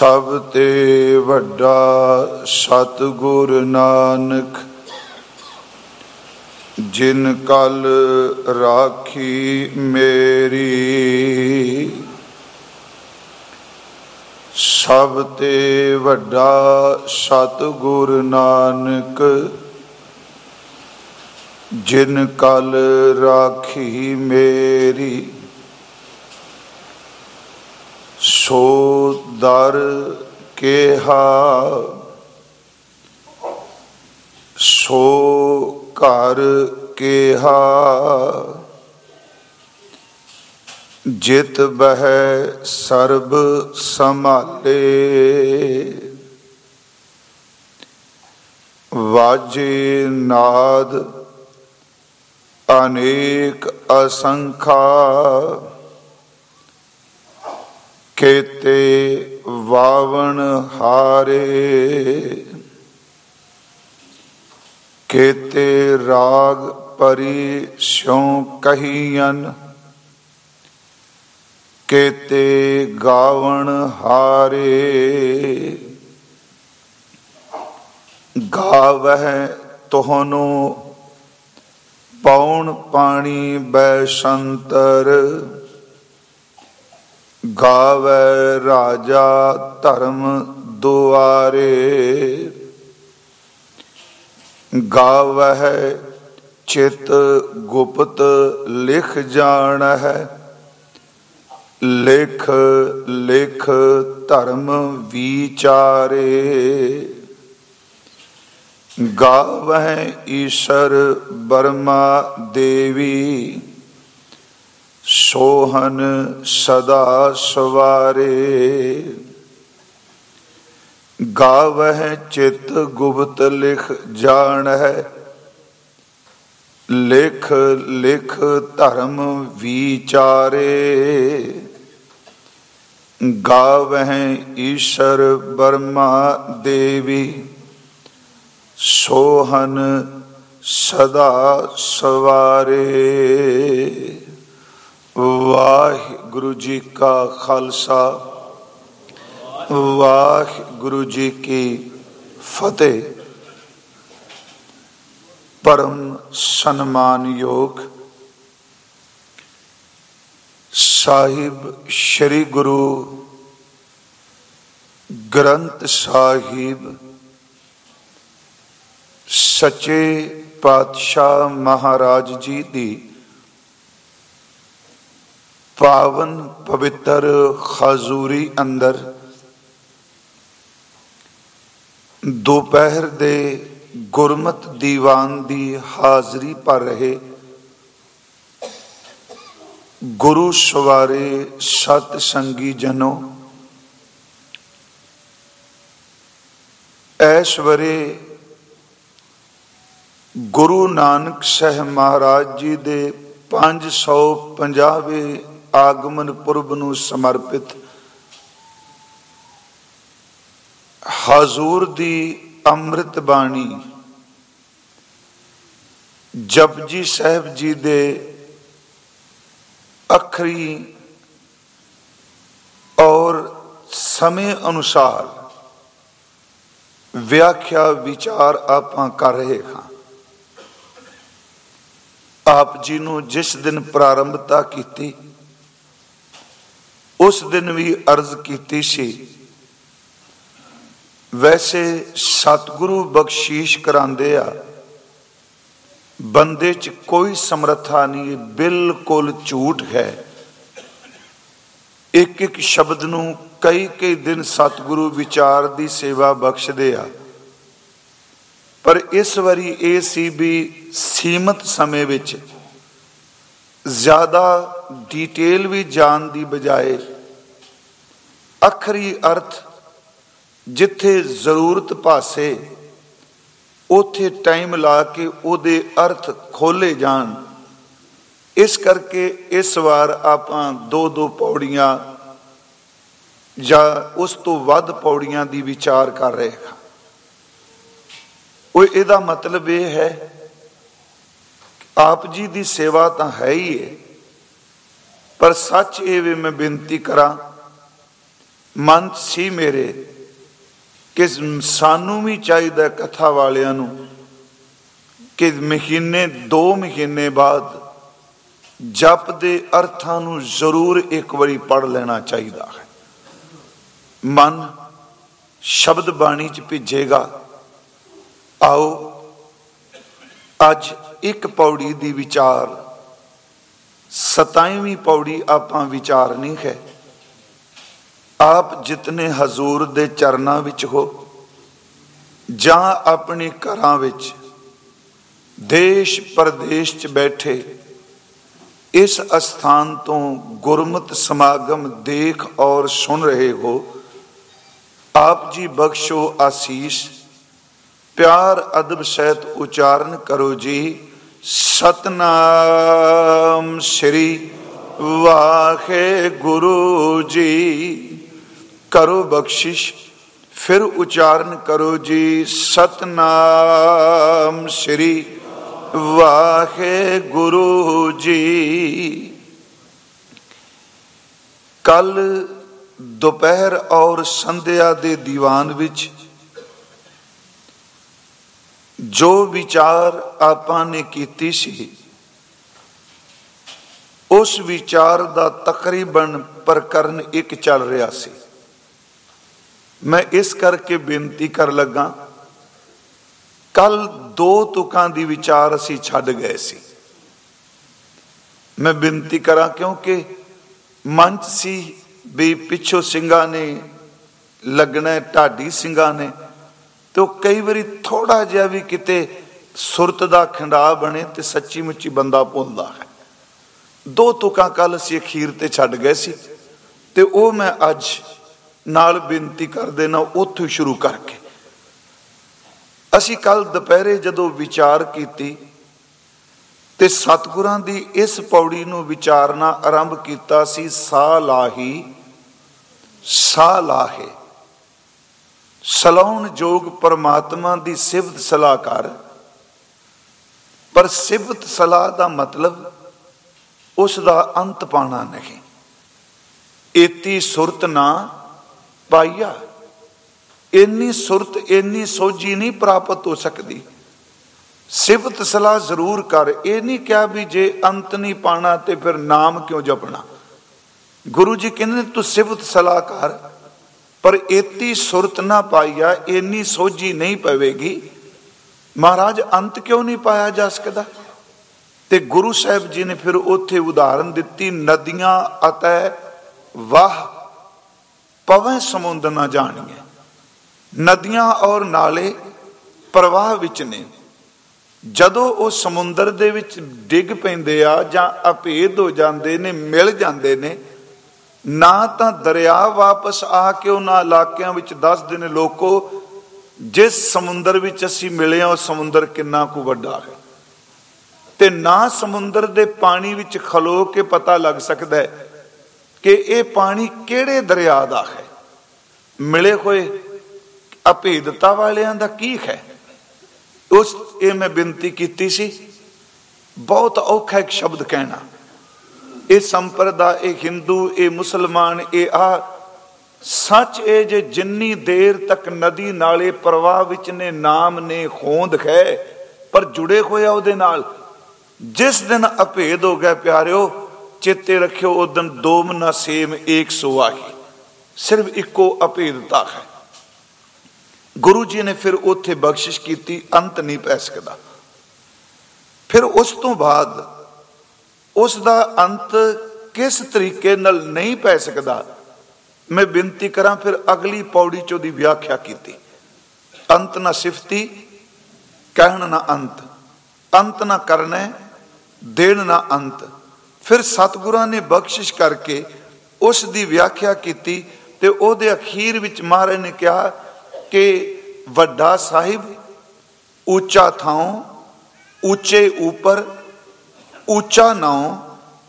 ਸਭ ਤੇ ਵੱਡਾ ਸਤਗੁਰ ਨਾਨਕ, ਜਿਨ ਕਲ ਰਾਖੀ ਮੇਰੀ, ਸਭ ਤੇ ਵੱਡਾ ਸਤਗੁਰ ਨਾਨਕ, ਜਿਨ ਕਲ ਰਾਖੀ ਮੇਰੀ। ਸੋ ਦਰ ਕੇਹਾ ਸੋ ਘਰ ਕੇਹਾ ਜਿਤ ਬਹਿ ਸਰਬ ਸੰਭਾਲੇ। ਵਾਜੇ ਨਾਦ ਅਨੇਕ ਅਸੰਖਾ ਕੇਤੇ ਵਾਵਣ ਹਾਰੇ। ਕੇਤੇ ਰਾਗ ਪਰੀ ਸਿਉ ਕਹੀਆਂ ਕੇਤੇ ਗਾਵਣ ਹਾਰੇ। ਗਾਵਹਿ ਤੋਹਨੋ ਪੌਣ ਪਾਣੀ ਬੈ ਗਾਵੇ ਰਾਜਾ ਧਰਮ ਦੁਆਰੇ। ਗਾਵਹਿ ਚਿਤ ਗੁਪਤ ਲਿਖ ਜਾਣ ਹੈ ਲਿਖ ਲਿਖ ਧਰਮ ਵਿਚਾਰੇ। ਗਾਵਹਿ ਈਸ਼ਰ ਬਰਮਾ ਦੇਵੀ। ਸੋਹਨ ਸਦਾ ਸਵਾਰੇ। ਗਾਵਹਿ ਚਿਤ ਗੁਪਤ ਲਿਖ ਜਾਣ ਹੈ ਲਿਖ ਲਿਖ ਧਰਮ ਵਿਚਾਰੇ। ਗਾਵਹਿ ਈਸ਼ਰ ਬਰਮਾ ਦੇਵੀ। ਸੋਹਨ ਸਦਾ ਸਵਾਰੇ। ਵਾਹਿਗੁਰੂ ਜੀ ਕਾ ਖਾਲਸਾ, ਵਾਹਿਗੁਰੂ ਜੀ ਕੀ ਫਤਿਹ। ਪਰਮ ਸਨਮਾਨਯੋਗ ਸਾਹਿਬ ਸ੍ਰੀ ਗੁਰੂ ਗ੍ਰੰਥ ਸਾਹਿਬ, ਸੱਚੇ ਪਾਤਸ਼ਾਹ ਮਹਾਰਾਜ ਜੀ ਦੀ ਪਾਵਨ ਪਵਿੱਤਰ ਖਾਜੂਰੀ ਅੰਦਰ ਦੁਪਹਿਰ ਦੇ ਗੁਰਮਤ ਦੀਵਾਨ ਦੀ ਹਾਜ਼ਰੀ ਭਰ ਰਹੇ ਗੁਰੂ ਸਵਾਰੇ ਸਤ ਸੰਗੀ ਜਨੋ। ਐਸ਼ਵਰੇ ਗੁਰੂ ਨਾਨਕ ਸਾਹਿਬ ਮਹਾਰਾਜ ਜੀ ਦੇ 550ਵੇਂ ਆਗਮਨ ਪੁਰਬ ਨੂੰ ਸਮਰਪਿਤ। ਹਜ਼ੂਰ ਦੀ ਅੰਮ੍ਰਿਤ ਬਾਣੀ ਜਪਜੀ ਸਾਹਿਬ ਜੀ ਦੇ ਅਖਰੀ ਔਰ ਸਮੇਂ ਅਨੁਸਾਰ ਵਿਆਖਿਆ ਵਿਚਾਰ ਆਪਾਂ ਕਰ ਰਹੇ ਹਾਂ। ਆਪ ਜੀ ਨੂੰ ਜਿਸ ਦਿਨ ਪ੍ਰਾਰੰਭਤਾ ਕੀਤੀ ਉਸ ਦਿਨ ਵੀ ਅਰਜ਼ ਕੀਤੀ ਸੀ। ਵੈਸੇ ਸਤਿਗੁਰੂ ਬਖਸ਼ੀਸ਼ ਕਰਾਉਂਦੇ ਆ। ਬੰਦੇ 'ਚ ਕੋਈ ਸਮਰੱਥਾ ਨਹੀਂ ਬਿਲਕੁਲ ਝੂਠ ਹੈ। ਇੱਕ ਇੱਕ ਸ਼ਬਦ ਨੂੰ ਕਈ ਕਈ ਦਿਨ ਸਤਿਗੁਰੂ ਵਿਚਾਰ ਦੀ ਸੇਵਾ ਬਖਸ਼ਦੇ ਆ। ਪਰ ਇਸ ਵਾਰੀ ਇਹ ਸੀ ਵੀ ਸੀਮਤ ਸਮੇਂ ਵਿੱਚ ਜ਼ਿਆਦਾ ਡੀਟੇਲ ਵੀ ਜਾਣ ਦੀ ਬਜਾਏ ਅਖਰੀ ਅਰਥ ਜਿੱਥੇ ਜ਼ਰੂਰਤ ਭਾਸੇ ਉਥੇ ਟਾਈਮ ਲਾ ਕੇ ਉਹਦੇ ਅਰਥ ਖੋਲੇ ਜਾਣ। ਇਸ ਕਰਕੇ ਇਸ ਵਾਰ ਆਪਾਂ ਦੋ ਦੋ ਪੌੜੀਆਂ ਜਾਂ ਉਸ ਤੋਂ ਵੱਧ ਪੌੜੀਆਂ ਦੀ ਵਿਚਾਰ ਕਰ ਰਹੇ ਹਾਂ। ਉਹ ਇਹਦਾ ਮਤਲਬ ਇਹ ਹੈ, ਆਪ ਜੀ ਦੀ ਸੇਵਾ ਤਾਂ ਹੈ ਹੀ ਹੈ ਪਰ ਸੱਚ ਇਹ ਵੀ ਮੈਂ ਬੇਨਤੀ ਕਰਾਂ ਮਨ ਸੀ ਮੇਰੇ ਕਿ ਸਾਨੂੰ ਵੀ ਚਾਹੀਦਾ ਕਥਾ ਵਾਲਿਆਂ ਨੂੰ ਕਿ ਮਹੀਨੇ 2 ਮਹੀਨੇ ਬਾਅਦ ਜਪ ਦੇ ਅਰਥਾਂ ਨੂੰ ਜ਼ਰੂਰ ਇੱਕ ਵਾਰੀ ਪੜ ਲੈਣਾ ਚਾਹੀਦਾ ਹੈ। ਮਨ ਸ਼ਬਦ ਬਾਣੀ ਚ ਭਿੱਜੇਗਾ। ਆਓ ਅੱਜ ਇੱਕ ਪੌੜੀ ਦੀ ਵਿਚਾਰ 27ਵੀਂ ਪੌੜੀ ਆਪਾਂ ਵਿਚਾਰਨੀ ਹੈ। ਆਪ ਜਿਤਨੇ ਹਜ਼ੂਰ ਦੇ ਚਰਨਾਂ ਵਿੱਚ ਹੋ, ਜਾਂ ਆਪਣੇ ਘਰਾਂ ਵਿੱਚ, ਦੇਸ਼ ਪ੍ਰਦੇਸ਼ 'ਚ ਬੈਠੇ, ਇਸ ਅਸਥਾਨ ਤੋਂ ਗੁਰਮਤ ਸਮਾਗਮ ਦੇਖ ਔਰ ਸੁਣ ਰਹੇ ਹੋ, ਆਪ ਜੀ ਬਖਸ਼ੋ ਆਸੀਸ, ਪਿਆਰ ਅਦਬ ਸਹਿਤ ਉਚਾਰਨ ਕਰੋ ਜੀ, ਸਤਨਾਮ ਸ੍ਰੀ ਵਾਖੇ ਗੁਰੂ ਜੀ। ਕਰੋ ਬਖਸ਼ਿਸ਼, ਫਿਰ ਉਚਾਰਨ ਕਰੋ ਜੀ ਸਤਨਾਮ ਸ੍ਰੀ ਵਾਹਿਗੁਰੂ ਜੀ। ਕੱਲ ਦੁਪਹਿਰ ਔਰ ਸੰਧਿਆ ਦੇ ਦੀਵਾਨ ਵਿੱਚ ਜੋ ਵਿਚਾਰ ਆਪਾਂ ਨੇ ਕੀਤੀ ਸੀ, ਉਸ ਵਿਚਾਰ ਦਾ ਤਕਰੀਬਨ ਪ੍ਰਕਰਨ ਇੱਕ ਚੱਲ ਰਿਹਾ ਸੀ। ਮੈਂ ਇਸ ਕਰਕੇ ਬੇਨਤੀ ਕਰ ਲੱਗਾ, ਕੱਲ ਦੋ ਤੁਕਾਂ ਦੀ ਵਿਚਾਰ ਅਸੀਂ ਛੱਡ ਗਏ ਸੀ। ਮੈਂ ਬੇਨਤੀ ਕਰਾਂ ਕਿਉਂਕਿ ਮੰਚ ਸੀ ਵੀ ਪਿੱਛੋਂ ਸਿੰਘਾਂ ਨੇ ਲੱਗਣਾ ਢਾਡੀ ਸਿੰਘਾਂ ਨੇ, ਤੇ ਉਹ ਕਈ ਵਾਰੀ ਥੋੜਾ ਜਿਹਾ ਵੀ ਕਿਤੇ ਸੁਰਤ ਦਾ ਖੰਡਾ ਬਣੇ ਤੇ ਸੱਚੀ ਮੁੱਚੀ ਬੰਦਾ ਭੁੱਲਦਾ ਹੈ। ਦੋ ਤੁਕਾਂ ਕੱਲ ਅਸੀਂ ਅਖੀਰ ਤੇ ਛੱਡ ਗਏ ਸੀ ਤੇ ਉਹ ਮੈਂ ਅੱਜ ਨਾਲ ਬੇਨਤੀ ਕਰ ਦੇਣਾ ਉੱਥੋਂ ਸ਼ੁਰੂ ਕਰਕੇ। ਅਸੀਂ ਕੱਲ ਦੁਪਹਿਰੇ ਜਦੋਂ ਵਿਚਾਰ ਕੀਤੀ ਤੇ ਸਤਿਗੁਰਾਂ ਦੀ ਇਸ ਪੌੜੀ ਨੂੰ ਵਿਚਾਰਨਾ ਆਰੰਭ ਕੀਤਾ ਸੀ ਸਾ ਲਾਹੀ ਸਾ ਲਾਹੇ। ਸਲਾਉਣ ਜੋਗ ਪਰਮਾਤਮਾ ਦੀ ਸਿਫਤ ਸਲਾਹ ਕਰ। ਪਰ ਸਿਫਤ ਸਲਾਹ ਦਾ ਮਤਲਬ ਉਸ ਦਾ ਅੰਤ ਪਾਣਾ ਨਹੀਂ। ਏਤੀ ਸੁਰਤ ਨਾ ਪਾਈਆ ਇੰਨੀ ਸੁਰਤ, ਇੰਨੀ ਸੋਝੀ ਨਹੀਂ ਪ੍ਰਾਪਤ ਹੋ ਸਕਦੀ। ਸਿਫਤ ਸਲਾਹ ਜ਼ਰੂਰ ਕਰ। ਇਹ ਨਹੀਂ ਕਿਹਾ ਵੀ ਜੇ ਅੰਤ ਨਹੀਂ ਪਾਣਾ ਤੇ ਫਿਰ ਨਾਮ ਕਿਉਂ ਜਪਣਾ। ਗੁਰੂ ਜੀ ਕਹਿੰਦੇ ਤੂੰ ਸਿਫਤ ਸਲਾਹ ਕਰ। ਪਰ ਏਤੀ ਸੁਰਤ ਨਾ ਪਾਈਆ ਇੰਨੀ ਸੋਝੀ ਨਹੀਂ ਪਵੇਗੀ। ਮਹਾਰਾਜ, ਅੰਤ ਕਿਉਂ ਨਹੀਂ ਪਾਇਆ ਜਾ ਸਕਦਾ? ਤੇ ਗੁਰੂ ਸਾਹਿਬ ਜੀ ਨੇ ਫਿਰ ਉੱਥੇ ਉਦਾਹਰਨ ਦਿੱਤੀ, ਨਦੀਆਂ ਅਤੇ ਵਾਹ ਪਵੇਂ ਸਮੁੰਦਰ ਨਾ ਜਾਣੀਏ ਨਦੀਆਂ ਔਰ ਨਾਲੇ ਪ੍ਰਵਾਹ ਵਿੱਚ ਨੇ। ਜਦੋਂ ਉਹ ਸਮੁੰਦਰ ਦੇ ਵਿੱਚ ਡਿੱਗ ਪੈਂਦੇ ਆ ਜਾਂ ਅਪੇਦ ਹੋ ਜਾਂਦੇ ਨੇ, ਮਿਲ ਜਾਂਦੇ ਨੇ, ਨਾ ਤਾਂ ਦਰਿਆ ਵਾਪਸ ਆ ਕੇ ਉਹਨਾਂ ਇਲਾਕਿਆਂ ਵਿੱਚ ਦੱਸਦੇ ਨੇ, ਲੋਕੋ, ਜਿਸ ਸਮੁੰਦਰ ਵਿੱਚ ਅਸੀਂ ਮਿਲੇ ਆ ਉਹ ਸਮੁੰਦਰ ਕਿੰਨਾ ਕੁ ਵੱਡਾ ਹੈ? ਤੇ ਨਾ ਸਮੁੰਦਰ ਦੇ ਪਾਣੀ ਵਿੱਚ ਖਲੋ ਕੇ ਪਤਾ ਲੱਗ ਸਕਦਾ ਹੈ ਕਿ ਇਹ ਪਾਣੀ ਕਿਹੜੇ ਦਰਿਆ ਦਾ ਹੈ? ਮਿਲੇ ਹੋਏ ਅਭੇਦਤਾ ਵਾਲਿਆਂ ਦਾ ਕੀ ਹੈ? ਉਸ, ਇਹ ਮੈਂ ਬੇਨਤੀ ਕੀਤੀ ਸੀ। ਬਹੁਤ ਔਖਾ ਇੱਕ ਸ਼ਬਦ ਕਹਿਣਾ। ਇਹ ਸੰਪਰਦਾ, ਇਹ ਹਿੰਦੂ ਇਹ ਮੁਸਲਮਾਨ ਇਹ ਆ। ਸੱਚ ਇਹ ਜੇ ਜਿੰਨੀ ਦੇਰ ਤੱਕ ਨਦੀ ਨਾਲੇ ਪ੍ਰਵਾਹ ਵਿੱਚ ਨੇ, ਨਾਮ ਨੇ ਹੋਂਦ ਹੈ, ਪਰ ਜੁੜੇ ਹੋਇਆ ਉਹਦੇ ਨਾਲ। ਜਿਸ ਦਿਨ ਅਭੇਦ ਹੋ ਗਿਆ ਪਿਆਰਿਓ ਚੇਤੇ ਰੱਖਿਓ, ਉਹ ਦਿਨ ਦੋਮ ਨਾ ਸੇਮ ਇੱਕ ਸੁਆਹੀ ਸਿਰਫ ਇੱਕੋ ਅਭੇਦਤਾ ਹੈ। ਗੁਰੂ ਜੀ ਨੇ ਫਿਰ ਉੱਥੇ ਬਖਸ਼ਿਸ਼ ਕੀਤੀ, ਅੰਤ ਨਹੀਂ ਪੈ ਸਕਦਾ। ਫਿਰ ਉਸ ਤੋਂ ਬਾਅਦ ਉਸ ਦਾ ਅੰਤ ਕਿਸ ਤਰੀਕੇ ਨਾਲ ਨਹੀਂ ਪੈ ਸਕਦਾ, ਮੈਂ ਬੇਨਤੀ ਕਰਾਂ ਫਿਰ ਅਗਲੀ ਪੌੜੀ ਚ ਉਹਦੀ ਵਿਆਖਿਆ ਕੀਤੀ। ਅੰਤ ਨਾ ਸਿਫਤੀ, ਕਹਿਣ ਨਾ ਅੰਤ। ਅੰਤ ਨਾ ਕਰਨਾ, ਦੇਣ ਨਾ ਅੰਤ। ਫਿਰ ਸਤਿਗੁਰਾਂ ਨੇ ਬਖਸ਼ਿਸ਼ ਕਰਕੇ ਉਸ ਦੀ ਵਿਆਖਿਆ ਕੀਤੀ ਤੇ ਉਹਦੇ ਅਖੀਰ ਵਿੱਚ ਮਹਾਰਾਜ ਨੇ ਕਿਹਾ ਕਿ ਵੱਡਾ ਸਾਹਿਬ ਉੱਚਾ ਥਾਂ ਉੱਚੇ ਉੱਪਰ, ਉੱਚਾ ਨਾਉ,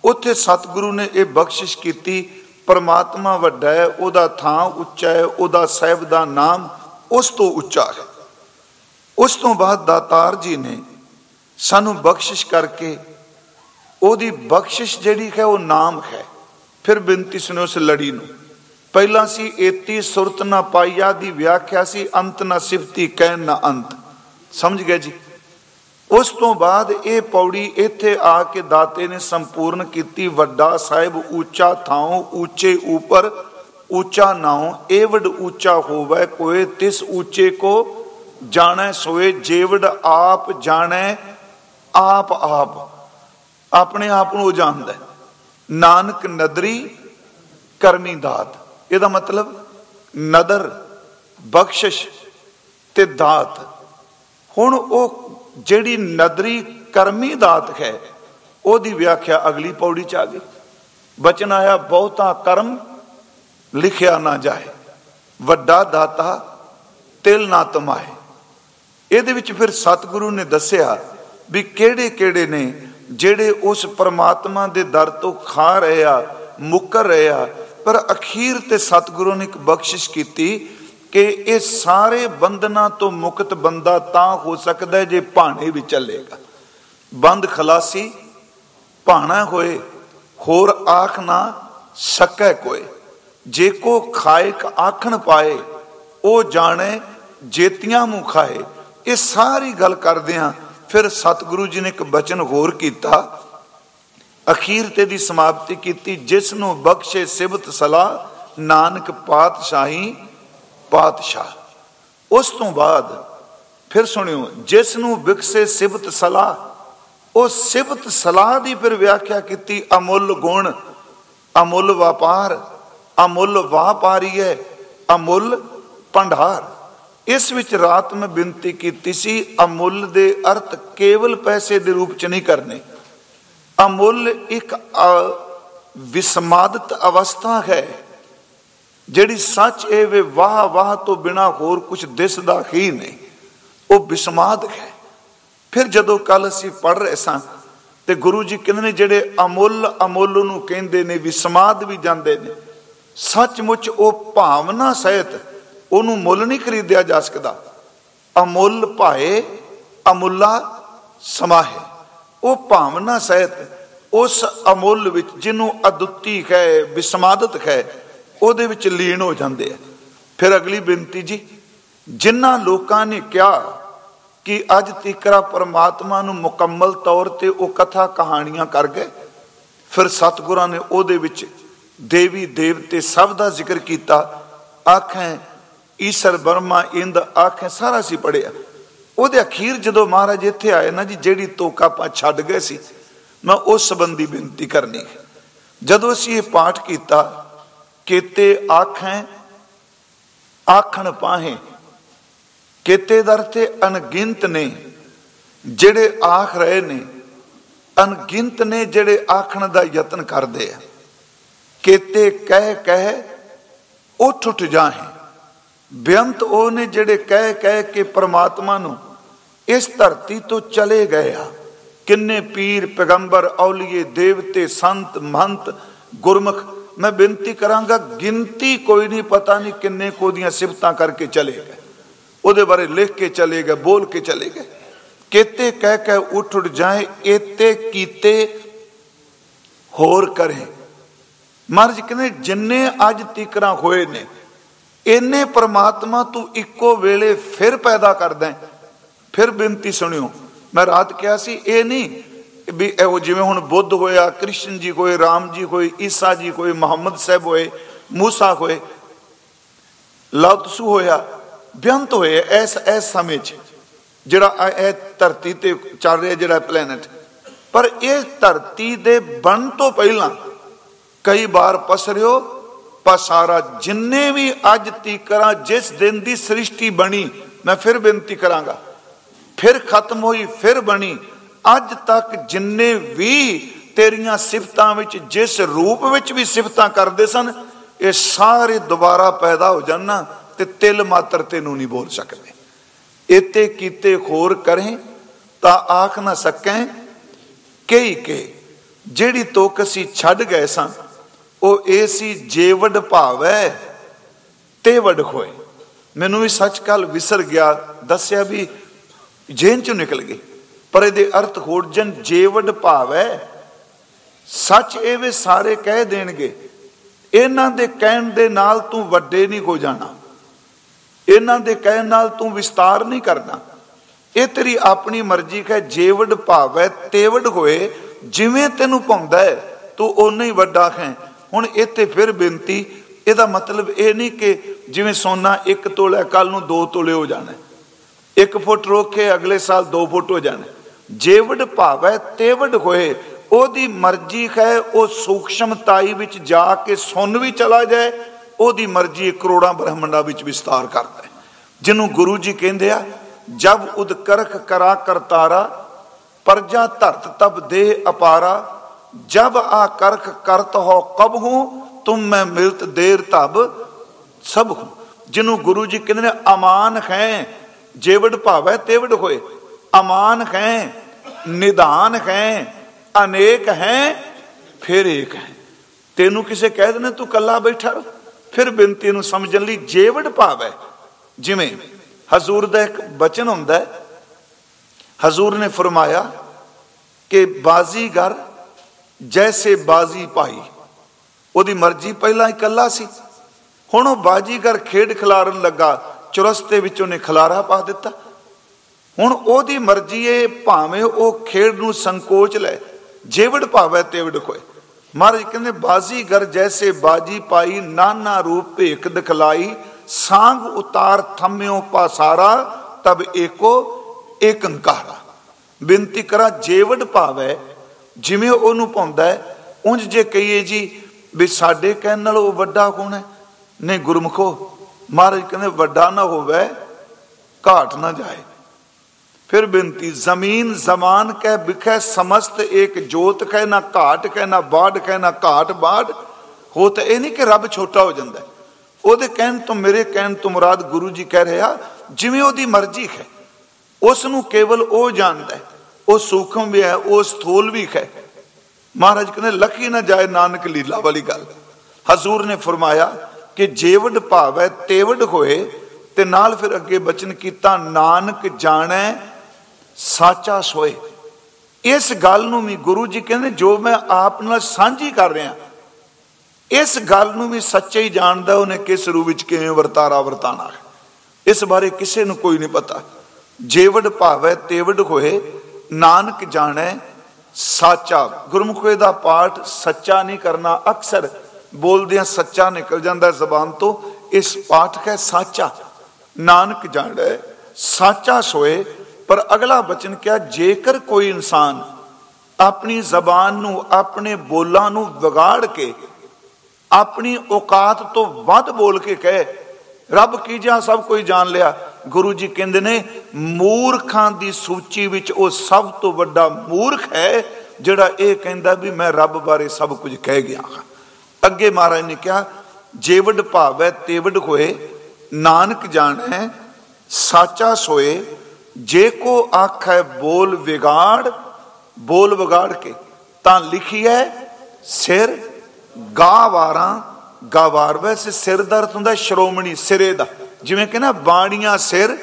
ਉੱਥੇ ਸਤਿਗੁਰੂ ਨੇ ਇਹ ਬਖਸ਼ਿਸ਼ ਕੀਤੀ, ਪਰਮਾਤਮਾ ਵੱਡਾ ਹੈ, ਉਹਦਾ ਥਾਂ ਉੱਚਾ ਹੈ, ਉਹਦਾ ਸਾਹਿਬ ਦਾ ਨਾਮ ਉਸ ਤੋਂ ਉੱਚਾ ਹੈ। ਉਸ ਤੋਂ ਬਾਅਦ ਦਾਤਾਰ ਜੀ ਨੇ ਸਾਨੂੰ ਬਖਸ਼ਿਸ਼ ਕਰਕੇ ਉਹਦੀ ਬਖਸ਼ਿਸ਼ ਜਿਹੜੀ ਹੈ ਉਹ ਨਾਮ ਹੈ। ਫਿਰ ਬੇਨਤੀ ਸੁਣੋ ਉਸ ਲੜੀ ਨੂੰ। ਪਹਿਲਾਂ ਸੀ ਏਤੀ ਸੁਰਤ ਨਾ ਪਾਈਆ ਦੀ ਵਿਆਖਿਆ ਸੀ ਅੰਤ ਨਾ ਸਿਫਤੀ, ਕਹਿਣ ਨਾ ਅੰਤ। ਸਮਝ ਗਏ ਜੀ? ਉਸ ਤੋਂ ਬਾਅਦ ਇਹ ਪੌੜੀ ਇੱਥੇ ਆ ਕੇ ਦਾਤੇ ਨੇ ਸੰਪੂਰਨ ਕੀਤੀ, ਵੱਡਾ ਸਾਹਿਬ ਉੱਚਾ ਥਾਉ ਉੱਚੇ ਉਪਰ ਉੱਚਾ ਨਾਉ, ਏਵਡ ਉੱਚਾ ਹੋਵੇ ਕੋਏ, ਤਿਸ ਉੱਚੇ ਕੋ ਜਾਣੈ ਸੋਏ, ਜੇਵਡ ਆਪ ਜਾਣੈ, ਆਪ ਆਪ। ਆਪਣੇ ਆਪ ਨੂੰ ਉਹ ਜਾਣਦਾ ਨਾਨਕ ਨਦਰੀ ਕਰਮੀ ਦਾਤ। ਇਹਦਾ ਮਤਲਬ ਨਦਰ, ਬਖਸ਼ਿਸ਼ ਤੇ ਦਾਤ। ਹੁਣ ਉਹ ਜਿਹੜੀ ਨਦਰੀ ਕਰਮੀ ਦਾਤ ਹੈ, ਉਹਦੀ ਵਿਆਖਿਆ ਅਗਲੀ ਪੌੜੀ ਚ ਆ ਗਈ। ਬਚਨ ਆਇਆ, ਬਹੁਤਾ ਕਰਮ ਲਿਖਿਆ ਨਾ ਜਾਏ। ਵੱਡਾ ਦਾਤਾ ਤਿਲ ਨਾ ਤਮਾਏ। ਇਹਦੇ ਵਿੱਚ ਫਿਰ ਸਤਿਗੁਰੂ ਨੇ ਦੱਸਿਆ ਵੀ ਕਿਹੜੇ ਕਿਹੜੇ ਨੇ ਜਿਹੜੇ ਉਸ ਪਰਮਾਤਮਾ ਦੇ ਦਰ ਤੋਂ ਖਾ ਰਹੇ ਆ, ਮੁਕਰ ਰਹੇ ਆ, ਪਰ ਅਖੀਰ ਤੇ ਸਤਿਗੁਰੂ ਨੇ ਇੱਕ ਬਖਸ਼ਿਸ਼ ਕੀਤੀ ਕਿ ਇਹ ਸਾਰੇ ਬੰਧਨਾਂ ਤੋਂ ਮੁਕਤ ਬੰਦਾ ਤਾਂ ਹੋ ਸਕਦਾ ਜੇ ਭਾਣੇ ਵੀ ਚੱਲੇਗਾ। ਬੰਦ ਖਲਾਸੀ, ਭਾਣਾ ਹੋਏ, ਹੋਰ ਆਖ ਨਾ ਸਕੈ ਕੋਏ। ਜੇ ਕੋ ਖਾਇਕ ਆਖਣ ਪਾਏ, ਉਹ ਜਾਣੇ ਜੇਤੀਆਂ ਮੂੰ ਖਾਏ। ਇਹ ਸਾਰੀ ਗੱਲ ਕਰਦੇ ਆ ਫਿਰ ਸਤਿਗੁਰੂ ਜੀ ਨੇ ਇੱਕ ਬਚਨ ਹੋਰ ਕੀਤਾ, ਅਖੀਰ ਤੇ ਦੀ ਸਮਾਪਤੀ ਕੀਤੀ, ਜਿਸ ਨੂੰ ਬਖਸ਼ੇ ਸਿਬਤ ਸਲਾ ਨਾਨਕ ਪਾਤਸ਼ਾਹੀ ਪਾਤਸ਼ਾਹ। ਉਸ ਤੋਂ ਬਾਅਦ ਫਿਰ ਸੁਣਿਓ, ਜਿਸ ਨੂੰ ਵਿਕਸੇ ਸਿਬਤ ਸਲਾ ਉਹ ਸਿਬਤ ਸਲਾਹ ਦੀ ਫਿਰ ਵਿਆਖਿਆ ਕੀਤੀ, ਅਮੁੱਲ ਗੁਣ, ਅਮੁੱਲ ਵਪਾਰ, ਅਮੁੱਲ ਵਾਪਾਰੀ ਹੈ, ਅਮੁੱਲ ਭੰਡਾਰ। ਇਸ ਵਿੱਚ ਰਾਤ ਮੈਂ ਬੇਨਤੀ ਕੀਤੀ ਸੀ ਅਮੁੱਲ ਦੇ ਅਰਥ ਕੇਵਲ ਪੈਸੇ ਦੇ ਰੂਪ ਚ ਨਹੀਂ ਕਰਨੇ। ਅਮੁੱਲ ਇੱਕ ਵਿਸਮਾਦਤ ਅਵਸਥਾ ਹੈ, ਜਿਹੜੀ ਸੱਚ ਇਹ ਵੇ ਵਾਹ ਵਾਹ ਤੋਂ ਬਿਨਾ ਹੋਰ ਕੁਝ ਦਿਸਦਾ ਹੀ ਨਹੀਂ। ਉਹ ਵਿਸਮਾਦ ਹੈ। ਫਿਰ ਜਦੋਂ ਕੱਲ ਅਸੀਂ ਪੜ ਰਹੇ ਸਾਂ ਤੇ ਗੁਰੂ ਜੀ ਕਹਿੰਦੇ ਨੇ, ਜਿਹੜੇ ਅਮੁੱਲ ਅਮੁੱਲ ਨੂੰ ਕਹਿੰਦੇ ਨੇ, ਵਿਸਮਾਦ ਵੀ ਜਾਂਦੇ ਨੇ, ਸੱਚਮੁੱਚ ਉਹ ਭਾਵਨਾ ਸਹਿਤ ਉਹਨੂੰ ਮੁੱਲ ਨਹੀਂ ਖਰੀਦਿਆ ਜਾ ਸਕਦਾ। ਅਮੁੱਲ ਭਾਏ, ਅਮੁੱਲਾ ਸਮਾਹੇ। ਉਹ ਭਾਵਨਾ ਸਹਿਤ ਉਸ ਅਮੁੱਲ ਵਿੱਚ ਜਿਹਨੂੰ ਅਦੁੱਤੀ ਹੈ ਬਿਸਮਾਦਤ ਹੈ, ਉਹਦੇ ਵਿੱਚ ਲੀਨ ਹੋ ਜਾਂਦੇ ਆ। ਫਿਰ ਅਗਲੀ ਬੇਨਤੀ ਜੀ, ਜਿਨ੍ਹਾਂ ਲੋਕਾਂ ਨੇ ਕਿਹਾ ਕਿ ਅੱਜ ਤੀਕਰਾ ਪਰਮਾਤਮਾ ਨੂੰ ਮੁਕੰਮਲ ਤੌਰ ਤੇ ਉਹ ਕਥਾ ਕਹਾਣੀਆਂ ਕਰ ਗਏ, ਫਿਰ ਸਤਿਗੁਰਾਂ ਨੇ ਉਹਦੇ ਵਿੱਚ ਦੇਵੀ ਦੇਵਤੇ ਸਭ ਦਾ ਜ਼ਿਕਰ ਕੀਤਾ, ਆਖੇ ਈਸ਼ਰ ਬਰਮਾ ਇੰਦ ਆਖੇ, ਸਾਰਾ ਸੀ ਪੜਿਆ ਉਹਦੇ ਅਖੀਰ ਜਦੋਂ ਮਹਾਰਾਜ ਇੱਥੇ ਆਏ ਨਾ ਜੀ, ਜਿਹੜੀ ਤੋਕਾ ਆਪਾਂ ਛੱਡ ਗਏ ਸੀ, ਮੈਂ ਉਸ ਸੰਬੰਧੀ ਬੇਨਤੀ ਕਰਨੀ ਜਦੋਂ ਅਸੀਂ ਇਹ ਪਾਠ ਕੀਤਾ, ਕੇਤੇ ਆਖੇ, ਆਖਣ ਪਾਹੇ, ਕੀਤੇ ਦਰ ਤੇ ਅਣਗਿਣਤ ਨੇ, ਜਿਹੜੇ ਆਖ ਰਹੇ ਨੇ, ਅਣਗਿਣਤ ਨੇ ਜਿਹੜੇ ਆਖਣ ਦਾ ਯਤਨ ਕਰਦੇ ਆ। ਕੀਤੇ ਕਹਿ ਕਹਿ ਉੱਠ ਉੱਠ ਜਾਹੇ। ਬੇਅੰਤ ਉਹ ਨੇ ਜਿਹੜੇ ਕਹਿ ਕਹਿ ਕੇ ਪ੍ਰਮਾਤਮਾ ਨੂੰ ਇਸ ਧਰਤੀ ਤੋਂ ਚਲੇ ਗਏ ਆ। ਕਿੰਨੇ ਪੀਰ, ਪੈਗੰਬਰ, ਔਲੀਏ, ਦੇਵਤੇ, ਸੰਤ, ਮਹੰਤ, ਗੁਰਮੁਖ, ਮੈਂ ਬੇਨਤੀ ਕਰਾਂਗਾ, ਗਿਣਤੀ ਕੋਈ ਨਹੀਂ, ਪਤਾ ਨਹੀਂ ਕਿੰਨੇ ਕੋ ਦੀਆਂ ਸਿਫਤਾਂ ਕਰਕੇ ਚਲੇ ਗਏ। ਉਹਦੇ ਬਾਰੇ ਲਿਖ ਕੇ ਚਲੇ ਗਏ, ਬੋਲ ਕੇ ਚਲੇ ਗਏ। ਕਿਤੇ ਕਹਿ ਕੇ ਉੱਠ ਉੱਠ ਜਾਏ ਇਤੇ ਕੀਤੇ ਹੋਰ ਕਰੇ। ਮਹਾਰਾਜ ਕਹਿੰਦੇ, ਜਿੰਨੇ ਅੱਜ ਤੀਕਰਾਂ ਹੋਏ ਨੇ ਇੰਨੇ ਪ੍ਰਮਾਤਮਾ ਤੂੰ ਇੱਕੋ ਵੇਲੇ ਫਿਰ ਪੈਦਾ ਕਰਦਾ ਫਿਰ ਬੇਨਤੀ ਸੁਣਿਓ, ਮੈਂ ਰਾਤ ਕਿਹਾ ਸੀ, ਇਹ ਨਹੀਂ ਵੀ ਇਹੋ ਜਿਵੇਂ ਹੁਣ ਬੁੱਧ ਹੋਇਆ, ਕ੍ਰਿਸ਼ਨ ਜੀ ਹੋਏ, ਰਾਮ ਜੀ ਹੋਏ, ਈਸਾ ਜੀ ਹੋਏ, ਮੁਹੰਮਦ ਸਾਹਿਬ ਹੋਏ, ਮੂਸਾ ਹੋਏ ਲਾਤਸੂ ਹੋਇਆ ਬਿਆੰਤ ਹੋਏ ਐਸ ਐਸ ਸਮੇਂ 'ਚ, ਜਿਹੜਾ ਇਹ ਧਰਤੀ ਤੇ ਚੱਲ ਰਿਹਾ, ਜਿਹੜਾ ਪਲੈਨਟ ਪਰ ਇਹ ਧਰਤੀ ਦੇ ਬਣ ਤੋਂ ਪਹਿਲਾਂ ਕਈ ਵਾਰ ਪਸਰਿਓ ਸਾਰਾ ਜਿੰਨੇ ਵੀ ਅੱਜ ਤੀਕਰਾਂ ਜਿਸ ਦਿਨ ਦੀ ਸ੍ਰਿਸ਼ਟੀ ਬਣੀ, ਮੈਂ ਫਿਰ ਬੇਨਤੀ ਕਰਾਂਗਾ। ਫਿਰ ਖਤਮ ਹੋਈ, ਫਿਰ ਬਣੀ। ਅੱਜ ਤੱਕ ਜਿੰਨੇ ਵੀ ਤੇਰੀਆਂ ਸਿਫਤਾਂ ਵਿੱਚ, ਜਿਸ ਰੂਪ ਵਿੱਚ ਵੀ ਸਿਫਤਾਂ ਕਰਦੇ ਸਨ, ਇਹ ਸਾਰੇ ਦੁਬਾਰਾ ਪੈਦਾ ਹੋ ਜਾਣਾ ਤੇ ਤਿਲ ਮਾਤਰ ਤੈਨੂੰ ਨਹੀਂ ਬੋਲ ਸਕਦੇ। ਇਤੇ ਕੀਤੇ ਹੋਰ ਕਰੇ ਤਾਂ ਆਖ ਨਾ ਸਕੈ ਕਈ ਕੇ ਜਿਹੜੀ ਤੋਕ ਅਸੀਂ ਛੱਡ ਗਏ ਸਾਂ ਉਹ ਇਹ ਸੀ ਜੇਵਡ ਭਾਵੈ, ਤੇ ਵਡ ਖੋਏ। ਮੈਨੂੰ ਵੀ ਸੱਚ ਕੱਲ ਵਿਸਰ ਗਿਆ, ਦੱਸਿਆ ਵੀ ਜੇਨ ਚੋਂ ਨਿਕਲ ਗਏ। ਪਰ ਇਹਦੇ ਅਰਥ ਹੋਰ ਜਨ ਜੇਵਡ ਭਾਵੈ, ਸੱਚ ਇਹ ਵੀ ਸਾਰੇ ਕਹਿ ਦੇਣਗੇ, ਇਹਨਾਂ ਦੇ ਕਹਿਣ ਦੇ ਨਾਲ ਤੂੰ ਵੱਡੇ ਨਹੀਂ ਹੋ ਜਾਣਾ। ਇਹਨਾਂ ਦੇ ਕਹਿਣ ਨਾਲ ਤੂੰ ਵਿਸਤਾਰ ਨਹੀਂ ਕਰਨਾ। ਇਹ ਤੇਰੀ ਆਪਣੀ ਮਰਜ਼ੀ ਹੈ ਜੇਵੜ ਭਾਵੈ ਤੇਵੜ ਹੋਏ ਜਿਵੇਂ ਤੈਨੂੰ ਪਾਉਂਦਾ ਹੈ ਤੂੰ ਓਨਾ ਹੀ ਵੱਡਾ ਹੈ ਹੁਣ ਇੱਥੇ ਫਿਰ ਬੇਨਤੀ, ਇਹਦਾ ਮਤਲਬ ਇਹ ਨਹੀਂ ਕਿ ਜਿਵੇਂ ਸੋਨਾ 1 ਤੋਲਾ ਕੱਲ ਨੂੰ 2 ਤੋਲੇ ਹੋ ਜਾਣਾ। 1 ਫੁੱਟ ਰੋਕ ਕੇ ਅਗਲੇ ਸਾਲ 2 ਫੁੱਟ ਹੋ ਜਾਣਾ। ਜੇਵੜ ਭਾਵੈ, ਤੇਵੜ ਹੋਏ, ਉਹਦੀ ਮਰਜ਼ੀ ਹੈ, ਉਹ ਸੂਖਸ਼ਮਤਾਈ ਵਿੱਚ ਜਾ ਕੇ ਸੁਣ ਵੀ ਚਲਾ ਜਾਏ, ਉਹਦੀ ਮਰਜ਼ੀ ਕਰੋੜਾਂ ਬ੍ਰਹਮੰਡਾਂ ਵਿੱਚ ਵਿਸਤਾਰ ਕਰਦਾ ਹੈ। ਜਿਹਨੂੰ ਗੁਰੂ ਜੀ ਕਹਿੰਦੇ ਆ, ਜਬ ਉਦਕਰਖ ਕਰਾ ਕਰਤਾਰਾ, ਪਰਜਾ ਧਰਤ ਤਬ ਦੇਹ ਅਪਾਰਾ ਜਬ ਆ ਕਰਖ ਕਰਤ ਹੋ ਕਬ ਹੂੰ, ਤੁਮ ਮੈਂ ਮਿਲਤ ਦੇਰ ਧਬ ਸਭ ਹੂੰ। ਜਿਹਨੂੰ ਗੁਰੂ ਜੀ ਕਹਿੰਦੇ ਨੇ, ਅਮਾਨ ਹੈ ਜੇਵੜ ਭਾਵੈ ਤੇਵੜ ਹੋਏ। ਅਮਾਨ ਹੈ ਨਿਦਾਨ ਹੈ ਅਨੇਕ ਹੈ, ਫਿਰ ਇੱਕ ਹੈ। ਤੈਨੂੰ ਕਿਸੇ ਕਹਿ ਦੇਣਾ ਤੂੰ ਕੱਲਾ ਬੈਠਾ ਫਿਰ ਬੇਨਤੀ ਨੂੰ ਸਮਝਣ ਲਈ ਜੇਵੜ ਭਾਵੈ। ਜਿਵੇਂ ਹਜ਼ੂਰ ਦਾ ਇੱਕ ਬਚਨ ਹੁੰਦਾ ਹੈ, ਹਜ਼ੂਰ ਨੇ ਫਰਮਾਇਆ ਕਿ ਬਾਜ਼ੀਗਰ ਜੈਸੇ ਬਾਜ਼ੀ ਪਾਈ। ਉਹਦੀ ਮਰਜ਼ੀ ਪਹਿਲਾਂ ਇਕੱਲਾ ਸੀ। ਹੁਣ ਉਹ ਬਾਜ਼ੀਗਰ ਖੇਡ ਖਿਲਾਰਨ ਲੱਗਾ। ਚੁਰਸਤੇ ਵਿੱਚ ਉਹਨੇ ਖਲਾਰਾ ਪਾ ਦਿੱਤਾ। ਹੁਣ ਉਹਦੀ ਮਰਜ਼ੀ ਏ ਭਾਵੇਂ ਉਹ ਖੇਡ ਨੂੰ ਸੰਕੋਚ ਲੈ। ਜੇਵੜ ਭਾਵੇਂ ਤੇਵੜ ਕੋਏ। ਮਹਾਰਾਜ ਕਹਿੰਦੇ ਬਾਜ਼ੀਗਰ ਜੈਸੇ ਬਾਜੀ ਪਾਈ, ਨਾਨਾ ਰੂਪ ਭੇਖ ਦਿਖਲਾਈ। ਸਾਂਗ ਉਤਾਰ ਥੰਮਿਓ ਪਾਸਾਰਾ, ਤਬ ਏਕੋ ਏਕੰਕਾਰਾ। ਬੇਨਤੀ ਕਰਾ, ਜੇਵੜ ਭਾਵੈ ਜਿਵੇਂ ਉਹਨੂੰ ਪਾਉਂਦਾ ਹੈ, ਉਂਝ ਜੇ ਕਹੀਏ ਜੀ ਵੀ ਸਾਡੇ ਕਹਿਣ ਨਾਲ ਉਹ ਵੱਡਾ ਕੌਣ ਹੈ? ਨਹੀਂ, ਗੁਰਮਖੋ, ਮਹਾਰਾਜ ਕਹਿੰਦੇ ਵੱਡਾ ਨਾ ਹੋਵੇ, ਘਾਟ ਨਾ ਜਾਏ। ਫਿਰ ਬੇਨਤੀ, ਜ਼ਮੀਨ ਜ਼ਮਾਨ ਕਹਿ ਬਿਖੈ ਸਮਸਤ ਇੱਕ ਜੋਤ ਕਹਿ, ਨਾ ਘਾਟ ਕਹਿ, ਨਾ ਬਾੜ ਕਹਿ, ਨਾ ਘਾਟ ਬਾੜ। ਹੋ ਤਾਂ ਇਹ ਨਹੀਂ ਕਿ ਰੱਬ ਛੋਟਾ ਹੋ ਜਾਂਦਾ ਉਹਦੇ ਕਹਿਣ ਤੋਂ, ਮੇਰੇ ਕਹਿਣ ਤੋਂ ਮੁਰਾਦ ਗੁਰੂ ਜੀ ਕਹਿ ਰਿਹਾ, ਜਿਵੇਂ ਉਹਦੀ ਮਰਜ਼ੀ ਹੈ। ਉਸ ਨੂੰ ਕੇਵਲ ਉਹ ਜਾਣਦਾ ਹੈ ਉਹ ਸੂਖਮ ਵੀ ਹੈ, ਉਹ ਸਥੂਲ ਵੀ ਹੈ। ਮਹਾਰਾਜ ਕਹਿੰਦੇ ਲਖੀ ਨਾ ਜਾਏ ਨਾਨਕ ਲੀਲਾ ਵਾਲੀ ਗੱਲ। ਹਜ਼ੂਰ ਨੇ ਫਰਮਾਇਆ ਕਿ ਜੇਵੜ ਭਾਵੈ ਤੇਵੜ ਹੋਏ, ਤੇ ਨਾਲ ਫਿਰ ਅੱਗੇ ਬਚਨ ਕੀਤਾ, ਨਾਨਕ ਜਾਣੈ, ਸਾਚਾ ਸੋਏ। ਇਸ ਗੱਲ ਨੂੰ ਵੀ ਗੁਰੂ ਜੀ ਕਹਿੰਦੇ, ਜੋ ਮੈਂ ਆਪ ਨਾਲ ਸਾਂਝੀ ਕਰ ਰਿਹਾ, ਇਸ ਗੱਲ ਨੂੰ ਵੀ ਸੱਚੇ ਹੀ ਜਾਣਦਾ, ਉਹਨੇ ਕਿਸ ਰੂਪ ਵਿੱਚ ਕਿਵੇਂ ਵਰਤਾਰਾ ਵਰਤਾਣਾ ਇਸ ਬਾਰੇ ਕਿਸੇ ਨੂੰ ਕੋਈ ਨਹੀਂ ਪਤਾ। ਜੇਵਡ ਭਾਵੈ ਤੇਵੜ ਹੋਏ ਨਾਨਕ ਜਾਣੈ ਸਾਚਾ। ਗੁਰਮੁਖੇ ਦਾ ਪਾਠ ਸੱਚਾ ਨਹੀਂ ਕਰਨਾ ਅਕਸਰ। ਬੋਲਦਿਆਂ ਸੱਚਾ ਨਿਕਲ ਜਾਂਦਾ ਜ਼ਬਾਨ ਤੋਂ। ਇਸ ਪਾਠ ਕੈ ਸਾਚਾ। ਨਾਨਕ ਜਾਣੈ ਸਾਚਾ ਸੋਏ। ਪਰ ਅਗਲਾ ਬਚਨ ਕਿਹਾ, ਜੇਕਰ ਕੋਈ ਇਨਸਾਨ ਆਪਣੀ ਜ਼ਬਾਨ ਨੂੰ, ਆਪਣੇ ਬੋਲਾਂ ਨੂੰ ਵਿਗਾੜ ਕੇ, ਆਪਣੀ ਔਕਾਤ ਤੋਂ ਵੱਧ ਬੋਲ ਕੇ ਕਹੇ, ਰੱਬ ਕੀ ਜਾਂ ਸਭ ਕੋਈ ਜਾਣ ਲਿਆ? ਗੁਰੂ ਜੀ ਕਹਿੰਦੇ ਨੇ, ਮੂਰਖਾਂ ਦੀ ਸੂਚੀ ਵਿੱਚ ਉਹ ਸਭ ਤੋਂ ਵੱਡਾ ਮੂਰਖ ਹੈ, ਜਿਹੜਾ ਇਹ ਕਹਿੰਦਾ ਵੀ ਮੈਂ ਰੱਬ ਬਾਰੇ ਸਭ ਕੁਝ ਕਹਿ ਗਿਆ ਹਾਂ। ਅੱਗੇ ਮਹਾਰਾਜ ਨੇ ਕਿਹਾ ਜੇਵੜ ਭਾਵੈ, ਤੇਵਡ ਹੋਏ, ਨਾਨਕ ਜਾਣੈ, ਸਾਚਾ ਸੋਏ, ਜੇ ਕੋ ਆਖੈ ਬੋਲ ਵਿਗਾੜ ਬੋਲ ਵਿਗਾੜ ਕੇ, ਤਾਂ ਲਿਖੀਐ, ਸਿਰ ਗਾਵਾਰਾਂ ਗਾਵਾਰ ਵੈਸੇ ਸਿਰ ਦਰਦ ਹੁੰਦਾ, ਸ਼੍ਰੋਮਣੀ ਸਿਰੇ ਦਾ। ਜਿਵੇਂ ਕਿ ਨਾ ਬਾਣੀਆਂ ਸਿਰ,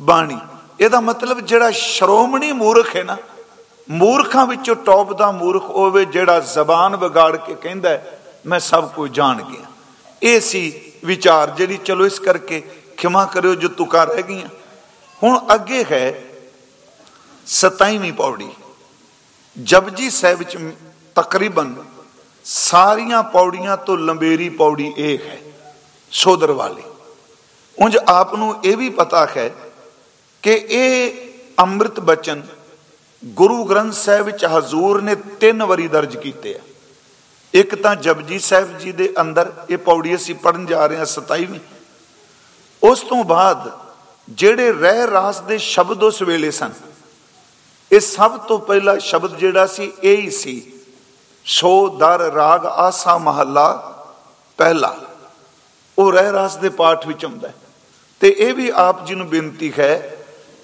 ਬਾਣੀ। ਇਹਦਾ ਮਤਲਬ ਜਿਹੜਾ ਸ਼੍ਰੋਮਣੀ ਮੂਰਖ ਹੈ ਨਾ, ਮੂਰਖਾਂ ਵਿੱਚੋਂ ਟੌਪ ਦਾ ਮੂਰਖ ਹੋਵੇ, ਜਿਹੜਾ ਜ਼ਬਾਨ ਵਿਗਾੜ ਕੇ ਕਹਿੰਦਾ ਮੈਂ ਸਭ ਕੁਝ ਜਾਣ ਗਿਆ। ਇਹ ਸੀ ਵਿਚਾਰ ਜਿਹੜੀ, ਚਲੋ ਇਸ ਕਰਕੇ ਖਿਮਾ ਕਰਿਓ ਜੋ ਤੁਕਾਂ ਰਹਿ ਗਈਆਂ। ਹੁਣ ਅੱਗੇ ਹੈ 27ਵੀਂ ਪੌੜੀ। ਜਪਜੀ ਸਾਹਿਬ ਵਿੱਚ ਤਕਰੀਬਨ ਸਾਰੀਆਂ ਪੌੜੀਆਂ ਤੋਂ ਲੰਬੇਰੀ ਪੌੜੀ ਇਹ ਹੈ, ਸੋਦਰ ਵਾਲੀ। ਉਂਝ ਆਪ ਨੂੰ ਇਹ ਵੀ ਪਤਾ ਹੈ ਕਿ ਇਹ ਅੰਮ੍ਰਿਤ ਬਚਨ ਗੁਰੂ ਗ੍ਰੰਥ ਸਾਹਿਬ ਵਿੱਚ ਹਜ਼ੂਰ ਨੇ ਤਿੰਨ ਵਾਰੀ ਦਰਜ ਕੀਤੇ ਆ। ਇੱਕ ਤਾਂ ਜਪਜੀ ਸਾਹਿਬ ਜੀ ਦੇ ਅੰਦਰ, ਇਹ ਪੌੜੀ ਅਸੀਂ ਪੜਨ ਜਾ ਰਹੇ ਹਾਂ 27ਵੀਂ ਉਸ ਤੋਂ ਬਾਅਦ ਜਿਹੜੇ ਰਹਿ ਰਾਸ ਦੇ ਸ਼ਬਦ ਉਸ ਵੇਲੇ ਸਨ, ਇਹ ਸਭ ਤੋਂ ਪਹਿਲਾ ਸ਼ਬਦ ਜਿਹੜਾ ਸੀ, ਇਹ ਹੀ ਸੀ, ਸੋ ਦਰ ਰਾਗ ਆਸਾ ਮਹੱਲਾ ਪਹਿਲਾ। ਉਹ ਰਹਿ ਰਾਸ ਦੇ ਪਾਠ ਵਿੱਚ ਆਉਂਦਾ ਤੇ ਇਹ ਵੀ ਆਪ ਜੀ ਨੂੰ ਬੇਨਤੀ ਹੈ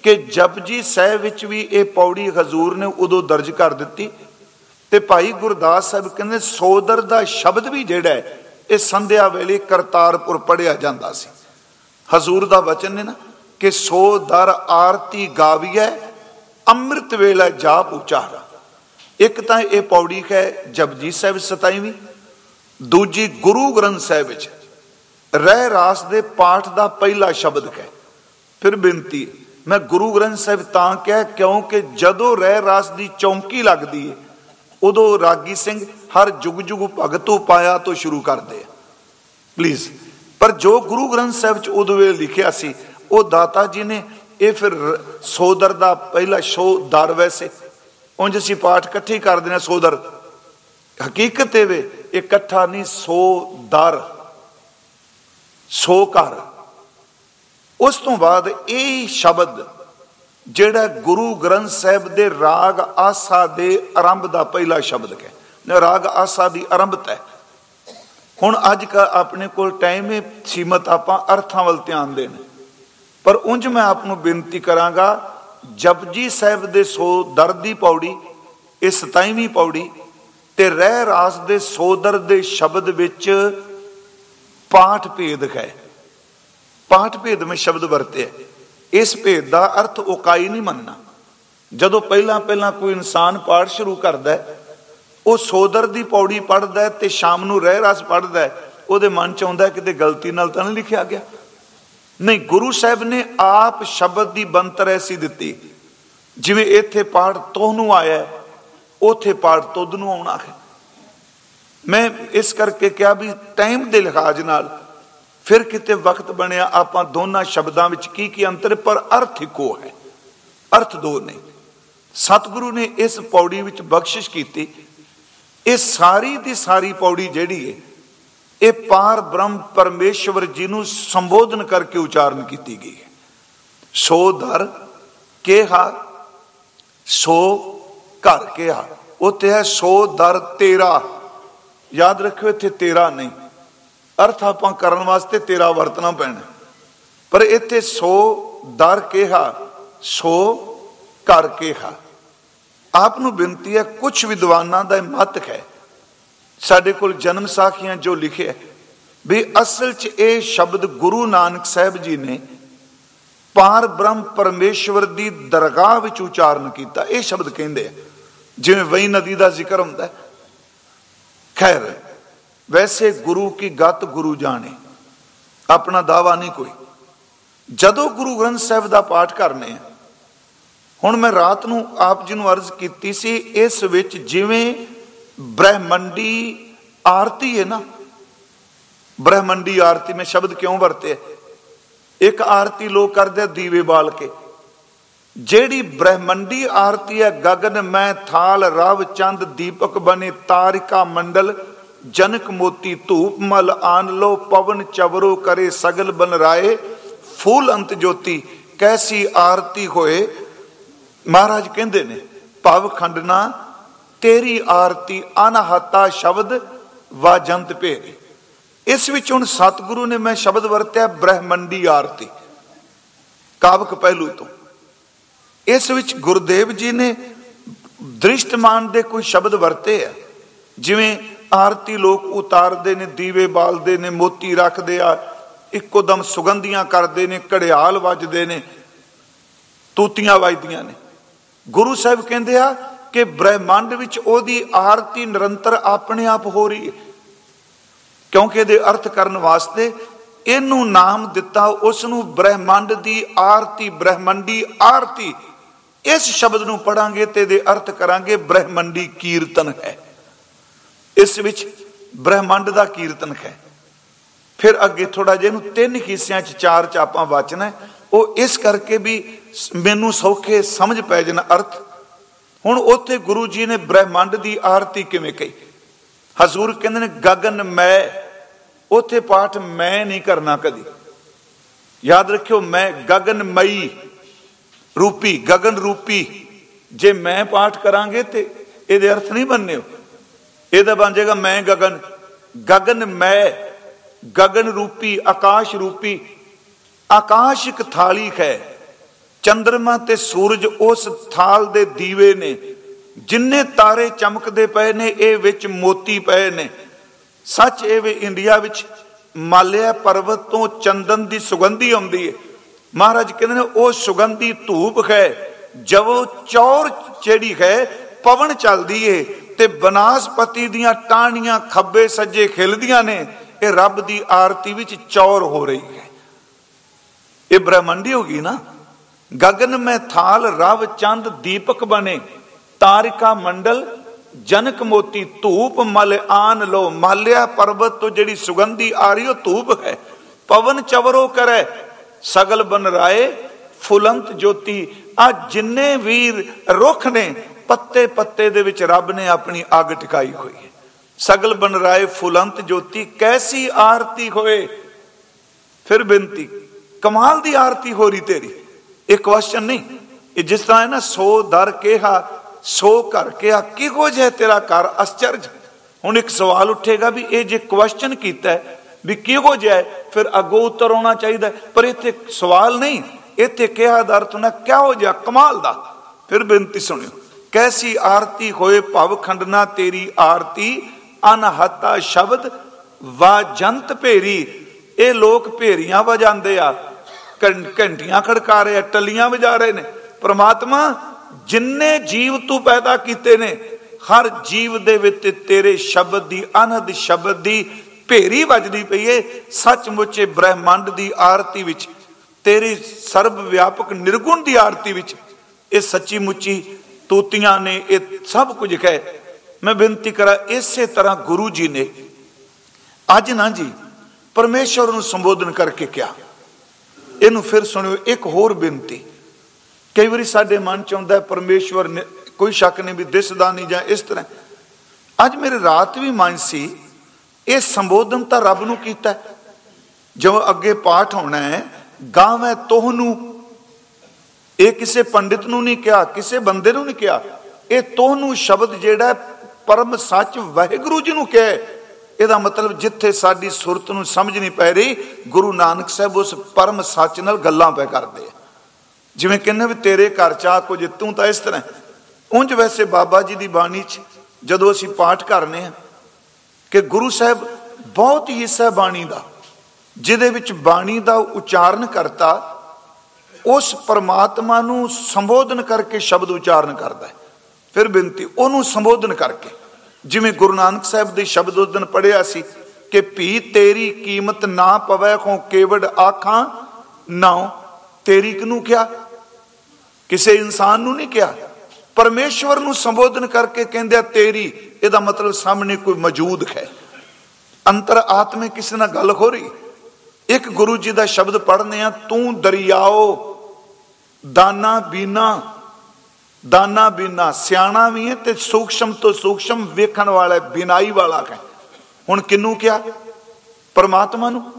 ਕਿ ਜਪਜੀ ਸਾਹਿਬ ਵਿੱਚ ਵੀ ਇਹ ਪੌੜੀ ਹਜ਼ੂਰ ਨੇ ਉਦੋਂ ਦਰਜ ਕਰ ਦਿੱਤੀ ਤੇ ਭਾਈ ਗੁਰਦਾਸ ਸਾਹਿਬ ਕਹਿੰਦੇ ਸੋਦਰ ਦਾ ਸ਼ਬਦ ਵੀ ਜਿਹੜਾ ਹੈ, ਇਹ ਸੰਧਿਆ ਵੇਲੇ ਕਰਤਾਰਪੁਰ ਪੜਿਆ ਜਾਂਦਾ ਸੀ। ਹਜ਼ੂਰ ਦਾ ਵਚਨ ਨੇ ਨਾ ਕਿ ਸੋ ਦਰ ਆਰਤੀ ਗਾਵੀਐ, ਅੰਮ੍ਰਿਤ ਵੇਲਾ ਜਾਪ ਉਚਾਰਾ। ਇੱਕ ਤਾਂ ਇਹ ਪੌੜੀ ਹੈ ਜਪਜੀ ਸਾਹਿਬ 27ਵੀਂ ਦੂਜੀ ਗੁਰੂ ਗ੍ਰੰਥ ਸਾਹਿਬ ਵਿੱਚ। ਰਹਿ ਰਾਸ ਦੇ ਪਾਠ ਦਾ ਪਹਿਲਾ ਸ਼ਬਦ ਹੈ ਫਿਰ ਬੇਨਤੀ, ਮੈਂ ਗੁਰੂ ਗ੍ਰੰਥ ਸਾਹਿਬ ਤਾਂ ਕਿਹਾ, ਕਿਉਂਕਿ ਜਦੋਂ ਰਹਿ ਰਾਸ ਦੀ ਚੌਂਕੀ ਲੱਗਦੀ ਹੈ ਉਦੋਂ ਰਾਗੀ ਸਿੰਘ ਹਰ ਜੁਗ ਜੁਗ ਭਗਤੂ ਪਾਇਆ ਤੋਂ ਸ਼ੁਰੂ ਕਰਦੇ ਆ। ਪਲੀਜ਼ ਪਰ ਜੋ ਗੁਰੂ ਗ੍ਰੰਥ ਸਾਹਿਬ ਚ ਉਦੋਂ ਵੇ ਲਿਖਿਆ ਸੀ, ਉਹ ਦਾਤਾ ਜੀ ਨੇ ਇਹ ਫਿਰ ਸੋਦਰ ਦਾ ਪਹਿਲਾ ਸ਼ੋ ਦਰ ਵੈਸੇ। ਉਂਝ ਅਸੀਂ ਪਾਠ ਇਕੱਠੇ ਕਰਦੇ ਨੇ ਸੋਦਰ। ਹਕੀਕਤ ਇਹ ਵੇ, ਇਕੱਠਾ ਨਹੀਂ, ਸੋ ਦਰ। ਸੋ ਘਰ ਉਸ ਤੋਂ ਬਾਅਦ ਇਹ ਸ਼ਬਦ ਜਿਹੜਾ ਗੁਰੂ ਗ੍ਰੰਥ ਸਾਹਿਬ ਦੇ ਰਾਗ ਆਸਾ ਦੇ ਆਰੰਭ ਦਾ ਪਹਿਲਾ ਸ਼ਬਦ ਹੈ ਰਾਗ ਆਸਾ ਦੀ ਆਰੰਭਤਾ ਹੈ। ਹੁਣ ਅੱਜ ਕਾ ਆਪਣੇ ਕੋਲ ਟਾਈਮ ਹੈ ਸੀਮਤ ਆਪਾਂ ਅਰਥਾਂ ਵੱਲ ਧਿਆਨ ਦੇਣ। ਪਰ ਉਂਝ ਮੈਂ ਆਪ ਨੂੰ ਬੇਨਤੀ ਕਰਾਂਗਾ ਜਪਜੀ ਸਾਹਿਬ ਦੇ ਸੋ ਦੀ ਪੌੜੀ ਇਹ 27ਵੀਂ ਪੌੜੀ ਤੇ ਰਹਿ ਰਾਸ ਦੇ ਸੋਦਰ ਦੇ ਸ਼ਬਦ ਵਿੱਚ ਪਾਠ ਭੇਦ ਹੈ। ਪਾਠ ਭੇਦ ਵਿੱਚ ਸ਼ਬਦ ਵਰਤੇ ਇਸ ਭੇਦ ਦਾ ਅਰਥ ਉਕਾਈ ਨਹੀਂ ਮੰਨਣਾ। ਜਦੋਂ ਪਹਿਲਾਂ ਪਹਿਲਾਂ ਕੋਈ ਇਨਸਾਨ ਪਾਠ ਸ਼ੁਰੂ ਕਰਦਾ ਹੈ, ਉਹ ਸੋਦਰ ਦੀ ਪੌੜੀ ਪੜਦਾ ਹੈ ਤੇ ਸ਼ਾਮ ਨੂੰ ਰਹਿ ਰਸ ਪੜਦਾ ਹੈ, ਉਹਦੇ ਮਨ ਚ ਆਉਂਦਾ ਕਿਤੇ ਗਲਤੀ ਨਾਲ ਤਾਂ ਨਹੀਂ ਲਿਖਿਆ ਗਿਆ। ਨਹੀਂ, ਗੁਰੂ ਸਾਹਿਬ ਨੇ ਆਪ ਸ਼ਬਦ ਦੀ ਬੰਤਰ ਐਸੀ ਦਿੱਤੀ। ਜਿਵੇਂ ਇੱਥੇ ਪਾਠ ਤੋਹ ਨੂੰ ਆਇਆ ਉਥੇ ਪਾਠ ਤੁਧ ਨੂੰ ਆਉਣਾ ਹੈ। ਮੈਂ ਇਸ ਕਰਕੇ ਕਿਹਾ ਵੀ ਟਾਈਮ ਦੇ ਲਿਹਾਜ਼ ਨਾਲ ਫਿਰ ਕਿਤੇ ਵਕਤ ਬਣਿਆ ਆਪਾਂ ਦੋਨਾਂ ਸ਼ਬਦਾਂ ਵਿੱਚ ਕੀ ਕੀ ਅੰਤਰ, ਪਰ ਅਰਥ ਇੱਕੋ ਹੈ। ਅਰਥ ਦੋ ਨੇ। ਸਤਿਗੁਰੂ ਨੇ ਇਸ ਪੌੜੀ ਵਿੱਚ ਬਖਸ਼ਿਸ਼ ਕੀਤੀ। ਇਹ ਸਾਰੀ ਦੀ ਸਾਰੀ ਪੌੜੀ ਜਿਹੜੀ ਹੈ, ਇਹ ਪਾਰ ਬ੍ਰਹਮ ਪਰਮੇਸ਼ਵਰ ਜੀ ਨੂੰ ਸੰਬੋਧਨ ਕਰਕੇ ਉਚਾਰਨ ਕੀਤੀ ਗਈ ਹੈ। ਸੋ ਦਰ ਕਿਹਾ, ਸੋ ਘਰ ਕਿਹਾ। ਉੱਥੇ ਹੈ, ਸੋ ਦਰ ਤੇਰਾ। ਯਾਦ ਰੱਖਿਓ, ਇੱਥੇ ਤੇਰਾ ਨਹੀਂ। ਅਰਥ ਆਪਾਂ ਕਰਨ ਵਾਸਤੇ ਤੇਰਾ ਵਰਤਣਾ ਪੈਣਾ। ਪਰ ਇੱਥੇ ਸੋ ਦਰ ਕਿਹਾ, ਸੋ ਘਰ ਕਿਹਾ। ਆਪ ਨੂੰ ਬੇਨਤੀ ਹੈ ਕੁਝ ਵਿਦਵਾਨਾਂ ਦਾ ਮਤ ਹੈ। ਸਾਡੇ ਕੋਲ ਜਨਮ ਸਾਖੀਆਂ ਜੋ ਲਿਖਿਆ ਵੀ ਅਸਲ 'ਚ ਇਹ ਸ਼ਬਦ ਗੁਰੂ ਨਾਨਕ ਸਾਹਿਬ ਜੀ ਨੇ ਪਾਰ ਬ੍ਰਹਮ ਪਰਮੇਸ਼ਵਰ ਦੀ ਦਰਗਾਹ ਵਿੱਚ ਉਚਾਰਨ ਕੀਤਾ। ਇਹ ਸ਼ਬਦ ਕਹਿੰਦੇ ਆ, ਜਿਵੇਂ ਵਈ ਨਦੀ ਦਾ ਜ਼ਿਕਰ ਹੁੰਦਾ ਹੈ। ਖੈਰ, ਵੈਸੇ ਗੁਰੂ ਕੀ ਗਤ ਗੁਰੂ ਜਾਣੇ, ਆਪਣਾ ਦਾਵਾ ਨਹੀਂ ਕੋਈ। ਜਦੋਂ ਗੁਰੂ ਗ੍ਰੰਥ ਸਾਹਿਬ ਦਾ ਪਾਠ ਕਰਨੇ ਆ, ਹੁਣ ਮੈਂ ਰਾਤ ਨੂੰ ਆਪ ਜੀ ਨੂੰ ਅਰਜ਼ ਕੀਤੀ ਸੀ, ਇਸ ਵਿੱਚ ਜਿਵੇਂ ਬ੍ਰਹਮੰਡੀ ਆਰਤੀ ਹੈ ਨਾ, ਬ੍ਰਹਮੰਡੀ ਆਰਤੀ ਮੈਂ ਸ਼ਬਦ ਕਿਉਂ ਵਰਤੇ ਇੱਕ ਆਰਤੀ ਲੋਕ ਕਰਦੇ ਦੀਵੇ ਬਾਲ ਕੇ। ਜਿਹੜੀ ਬ੍ਰਹਮੰਡੀ ਆਰਤੀ ਹੈ, ਗਗਨ ਮੈਂ ਥਾਲ, ਰਵ ਚੰਦ, ਦੀਪਕ ਬਨੇ ਤਾਰਿਕਾ ਮੰਡਲ, ਜਨਕ ਮੋਤੀ ਧੂਪ ਮਲ, ਆਨ ਲੋ, ਪਵਨ ਚਵਰੋ ਕਰੇ, ਸਗਲ ਬਨ ਰਾਏ, ਫੂਲ ਅੰਤ ਜੋਤੀ, ਕੈਸੀ ਆਰਤੀ ਹੋਏ? ਮਹਾਰਾਜ ਕਹਿੰਦੇ ਨੇ, ਭਵ ਖੰਡਨਾ, ਤੇਰੀ ਆਰਤੀ ਅਨਹਤਾ ਸ਼ਬਦ ਵਾਜੰਤ ਭੇਰੇ। ਇਸ ਵਿੱਚ ਹੁਣ ਸਤਿਗੁਰੂ ਨੇ ਮੈਂ ਸ਼ਬਦ ਵਰਤਿਆ, ਬ੍ਰਹਮੰਡੀ ਆਰਤੀ। ਕਾਵਕ ਪਹਿਲੂ ਤੋਂ। ਇਸ ਵਿੱਚ ਗੁਰਦੇਵ ਜੀ ਨੇ ਦ੍ਰਿਸ਼ਟਮਾਨ ਦੇ ਕੋਈ ਸ਼ਬਦ ਵਰਤੇ ਆ। ਜਿਵੇਂ ਆਰਤੀ ਲੋਕ ਉਤਾਰਦੇ ਨੇ, ਦੀਵੇ ਬਾਲਦੇ ਨੇ, ਮੋਤੀ ਰੱਖਦੇ ਆ, ਇੱਕੋ ਦਮ ਸੁਗੰਧੀਆਂ ਕਰਦੇ ਨੇ, ਘੜਿਆਲ ਵੱਜਦੇ ਨੇ, ਤੂਤੀਆਂ ਵੱਜਦੀਆਂ ਨੇ। ਗੁਰੂ ਸਾਹਿਬ ਕਹਿੰਦੇ ਆ ਕਿ ਬ੍ਰਹਿਮੰਡ ਵਿੱਚ ਉਹਦੀ ਆਰਤੀ ਨਿਰੰਤਰ ਆਪਣੇ ਆਪ ਹੋ ਰਹੀ ਹੈ। ਕਿਉਂਕਿ ਇਹਦੇ ਅਰਥ ਕਰਨ ਵਾਸਤੇ ਇਹਨੂੰ ਨਾਮ ਦਿੱਤਾ ਉਸ ਨੂੰ ਬ੍ਰਹਿਮੰਡ ਦੀ ਆਰਤੀ, ਬ੍ਰਹਿਮੰਡੀ ਆਰਤੀ ਇਸ ਸ਼ਬਦ ਨੂੰ ਪੜਾਂਗੇ ਤੇ ਦੇ ਅਰਥ ਕਰਾਂਗੇ ਬ੍ਰਹਿਮੰਡੀ ਕੀਰਤਨ ਹੈ। ਇਸ ਵਿੱਚ ਬ੍ਰਹਿਮੰਡ ਦਾ ਕੀਰਤਨ ਹੈ। ਫਿਰ ਅੱਗੇ ਥੋੜਾ ਜਿਹਾ ਇਹਨੂੰ ਤਿੰਨ ਹਿੱਸਿਆਂ 'ਚ ਚਾਰ ਚਾਪਾਂ ਵਾਚਣਾ ਉਹ ਇਸ ਕਰਕੇ ਵੀ ਮੈਨੂੰ ਸੌਖੇ ਸਮਝ ਪੈ ਜਨ ਅਰਥ। ਹੁਣ ਉੱਥੇ ਗੁਰੂ ਜੀ ਨੇ ਬ੍ਰਹਿਮੰਡ ਦੀ ਆਰਤੀ ਕਿਵੇਂ ਕਹੀ? ਹਜ਼ੂਰ ਕਹਿੰਦੇ ਨੇ, ਗਗਨ ਮੈਂ ਉੱਥੇ ਪਾਠ ਮੈਂ ਨਹੀਂ ਕਰਨਾ ਕਦੀ। ਯਾਦ ਰੱਖਿਓ, ਮੈਂ ਗਗਨ ਮਈ ਰੂਪੀ, ਗਗਨ ਰੂਪੀ, ਜੇ ਮੈਂ ਪਾਠ ਕਰਾਂਗੇ ਤੇ ਇਹਦੇ ਅਰਥ ਨਹੀਂ ਬੰਨਿਓ ਇਹਦਾ ਬਣ ਜਾਏਗਾ ਮੈਂ, ਗਗਨ। ਗਗਨ, ਮੈਂ, ਗਗਨ ਰੂਪੀ, ਆਕਾਸ਼ ਰੂਪੀ। ਆਕਾਸ਼ਿਕ ਥਾਲੀ ਹੈ ਚੰਦਰਮਾ ਤੇ ਸੂਰਜ ਉਸ ਥਾਲ ਦੇ ਦੀਵੇ ਨੇ। ਜਿੰਨੇ ਤਾਰੇ ਚਮਕਦੇ ਪਏ ਨੇ, ਇਹ ਵਿੱਚ ਮੋਤੀ ਪਏ ਨੇ। ਸੱਚ ਇਹ ਵੀ ਇੰਡੀਆ ਵਿੱਚ ਮਾਲਿਆ ਪਰਬਤ ਤੋਂ ਚੰਦਨ ਦੀ ਸੁਗੰਧੀ ਆਉਂਦੀ ਹੈ ਮਹਾਰਾਜ ਕਹਿੰਦੇ ਨੇ, ਉਹ ਸੁਗੰਧੀ ਧੂਪ ਹੈ, ਜਵੋ ਚੌਰ ਜਿਹੜੀ ਹੈ, ਪਵਨ ਚੱਲਦੀ ਏ, ਤੇ ਬਨਾਸਪਤੀ ਦੀਆਂ ਟਾਹਣੀਆਂ ਖੱਬੇ ਸੱਜੇ ਖਿਲਦੀਆਂ ਨੇ, ਇਹ ਰੱਬ ਦੀ ਆਰਤੀ ਵਿੱਚ ਚੌਰ ਹੋ ਰਹੀ ਹੈ। ਇਹ ਬ੍ਰਹਮੰਡੀ ਹੋ ਗਈ ਨਾ? ਗਗਨ ਮੈਂ ਥਾਲ ਰਵ ਚੰਦ ਦੀਪਕ ਬਣੇ, ਤਾਰਿਕਾ ਮੰਡਲ, ਜਨਕ ਮੋਤੀ ਧੂਪ ਮਲ ਆਨ ਲੋ, ਮਾਲਿਆ ਪਰਬਤ ਤੋਂ ਜਿਹੜੀ ਸੁਗੰਧੀ ਆ ਰਹੀ, ਉਹ ਧੂਪ ਹੈ। ਪਵਨ ਚਵਰੋ ਕਰੇ ਸਗਲ ਬਨ ਰਾਏ, ਫੁਲੰਤ ਜੋਤੀ। ਆ ਜਿੰਨੇ ਵੀਰ ਰੁੱਖ ਨੇ, ਪੱਤੇ ਪੱਤੇ ਦੇ ਵਿੱਚ ਰੱਬ ਨੇ ਆਪਣੀ ਅੱਗ ਟਿਕਾਈ ਹੋਈ ਹੈ। ਸਗਲ ਬਨ ਰਾਏ, ਫੁਲੰਤ ਜੋਤੀ, ਕੈਸੀ ਆਰਤੀ ਹੋਏ? ਫਿਰ ਬੇਨਤੀ, ਕਮਾਲ ਦੀ ਆਰਤੀ ਹੋ ਰਹੀ ਤੇਰੀ। ਇਹ ਕੁਐਸਚਨ ਨਹੀਂ। ਇਹ ਜਿਸ ਤਰ੍ਹਾਂ ਹੈ ਨਾ, ਸੋ ਦਰ ਕਿਹਾ, ਸੋ ਘਰ ਕਿਹਾ ਕਿਹੋ ਜਿਹਾ ਤੇਰਾ ਘਰ? ਅਸਚਰਜ। ਹੁਣ ਇੱਕ ਸਵਾਲ ਉੱਠੇਗਾ ਵੀ ਇਹ ਜੇ ਕੁਐਸਚਨ ਕੀਤਾ ਹੈ ਵੀ ਕਿਹੋ ਜਿਹਾ ਫਿਰ ਅੱਗੋਂ ਉੱਤਰ ਆਉਣਾ ਚਾਹੀਦਾ ਪਰ ਇੱਥੇ ਸਵਾਲ ਨਹੀਂ। ਇੱਥੇ ਕਿਹਾ ਦਾ ਅਰਥ ਨਾ ਕਿਹੋ ਜਿਹਾ ਕਮਾਲ ਦਾ। ਫਿਰ ਬੇਨਤੀ ਸੁਣਿਓ, ਕੈਸੀ ਆਰਤੀ ਹੋਏ ਭਵ ਖੰਡਨਾ ਤੇਰੀ ਆਰਤੀ, ਅਨਹਤਾ ਸ਼ਬਦ ਵਾ ਭੇਰੀ। ਇਹ ਲੋਕ ਭੇਰੀਆਂ ਵਜਾਉਂਦੇ ਆ। ਘੰਟੀਆਂ ਖੜਕਾ ਰਹੇ ਆ, ਟੱਲੀਆਂ ਵਜਾ ਰਹੇ ਨੇ। ਪ੍ਰਮਾਤਮਾ, ਜਿੰਨੇ ਜੀਵ ਤੂੰ ਪੈਦਾ ਕੀਤੇ ਨੇ, ਹਰ ਜੀਵ ਦੇ ਵਿੱਚ ਤੇਰੇ ਸ਼ਬਦ ਦੀ, ਅਨਹਦ ਸ਼ਬਦ ਦੀ ਭੇਰੀ ਵੱਜਦੀ ਪਈ ਏ, ਸੱਚਮੁੱਚੇ ਬ੍ਰਹਿਮੰਡ ਦੀ ਆਰਤੀ ਵਿੱਚ, ਤੇਰੀ ਸਰਬ ਵਿਆਪਕ ਨਿਰਗੁਣ ਦੀ ਆਰਤੀ ਵਿੱਚ, ਇਹ ਸੱਚੀ ਮੁੱਚੀ ਤੋਤੀਆਂ ਨੇ ਇਹ ਸਭ ਕੁਝ ਕਹੇ ਮੈਂ ਬੇਨਤੀ ਕਰਾਂ, ਇਸੇ ਤਰ੍ਹਾਂ ਗੁਰੂ ਜੀ ਨੇ, ਅੱਜ ਨਾ ਜੀ, ਪਰਮੇਸ਼ਵਰ ਨੂੰ ਸੰਬੋਧਨ ਕਰਕੇ ਕਿਹਾ। ਇਹਨੂੰ ਫਿਰ ਸੁਣਿਓ, ਇੱਕ ਹੋਰ ਬੇਨਤੀ। ਕਈ ਵਾਰੀ ਸਾਡੇ ਮਨ ਚ ਆਉਂਦਾ ਪਰਮੇਸ਼ਵਰ ਨੇ ਕੋਈ ਸ਼ੱਕ ਨਹੀਂ ਵੀ ਦਿਸਦਾ ਨਹੀਂ ਜਾਂ ਇਸ ਤਰ੍ਹਾਂ। ਅੱਜ ਮੇਰੇ ਰਾਤ ਵੀ ਮਨ ਸੀ ਇਹ ਸੰਬੋਧਨ ਤਾਂ ਰੱਬ ਨੂੰ ਕੀਤਾ। ਜੋ ਅੱਗੇ ਪਾਠ ਹੋਣਾ ਹੈ, ਗਾਵੇਂ ਤੋਹਨੂੰ। ਇਹ ਕਿਸੇ ਪੰਡਿਤ ਨੂੰ ਨਹੀਂ ਕਿਹਾ, ਕਿਸੇ ਬੰਦੇ ਨੂੰ ਨਹੀਂ ਕਿਹਾ। ਇਹ ਤੋਹਨੂੰ ਸ਼ਬਦ ਜਿਹੜਾ ਪਰਮ ਸੱਚ ਵਾਹਿਗੁਰੂ ਜੀ ਨੂੰ ਕਹੇ ਇਹਦਾ ਮਤਲਬ ਜਿੱਥੇ ਸਾਡੀ ਸੁਰਤ ਨੂੰ ਸਮਝ ਨਹੀਂ ਪੈ ਰਹੀ, ਗੁਰੂ ਨਾਨਕ ਸਾਹਿਬ ਉਸ ਪਰਮ ਸੱਚ ਨਾਲ ਗੱਲਾਂ ਪੈ ਕਰਦੇ ਜਿਵੇਂ ਕਹਿੰਦੇ ਵੀ ਤੇਰੇ ਘਰ ਚ ਆ ਕੁਝ, ਤੂੰ ਤਾਂ ਇਸ ਤਰ੍ਹਾਂ ਉਂਝ ਵੈਸੇ ਬਾਬਾ ਜੀ ਦੀ ਬਾਣੀ ਚ, ਜਦੋਂ ਅਸੀਂ ਪਾਠ ਕਰਨੇ ਆ ਕਿ ਗੁਰੂ ਸਾਹਿਬ ਬਹੁਤ ਹੀ ਹਿੱਸਾ ਬਾਣੀ ਦਾ, ਜਿਹਦੇ ਵਿੱਚ ਬਾਣੀ ਦਾ ਉਚਾਰਨ ਕਰਤਾ, ਉਸ ਪਰਮਾਤਮਾ ਨੂੰ ਸੰਬੋਧਨ ਕਰਕੇ ਸ਼ਬਦ ਉਚਾਰਨ ਕਰਦਾ ਹੈ। ਫਿਰ ਬੇਨਤੀ, ਉਹਨੂੰ ਸੰਬੋਧਨ ਕਰਕੇ, ਜਿਵੇਂ ਗੁਰੂ ਨਾਨਕ ਸਾਹਿਬ ਦੇ ਸ਼ਬਦ ਉਸ ਦਿਨ ਪੜਿਆ ਸੀ ਕਿ ਭੀ ਤੇਰੀ ਕੀਮਤ ਨਾ ਪਵੇ ਕੋ ਕੇਵੜ ਆਖਾਂ ਨਾ ਤੇਰੀ ਕਿਨੂੰ ਕਿਹਾ? ਕਿਸੇ ਇਨਸਾਨ ਨੂੰ ਨਹੀਂ ਕਿਹਾ? ਪਰਮੇਸ਼ਵਰ ਨੂੰ ਸੰਬੋਧਨ ਕਰਕੇ ਕਹਿੰਦੇ ਆ, ਤੇਰੀ, ਇਹਦਾ ਮਤਲਬ ਸਾਹਮਣੇ ਕੋਈ ਮੌਜੂਦ ਹੈ। ਅੰਤਰ ਆਤਮੇ ਕਿਸੇ ਨਾਲ ਗੱਲ ਹੋ ਰਹੀ? ਇੱਕ ਗੁਰੂ ਜੀ ਦਾ ਸ਼ਬਦ ਪੜ੍ਹਨੇ ਆ, ਤੂੰ ਦਰਿਆਓ, ਦਾਨਾ ਬੀਨਾ ਦਾਨਾ ਬੀਨਾ, ਸਿਆਣਾ ਵੀ ਹੈ ਤੇ ਸੂਖਸ਼ਮ ਤੋਂ ਸੂਖਸ਼ਮ ਵੇਖਣ ਵਾਲਾ ਬਿਨਾਈ ਵਾਲਾ ਹੈ। ਹੁਣ ਕਿੰਨੂੰ ਕਿਹਾ? ਪਰਮਾਤਮਾ ਨੂੰ।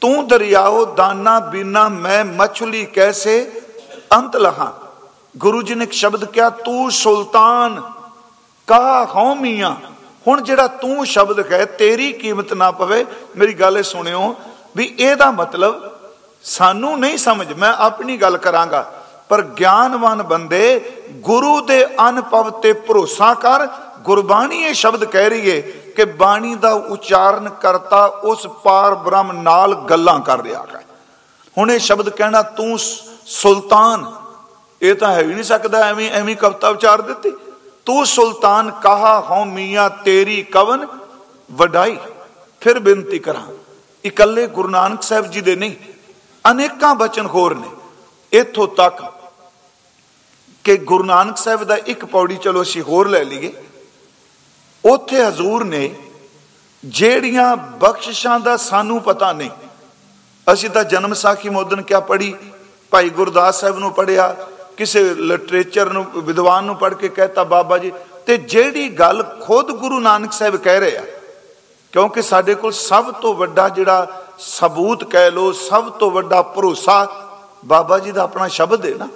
ਤੂੰ ਦਰਿਆਓ, ਦਾਨਾ ਬੀਨਾ, ਮੈਂ ਮਛਲੀ ਕੈਸੇ, ਅੰਤ ਲਹਾ। ਗੁਰੂ ਜੀ ਨੇ ਇੱਕ ਸ਼ਬਦ ਕਿਹਾ, ਤੂੰ ਸੁਲਤਾਨ ਕਾ ਕੌਮੀਆਂ ਹੁਣ ਜਿਹੜਾ ਤੂੰ ਸ਼ਬਦ ਕਹੇ, ਤੇਰੀ ਕੀਮਤ ਨਾ ਪਵੇ, ਮੇਰੀ ਗੱਲ ਸੁਣਿਓ ਵੀ ਇਹਦਾ ਮਤਲਬ ਸਾਨੂੰ ਨਹੀਂ ਸਮਝ, ਮੈਂ ਆਪਣੀ ਗੱਲ ਕਰਾਂਗਾ। ਪਰ ਗਿਆਨਵਾਨ ਬੰਦੇ ਗੁਰੂ ਦੇ ਅਨੁਭਵ ਤੇ ਭਰੋਸਾ ਕਰ, ਗੁਰਬਾਣੀ ਇਹ ਸ਼ਬਦ ਕਹਿ ਰਹੀ ਏ ਕਿ ਬਾਣੀ ਦਾ ਉਚਾਰਨ ਕਰਤਾ, ਉਸ ਪਾਰ ਬ੍ਰਹਮ ਨਾਲ ਗੱਲਾਂ ਕਰ ਰਿਹਾ ਹੈ। ਹੁਣ ਇਹ ਸ਼ਬਦ ਕਹਿਣਾ, ਤੂੰ ਸੁਲਤਾਨ ਇਹ ਤਾਂ ਹੈ ਹੀ ਨਹੀਂ ਸਕਦਾ ਐਵੇਂ ਐਵੇਂ ਕਵਤਾ ਉਚਾਰ ਦਿੱਤੀ। ਤੂੰ ਸੁਲਤਾਨ ਕਹਾ ਹਉ ਮੀਆਂ ਤੇਰੀ ਕਵਨ, ਵਡਾਈ। ਫਿਰ ਬੇਨਤੀ ਕਰਾਂ, ਇਕੱਲੇ ਗੁਰੂ ਨਾਨਕ ਸਾਹਿਬ ਜੀ ਦੇ ਨਹੀਂ, ਅਨੇਕਾਂ ਬਚਨ ਹੋਰ ਨੇ। ਇਥੋਂ ਤੱਕ ਕਿ ਗੁਰੂ ਨਾਨਕ ਸਾਹਿਬ ਦਾ ਇੱਕ ਪੌੜੀ ਚਲੋ ਅਸੀਂ ਹੋਰ ਲੈ ਲਈਏ। ਉੱਥੇ ਹਜ਼ੂਰ ਨੇ ਜਿਹੜੀਆਂ ਬਖਸ਼ਿਸ਼ਾਂ ਦਾ ਸਾਨੂੰ ਪਤਾ ਨਹੀਂ, ਅਸੀਂ ਤਾਂ ਜਨਮ ਸਾਖੀ ਮੋਦਨ ਕਿਆ ਪੜੀ ਭਾਈ ਗੁਰਦਾਸ ਸਾਹਿਬ ਨੂੰ ਪੜਿਆ ਕਿਸੇ ਲਿਟਰੇਚਰ ਨੂੰ, ਵਿਦਵਾਨ ਨੂੰ ਪੜ੍ਹ ਕੇ ਕਹਤਾ ਬਾਬਾ ਜੀ, ਤੇ ਜਿਹੜੀ ਗੱਲ ਖੁਦ ਗੁਰੂ ਨਾਨਕ ਸਾਹਿਬ ਕਹਿ ਰਹੇ ਆ, ਕਿਉਂਕਿ ਸਾਡੇ ਕੋਲ ਸਭ ਤੋਂ ਵੱਡਾ ਜਿਹੜਾ ਸਬੂਤ ਕਹਿ ਲੋ ਸਭ ਤੋਂ ਵੱਡਾ ਭਰੋਸਾ ਬਾਬਾ ਜੀ ਦਾ ਆਪਣਾ ਸ਼ਬਦ ਹੈ ਨਾ।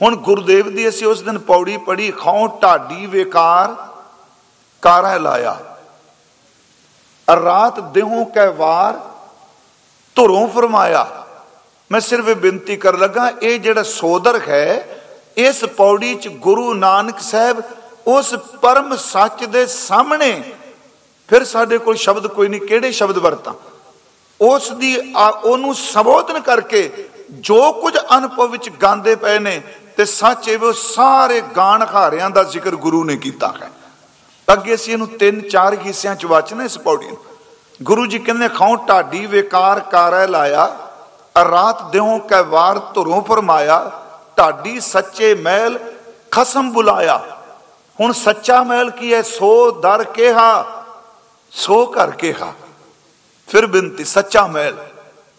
ਹੁਣ ਗੁਰਦੇਵ ਦੀ ਅਸੀਂ ਉਸ ਦਿਨ ਪੌੜੀ ਪੜੀ ਖੌ ਢਾਡੀ ਵੇਕਾਰ, ਕਾਰਾ ਲਾਇਆ। ਰਾਤ ਦੇਹੋਂ ਕੈ ਵਾਰ, ਧੁਰੋਂ ਫਰਮਾਇਆ। ਮੈਂ ਸਿਰਫ ਇਹ ਬੇਨਤੀ ਕਰ ਲੱਗਾ, ਇਹ ਜਿਹੜਾ ਸੋਦਰ ਹੈ, ਇਸ ਪੌੜੀ ਚ ਗੁਰੂ ਨਾਨਕ ਸਾਹਿਬ ਉਸ ਪਰਮ ਸੱਚ ਦੇ ਸਾਹਮਣੇ ਫਿਰ ਸਾਡੇ ਕੋਲ ਸ਼ਬਦ ਕੋਈ ਨਹੀਂ, ਕਿਹੜੇ ਸ਼ਬਦ ਵਰਤਾਂ? ਉਸ ਦੀ ਉਹਨੂੰ ਸੰਬੋਧਨ ਕਰਕੇ ਜੋ ਕੁਝ ਅਨੁਭਵ ਵਿੱਚ ਗਾਉਂਦੇ ਪਏ ਨੇ ਤੇ ਸੱਚ ਇਹ ਉਹ ਸਾਰੇ ਗਾਣ ਹਾਰਿਆਂ ਦਾ ਜ਼ਿਕਰ ਗੁਰੂ ਨੇ ਕੀਤਾ ਹੈ। ਅੱਗੇ ਅਸੀਂ ਇਹਨੂੰ ਤਿੰਨ ਚਾਰ ਹਿੱਸਿਆਂ ਚ ਵਾਚਣਾ ਇਸ ਪੌੜੀ ਨੂੰ। ਗੁਰੂ ਜੀ ਕਹਿੰਦੇ ਖਾਉ ਢਾਡੀ ਵਿਕਾਰ ਕਾਰੈ ਲਾਇਆ ਰਾਤ ਦਿਉ ਕੈ ਵਾਰ ਧੁਰੋਂ ਫਰਮਾਇਆ ਢਾਡੀ ਸੱਚੇ ਮਹਿਲ ਖਸਮ ਬੁਲਾਇਆ। ਹੁਣ ਸੱਚਾ ਮਹਿਲ ਕੀ ਹੈ? ਸੋ ਦਰ ਕਿਹਾ, ਸੋ ਘਰ ਕਿਹਾ। ਫਿਰ ਬਿੰਤੀ ਸੱਚਾ ਮਹਿਲ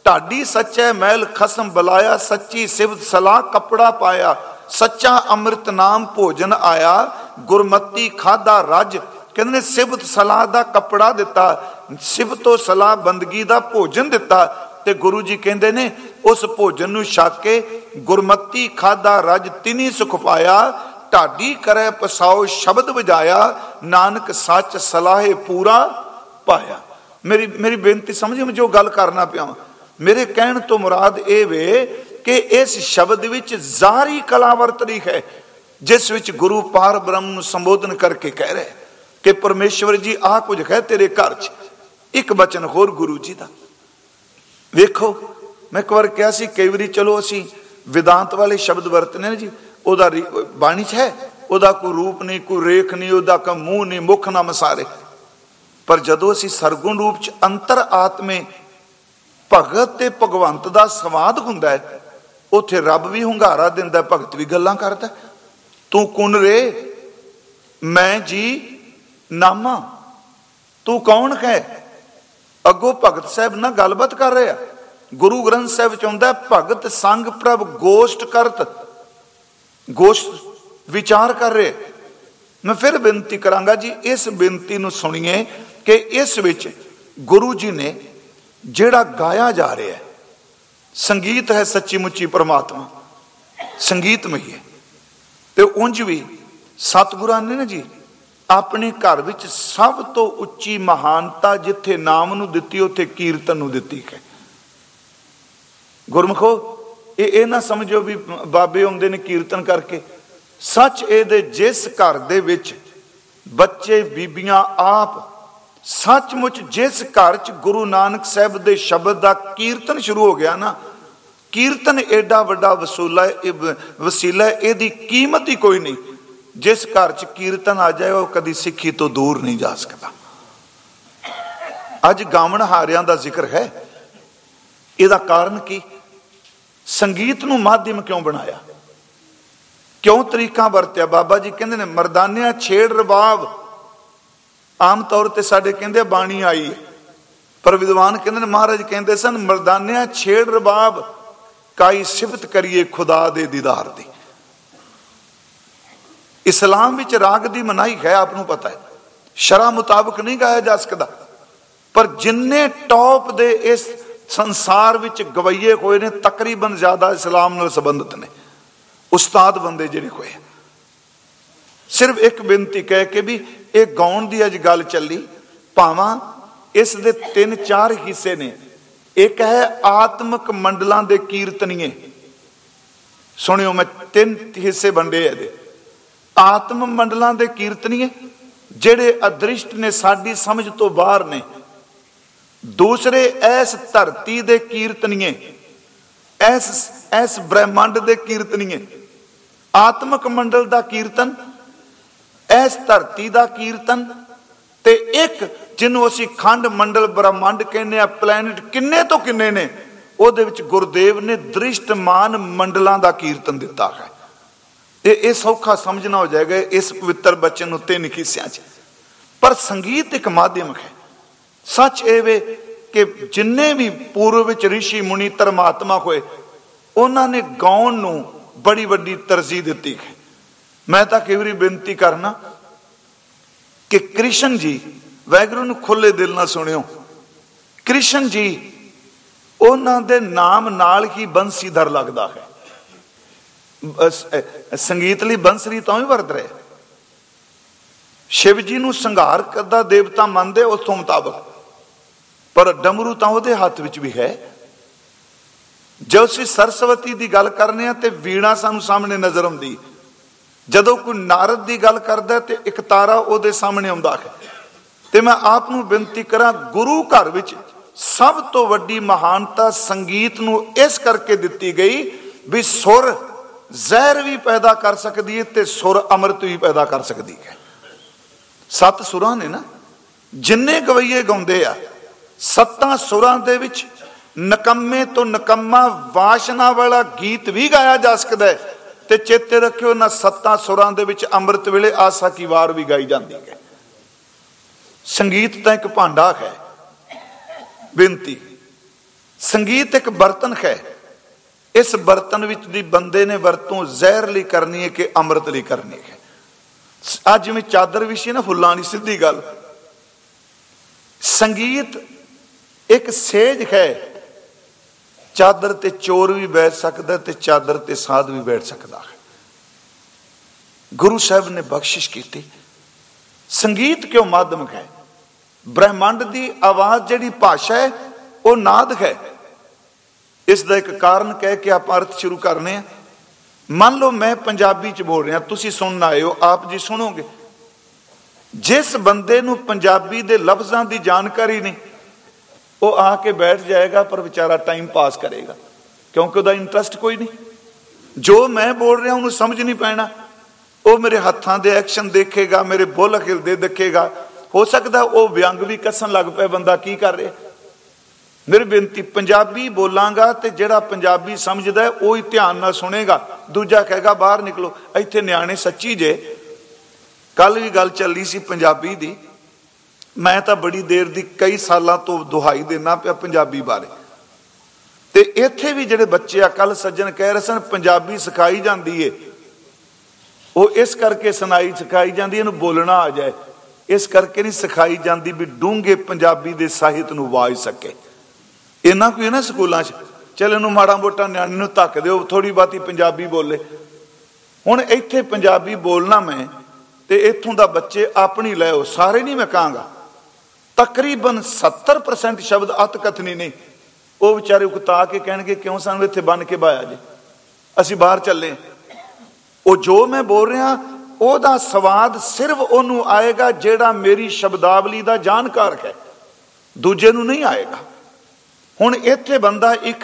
ਢਾਡੀ ਸੱਚੇ ਮਹਿਲ ਖਸਮ ਬੁਲਾਇਆ, ਸੱਚੀ ਸਿਵਤ ਸਲਾਹ ਕਪੜਾ ਪਾਇਆ, ਸੱਚਾ ਅੰਮ੍ਰਿਤ ਨਾਮ ਭੋਜਨ ਆਇਆ, ਗੁਰਮਤੀ ਖਾਦਾ ਰਜ। ਕਹਿੰਦੇ ਨੇ ਸਿਵਤ ਸਲਾਹ ਦਾ ਕਪੜਾ ਦਿੱਤਾ ਸਿਵਤੋ ਸਲਾਹ ਬੰਦਗੀ ਦਾ ਭੋਜਨ ਦਿੱਤਾ। ਤੇ ਗੁਰੂ ਜੀ ਕਹਿੰਦੇ ਨੇ, ਉਸ ਭੋਜਨ ਨੂੰ ਛਕ ਕੇ ਗੁਰਮਤੀ ਖਾਦਾ ਰਜ ਤਿਨੀ ਸੁਖ ਪਾਇਆ, ਢਾਡੀ ਕਰੇ ਪਸਾਓ ਸ਼ਬਦ ਵਜਾਇਆ, ਨਾਨਕ ਸੱਚ ਸਲਾਹੇ ਪੂਰਾ ਪਾਇਆ। ਮੇਰੀ ਮੇਰੀ ਬੇਨਤੀ ਸਮਝੇ ਮੈਂ ਜੋ ਗੱਲ ਕਰਨਾ ਪਿਆ ਮੇਰੇ ਕਹਿਣ ਤੋਂ ਮੁਰਾਦ ਇਹ ਵੇ ਕਿ ਇਸ ਸ਼ਬਦ ਵਿੱਚ ਜ਼ਾਰੀ ਕਲਾ ਵਰਤਰੀ ਹੈ, ਜਿਸ ਵਿੱਚ ਗੁਰੂ ਪਾਰ ਬ੍ਰਹਮ ਨੂੰ ਸੰਬੋਧਨ ਕਰਕੇ ਕਹਿ ਰਿਹਾ, ਕਿ ਪਰਮੇਸ਼ਵਰ ਜੀ ਆਹ ਕੁਝ ਹੈ ਤੇਰੇ ਘਰ 'ਚ। ਇੱਕ ਬਚਨ ਹੋਰ ਗੁਰੂ ਜੀ ਦਾ। ਵੇਖੋ, ਮੈਂ ਇੱਕ ਵਾਰ ਕਿਹਾ ਸੀ, ਕਈ ਵਾਰੀ ਚਲੋ ਅਸੀਂ ਵਿਦਾਂਤ ਵਾਲੇ ਸ਼ਬਦ ਵਰਤਨੇ ਨੇ ਜੀ, ਉਹਦਾ ਬਾਣੀ 'ਚ ਹੈ, ਉਹਦਾ ਕੋਈ ਰੂਪ ਨਹੀਂ, ਕੋਈ ਰੇਖ ਨਹੀਂ, ਉਹਦਾ ਕਾ ਮੂੰਹ ਨਹੀਂ, ਮੁਖ ਨਾ ਮਸਾਰੇ। ਪਰ ਜਦੋਂ ਅਸੀਂ ਸਰਗੁਣ ਰੂਪ 'ਚ ਅੰਤਰ ਆਤਮੇ, ਭਗਤ ਤੇ ਭਗਵੰਤ ਦਾ ਸੰਵਾਦ ਹੁੰਦਾ ਹੈ, ਉੱਥੇ ਰੱਬ ਵੀ ਹੁੰਗਾਰਾ ਦਿੰਦਾ, ਭਗਤ ਵੀ ਗੱਲਾਂ ਕਰਦਾ ਤੂੰ ਕੁਨ ਰੇ, ਮੈਂ ਜੀ ਨਾਮਾ, ਤੂੰ ਕੌਣ ਹੈ? ਅੱਗੋਂ ਭਗਤ ਸਾਹਿਬ ਨਾਲ ਗੱਲਬਾਤ ਕਰ ਰਿਹਾ ਗੁਰੂ ਗ੍ਰੰਥ ਸਾਹਿਬ ਚ ਆਉਂਦਾ ਭਗਤ ਸੰਗ ਪ੍ਰਭ ਗੋਸ਼ਟ ਕਰਤ, ਗੋਸ਼ਟ ਵਿਚਾਰ ਕਰ ਰਹੇ। ਮੈਂ ਫਿਰ ਬੇਨਤੀ ਕਰਾਂਗਾ ਜੀ, ਇਸ ਬੇਨਤੀ ਨੂੰ ਸੁਣੀਏ ਕਿ ਇਸ ਵਿੱਚ ਗੁਰੂ ਜੀ ਨੇ ਜਿਹੜਾ ਗਾਇਆ ਜਾ ਰਿਹਾ ਹੈ, ਸੰਗੀਤ ਹੈ ਸੱਚੀ ਮੁੱਚੀ ਪਰਮਾਤਮਾ, ਸੰਗੀਤਮਈ ਹੈ। ਤੇ ਉਂਝ ਵੀ ਸਤਿਗੁਰਾਂ ਨੇ ਨਾ ਜੀ ਆਪਣੇ ਘਰ ਵਿੱਚ ਸਭ ਤੋਂ ਉੱਚੀ ਮਹਾਨਤਾ ਜਿੱਥੇ ਨਾਮ ਨੂੰ ਦਿੱਤੀ, ਉੱਥੇ ਕੀਰਤਨ ਨੂੰ ਦਿੱਤੀ ਹੈ। ਗੁਰਮਖੋ, ਇਹ ਇਹ ਨਾ ਸਮਝੋ ਵੀ ਬਾਬੇ ਆਉਂਦੇ ਨੇ ਕੀਰਤਨ ਕਰਕੇ। ਸੱਚ ਇਹਦੇ ਜਿਸ ਘਰ ਦੇ ਵਿੱਚ ਬੱਚੇ, ਬੀਬੀਆਂ, ਆਪ ਸੱਚਮੁੱਚ ਜਿਸ ਘਰ 'ਚ ਗੁਰੂ ਨਾਨਕ ਸਾਹਿਬ ਦੇ ਸ਼ਬਦ ਦਾ ਕੀਰਤਨ ਸ਼ੁਰੂ ਹੋ ਗਿਆ ਨਾ, ਕੀਰਤਨ ਐਡਾ ਵੱਡਾ ਵਸੂਲਾ ਵਸੀਲਾ ਇਹਦੀ ਕੀਮਤ ਹੀ ਕੋਈ ਨਹੀਂ। ਜਿਸ ਘਰ 'ਚ ਕੀਰਤਨ ਆ ਜਾਏ, ਉਹ ਕਦੀ ਸਿੱਖੀ ਤੋਂ ਦੂਰ ਨਹੀਂ ਜਾ ਸਕਦਾ। ਅੱਜ ਗਾਵਣ ਹਾਰਿਆਂ ਦਾ ਜ਼ਿਕਰ ਹੈ। ਇਹਦਾ ਕਾਰਨ ਕੀ? ਸੰਗੀਤ ਨੂੰ ਮਾਧਿਅਮ ਕਿਉਂ ਬਣਾਇਆ? ਕਿਉਂ ਤਰੀਕਾ ਵਰਤਿਆ? ਬਾਬਾ ਜੀ ਕਹਿੰਦੇ ਨੇ, ਮਰਦਾਨਿਆਂ ਛੇੜ ਰਬਾਬ ਆਮ ਤੌਰ ਤੇ ਸਾਡੇ ਕਹਿੰਦੇ ਬਾਣੀ ਆਈ ਪਰ ਵਿਦਵਾਨ ਕਹਿੰਦੇ ਨੇ, ਮਹਾਰਾਜ ਕਹਿੰਦੇ ਸਨ, ਮਰਦਾਨਿਆਂ ਛੇੜ ਰਬਾਬ ਕਾਈ ਸਿਫਤ ਕਰੀਏ ਖੁਦਾ ਦੇ ਦੀਦਾਰ ਦੀ। ਇਸਲਾਮ ਵਿੱਚ ਰਾਗ ਦੀ ਮਨਾਹੀ ਹੈ, ਆਪ ਨੂੰ ਪਤਾ ਹੈ। ਸ਼ਰਾ ਮੁਤਾਬਕ ਨਹੀਂ ਗਾਇਆ ਜਾ ਸਕਦਾ। ਪਰ ਜਿੰਨੇ ਟੌਪ ਦੇ ਇਸ ਸੰਸਾਰ ਵਿੱਚ ਗਵਈਏ ਹੋਏ ਨੇ, ਤਕਰੀਬਨ ਜ਼ਿਆਦਾ ਇਸਲਾਮ ਨਾਲ ਸੰਬੰਧਿਤ ਨੇ। ਉਸਤਾਦ ਬੰਦੇ ਜਿਹੜੇ ਹੋਏ ਸਿਰਫ ਇੱਕ ਬੇਨਤੀ ਕਹਿ ਕੇ ਵੀ, ਇਹ ਗਾਉਣ ਦੀ ਅੱਜ ਗੱਲ ਚੱਲੀ। ਭਾਵਾਂ, ਇਸ ਦੇ ਤਿੰਨ ਚਾਰ ਹਿੱਸੇ ਨੇ। ਇੱਕ ਹੈ ਆਤਮਿਕ ਮੰਡਲਾਂ ਦੇ ਕੀਰਤਨੀਏ। ਸੁਣਿਓ, ਮੈਂ ਤਿੰਨ ਹਿੱਸੇ ਵੰਡੇ ਇਹਦੇ। ਆਤਮ ਮੰਡਲਾਂ ਦੇ ਕੀਰਤਨੀਏ, ਜਿਹੜੇ ਅਦ੍ਰਿਸ਼ਟ ਨੇ ਸਾਡੀ ਸਮਝ ਤੋਂ ਬਾਹਰ ਨੇ। ਦੂਸਰੇ ਐਸ ਧਰਤੀ ਦੇ ਕੀਰਤਨੀਏ, ਐਸ ਐਸ ਬ੍ਰਹਿਮੰਡ ਦੇ ਕੀਰਤਨੀਏ, ਆਤਮਕ ਮੰਡਲ ਦਾ ਕੀਰਤਨ, ਐਸ ਧਰਤੀ ਦਾ ਕੀਰਤਨ, ਤੇ ਇੱਕ ਜਿਹਨੂੰ ਅਸੀਂ ਖੰਡ ਮੰਡਲ ਬ੍ਰਹਿਮੰਡ ਕਹਿੰਦੇ ਆ, ਪਲੈਨਟ ਕਿੰਨੇ ਤੋਂ ਕਿੰਨੇ ਨੇ, ਉਹਦੇ ਵਿੱਚ ਗੁਰਦੇਵ ਨੇ ਦ੍ਰਿਸ਼ਟਮਾਨ ਮੰਡਲਾਂ ਦਾ ਕੀਰਤਨ ਦਿੱਤਾ ਹੈ। ਇਹ ਇਹ ਸੌਖਾ ਸਮਝਣਾ ਹੋ ਜਾਏਗਾ, ਇਸ ਪਵਿੱਤਰ ਬਚਨ ਉੱਤੇ ਨਿਕਿਸਿਆਂ 'ਚ। ਪਰ ਸੰਗੀਤ ਇੱਕ ਮਾਧਿਅਮ ਹੈ। ਸੱਚ ਇਹ ਵੇ ਕਿ ਜਿੰਨੇ ਵੀ ਪੂਰਵ ਵਿੱਚ ઋષਿ ਮੁਨੀ ਧਰਮਾਤਮਾ ਹੋਏ, ਉਹਨਾਂ ਨੇ ਗਾਉਣ ਨੂੰ ਬੜੀ ਵੱਡੀ ਤਰਜੀਹ ਦਿੱਤੀ ਹੈ। ਮੈਂ ਤਾਂ ਕਈ ਵਾਰੀ ਬੇਨਤੀ ਕਰਨਾ ਕਿ ਕ੍ਰਿਸ਼ਨ ਜੀ, ਵੈਗਰੂ ਨੂੰ ਖੁੱਲੇ ਦਿਲ ਨਾਲ ਸੁਣਿਓ। ਕ੍ਰਿਸ਼ਨ ਜੀ, ਉਹਨਾਂ ਦੇ ਨਾਮ ਨਾਲ ਹੀ ਬੰਸੀਧਰ ਲੱਗਦਾ ਹੈ। ਸੰਗੀਤ ਲਈ ਬੰਸਰੀ ਤਾਂ ਹੀ ਵਰਤ ਰਹੇ। ਸ਼ਿਵ ਜੀ ਨੂੰ ਸੰਘਾਰ ਕਰਦਾ ਦੇਵਤਾ ਮੰਨਦੇ ਉਸ ਤੋਂ ਮੁਤਾਬਕ। ਪਰ ਡਮਰੂ ਤਾਂ ਉਹਦੇ ਹੱਥ ਵਿੱਚ ਵੀ ਹੈ। ਜੇ ਅਸੀਂ ਸਰਸਵਤੀ ਦੀ ਗੱਲ ਕਰਨੇ ਆ ਤੇ ਵੀਣਾ ਸਾਨੂੰ ਸਾਹਮਣੇ ਨਜ਼ਰ ਆਉਂਦੀ। ਜਦੋਂ ਕੋਈ ਨਾਰਦ ਦੀ ਗੱਲ ਕਰਦਾ ਤੇ ਇੱਕ ਤਾਰਾ ਉਹਦੇ ਸਾਹਮਣੇ ਆਉਂਦਾ ਹੈ। ਤੇ ਮੈਂ ਆਪ ਨੂੰ ਬੇਨਤੀ ਕਰਾਂ, ਗੁਰੂ ਘਰ ਵਿੱਚ ਸਭ ਤੋਂ ਵੱਡੀ ਮਹਾਨਤਾ ਸੰਗੀਤ ਨੂੰ ਇਸ ਕਰਕੇ ਦਿੱਤੀ ਗਈ ਵੀ ਸੁਰ ਜ਼ਹਿਰ ਵੀ ਪੈਦਾ ਕਰ ਸਕਦੀ ਹੈ ਤੇ ਸੁਰ ਅੰਮ੍ਰਿਤ ਵੀ ਪੈਦਾ ਕਰ ਸਕਦੀ ਹੈ। ਸੱਤ ਸੁਰਾਂ ਨੇ ਨਾ, ਜਿੰਨੇ ਗਵਈਏ ਗਾਉਂਦੇ ਆ, ਸੱਤਾਂ ਸੁਰਾਂ ਦੇ ਵਿੱਚ ਨਕੰਮੇ ਤੋਂ ਨਕੰਮਾ ਵਾਸ਼ਨਾ ਵਾਲਾ ਗੀਤ ਵੀ ਗਾਇਆ ਜਾ ਸਕਦਾ ਹੈ ਤੇ ਚੇਤੇ ਰੱਖਿਓ ਨਾ ਸੱਤਾਂ ਸੁਰਾਂ ਦੇ ਵਿੱਚ ਅੰਮ੍ਰਿਤ ਵੇਲੇ ਆਸਾ ਕੀ ਵਾਰ ਵੀ ਗਾਈ ਜਾਂਦੀ ਹੈ। ਸੰਗੀਤ ਤਾਂ ਇੱਕ ਭਾਂਡਾ ਹੈ, ਬੇਨਤੀ। ਸੰਗੀਤ ਇੱਕ ਬਰਤਨ ਹੈ ਇਸ ਬਰਤਨ ਵਿੱਚ ਦੀ ਬੰਦੇ ਨੇ ਵਰਤੋਂ ਜ਼ਹਿਰ ਲਈ ਕਰਨੀ ਹੈ ਕਿ ਅੰਮ੍ਰਿਤ ਲਈ ਕਰਨੀ ਹੈ? ਅੱਜ ਜਿਵੇਂ ਚਾਦਰ ਵਿਸ਼ੀ ਨਾ ਫੁੱਲਾਂ ਦੀ ਸਿੱਧੀ ਗੱਲ। ਸੰਗੀਤ ਇੱਕ ਸੇਜ ਹੈ। ਚਾਦਰ ਤੇ ਚੋਰ ਵੀ ਬੈਠ ਸਕਦਾ ਤੇ ਚਾਦਰ ਤੇ ਸਾਧ ਵੀ ਬੈਠ ਸਕਦਾ ਹੈ। ਗੁਰੂ ਸਾਹਿਬ ਨੇ ਬਖਸ਼ਿਸ਼ ਕੀਤੀ। ਸੰਗੀਤ ਕਿਉਂ ਮਾਧਮ ਹੈ? ਬ੍ਰਹਿਮੰਡ ਦੀ ਆਵਾਜ਼ ਜਿਹੜੀ ਭਾਸ਼ਾ ਹੈ, ਉਹ ਨਾਦ ਹੈ। ਇਸ ਦਾ ਇੱਕ ਕਾਰਨ ਕਹਿ ਕੇ ਆਪਾਂ ਅਰਥ ਸ਼ੁਰੂ ਕਰਨੇ ਆ। ਮੰਨ ਲਓ ਮੈਂ ਪੰਜਾਬੀ ਚ ਬੋਲ ਰਿਹਾ, ਤੁਸੀਂ ਸੁਣਨ ਆਏ ਹੋ, ਆਪ ਜੀ ਸੁਣੋਗੇ। ਜਿਸ ਬੰਦੇ ਨੂੰ ਪੰਜਾਬੀ ਦੇ ਲਫ਼ਜ਼ਾਂ ਦੀ ਜਾਣਕਾਰੀ ਨਹੀਂ, ਉਹ ਆ ਕੇ ਬੈਠ ਜਾਏਗਾ ਪਰ ਵਿਚਾਰਾ ਟਾਈਮ ਪਾਸ ਕਰੇਗਾ, ਕਿਉਂਕਿ ਉਹਦਾ ਇੰਟਰਸਟ ਕੋਈ ਨਹੀਂ। ਜੋ ਮੈਂ ਬੋਲ ਰਿਹਾ, ਉਹਨੂੰ ਸਮਝ ਨਹੀਂ ਪੈਣਾ। ਉਹ ਮੇਰੇ ਹੱਥਾਂ ਦੇ ਐਕਸ਼ਨ ਦੇਖੇਗਾ, ਮੇਰੇ ਬੁੱਲ ਖਿਲਦੇ ਦੇਖੇਗਾ। ਹੋ ਸਕਦਾ ਉਹ ਵਿਅੰਗ ਵੀ ਕੱਸਣ ਲੱਗ ਪਏ, ਬੰਦਾ ਕੀ ਕਰ ਰਿਹਾ। ਮੇਰੀ ਬੇਨਤੀ ਪੰਜਾਬੀ ਬੋਲਾਂਗਾ ਤੇ ਜਿਹੜਾ ਪੰਜਾਬੀ ਸਮਝਦਾ ਹੈ, ਉਹ ਹੀ ਧਿਆਨ ਨਾਲ ਸੁਣੇਗਾ। ਦੂਜਾ ਕਹੇਗਾ, ਬਾਹਰ ਨਿਕਲੋ। ਇੱਥੇ ਨਿਆਣੇ ਸੱਚੀ ਜੇ। ਕੱਲ ਵੀ ਗੱਲ ਚੱਲੀ ਸੀ ਪੰਜਾਬੀ ਦੀ। ਮੈਂ ਤਾਂ ਬੜੀ ਦੇਰ ਦੀ ਕਈ ਸਾਲਾਂ ਤੋਂ ਦੁਹਾਈ ਦੇਣਾ ਪਿਆ ਪੰਜਾਬੀ ਬਾਰੇ। ਤੇ ਇੱਥੇ ਵੀ ਜਿਹੜੇ ਬੱਚੇ ਆ ਕੱਲ ਸੱਜਣ ਕਹਿ ਰਹੇ ਸਨ, ਪੰਜਾਬੀ ਸਿਖਾਈ ਜਾਂਦੀ ਏ। ਉਹ ਇਸ ਕਰਕੇ ਸੁਣਾਈ, ਸਿਖਾਈ ਜਾਂਦੀ ਇਹਨੂੰ ਬੋਲਣਾ ਆ ਜਾਏ। ਇਸ ਕਰਕੇ ਨਹੀਂ ਸਿਖਾਈ ਜਾਂਦੀ ਵੀ ਡੂੰਘੇ ਪੰਜਾਬੀ ਦੇ ਸਾਹਿਤ ਨੂੰ ਵਾਜ ਸਕੇ। ਇੰਨਾ ਕੋਈ ਨਾ ਸਕੂਲਾਂ 'ਚ। ਚੱਲ ਇਹਨੂੰ ਮਾੜਾ ਮੋਟਾ ਨਿਆਣੇ ਨੂੰ ਧੱਕ ਦਿਓ ਥੋੜੀ ਬਾਤੀ ਪੰਜਾਬੀ ਬੋਲੇ। ਹੁਣ ਇੱਥੇ ਪੰਜਾਬੀ ਬੋਲਣਾ ਮੈਂ ਤੇ ਇੱਥੋਂ ਦਾ ਬੱਚੇ ਆਪਣੀ ਲੈਓ ਸਾਰੇ ਨਹੀਂ ਮੈਂ ਕਹਾਂਗਾ। ਤਕਰੀਬਨ 70% ਸ਼ਬਦ ਅਤ ਕਥਨੀ ਨਹੀਂ ਉਹ ਵਿਚਾਰੇ ਉਕਤਾ ਕੇ ਕਹਿਣਗੇ, ਕਿਉਂ ਸਾਨੂੰ ਇੱਥੇ ਬੰਨ ਕੇ ਬਾਇਆ ਜੇ? ਅਸੀਂ ਬਾਹਰ ਚੱਲੇ ਉਹ ਜੋ ਮੈਂ ਬੋਲ ਰਿਹਾ, ਉਹਦਾ ਸਵਾਦ ਸਿਰਫ ਉਹਨੂੰ ਆਏਗਾ ਜਿਹੜਾ ਮੇਰੀ ਸ਼ਬਦਾਵਲੀ ਦਾ ਜਾਣਕਾਰ ਹੈ। ਦੂਜੇ ਨੂੰ ਨਹੀਂ ਆਏਗਾ। ਹੁਣ ਇੱਥੇ ਬੰਦਾ ਇੱਕ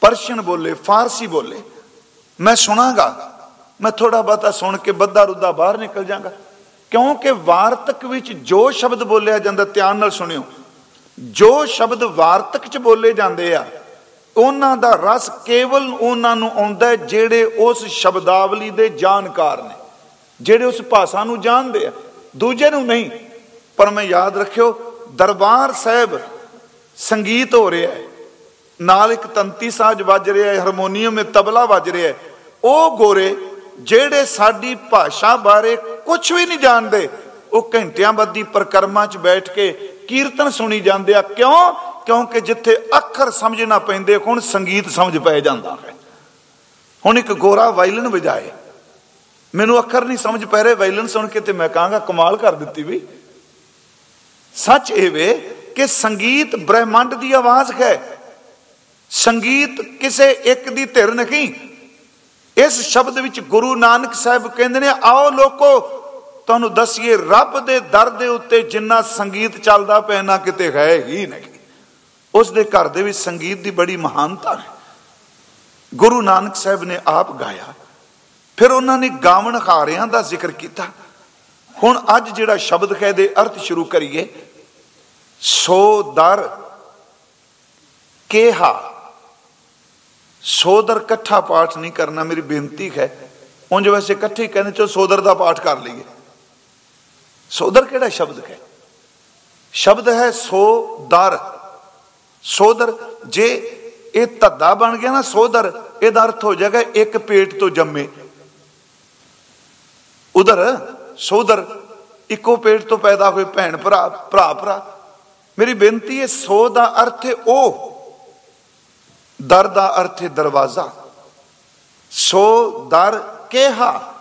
ਪਰਸ਼ੀਅਨ ਬੋਲੇ, ਫਾਰਸੀ ਬੋਲੇ। ਮੈਂ ਸੁਣਾਗਾ। ਮੈਂ ਥੋੜਾ ਬਹੁਤਾ ਸੁਣ ਕੇ ਬੱਦਾ ਰੁੱਦਾ ਬਾਹਰ ਨਿਕਲ ਜਾਗਾ। ਕਿਉਂਕਿ ਵਾਰਤਕ ਵਿੱਚ ਜੋ ਸ਼ਬਦ ਬੋਲਿਆ ਜਾਂਦਾ, ਧਿਆਨ ਨਾਲ ਸੁਣਿਓ। ਜੋ ਸ਼ਬਦ ਵਾਰਤਕ 'ਚ ਬੋਲੇ ਜਾਂਦੇ ਆ, ਉਹਨਾਂ ਦਾ ਰਸ ਕੇਵਲ ਉਹਨਾਂ ਨੂੰ ਆਉਂਦਾ ਜਿਹੜੇ ਉਸ ਸ਼ਬਦਾਵਲੀ ਦੇ ਜਾਣਕਾਰ ਨੇ। ਜਿਹੜੇ ਉਸ ਭਾਸ਼ਾ ਨੂੰ ਜਾਣਦੇ ਆ। ਦੂਜੇ ਨੂੰ ਨਹੀਂ। ਪਰ ਮੈਂ ਯਾਦ ਰੱਖਿਓ, ਦਰਬਾਰ ਸਾਹਿਬ ਸੰਗੀਤ ਹੋ ਰਿਹਾ ਹੈ। ਨਾਲ ਇੱਕ ਤੰਤੀ ਸਾਜ਼ ਵੱਜ ਰਿਹਾ ਹੈ, ਹਾਰਮੋਨੀਅਮ ਤੇ ਤਬਲਾ ਵੱਜ ਰਿਹਾ ਹੈ। ਉਹ ਗੋਰੇ ਜਿਹੜੇ ਸਾਡੀ ਭਾਸ਼ਾ ਬਾਰੇ ਕੁਝ ਵੀ ਨਹੀਂ ਜਾਣਦੇ, ਉਹ ਘੰਟਿਆਂ ਬੱਦੀ ਪ੍ਰਕਰਮਾਂ 'ਚ ਬੈਠ ਕੇ ਕੀਰਤਨ ਸੁਣੀ ਜਾਂਦੇ ਆ। ਕਿਉਂ? ਕਿਉਂਕਿ ਜਿੱਥੇ ਅੱਖਰ ਸਮਝਣਾ ਪੈਂਦੇ, ਹੁਣ ਸੰਗੀਤ ਸਮਝ ਪੈ ਜਾਂਦਾ ਹੈ। ਹੁਣ ਇੱਕ ਗੋਰਾ ਵਾਇਲਨ ਵਜਾਏ। ਮੈਨੂੰ ਅੱਖਰ ਨਹੀਂ ਸਮਝ ਪੈ ਰਹੇ, ਵਾਇਲਨ ਸੁਣ ਕੇ ਤੇ ਮੈਂ ਕਹਾਂਗਾ, ਕਮਾਲ ਕਰ ਦਿੱਤੀ ਵੀ। ਸੱਚ ਇਹ ਵੇ ਕਿ ਸੰਗੀਤ ਬ੍ਰਹਿਮੰਡ ਦੀ ਆਵਾਜ਼ ਹੈ। ਸੰਗੀਤ ਕਿਸੇ ਇੱਕ ਦੀ ਧਿਰ ਨਹੀਂ। ਇਸ ਸ਼ਬਦ ਵਿੱਚ ਗੁਰੂ ਨਾਨਕ ਸਾਹਿਬ ਕਹਿੰਦੇ ਨੇ, ਆਓ ਲੋਕੋ, ਤੁਹਾਨੂੰ ਦਸੀਏ, ਰੱਬ ਦੇ ਦਰ ਦੇ ਉੱਤੇ ਜਿੰਨਾ ਸੰਗੀਤ ਚੱਲਦਾ ਪਿਆ ਨਾ ਕਿਤੇ ਹੈ ਹੀ ਨਹੀਂ। ਉਸ ਦੇ ਘਰ ਦੇ ਵਿੱਚ ਸੰਗੀਤ ਦੀ ਬੜੀ ਮਹਾਨਤਾ ਹੈ। ਗੁਰੂ ਨਾਨਕ ਸਾਹਿਬ ਨੇ ਆਪ ਗਾਇਆ। ਫਿਰ ਉਹਨਾਂ ਨੇ ਗਾਵਣ ਹਾਰਿਆਂ ਦਾ ਜ਼ਿਕਰ ਕੀਤਾ। ਹੁਣ ਅੱਜ ਜਿਹੜਾ ਸ਼ਬਦ ਹੈ ਦੇ ਅਰਥ ਸ਼ੁਰੂ ਕਰੀਏ। ਸੋ ਦਰ ਕੇਹਾ। ਸੋਦਰ ਇਕੱਠਾ ਪਾਠ ਨਹੀਂ ਕਰਨਾ ਮੇਰੀ ਬੇਨਤੀ ਹੈ। ਉਂਝ ਵੈਸੇ ਇਕੱਠੇ ਕਹਿੰਦੇ ਚੋ ਸੋਦਰ ਦਾ ਪਾਠ ਕਰ ਲਈਏ। ਸੋਦਰ ਕਿਹੜਾ ਸ਼ਬਦ ਹੈ? ਸ਼ਬਦ ਹੈ ਸੋ ਦਰ। ਸੋਦਰ ਜੇ ਇਹ ਧੱਦਾ ਬਣ ਗਿਆ ਨਾ ਸੋਦਰ ਇਹਦਾ ਅਰਥ ਹੋ ਜਾਏਗਾ ਇੱਕ ਪੇਟ ਤੋਂ ਜੰਮੇ। ਉਧਰ ਸੋਦਰ ਇੱਕੋ ਪੇਟ ਤੋਂ ਪੈਦਾ ਹੋਏ ਭੈਣ ਭਰਾ ਭਰਾ ਭਰਾ। ਮੇਰੀ ਬੇਨਤੀ ਹੈ, ਸੋ ਦਾ ਅਰਥ ਹੈ ਉਹ, ਦਰ ਦਾ ਅਰਥ ਹੈ ਦਰਵਾਜ਼ਾ। ਸੋ ਦਰ ਕਿਹਾ।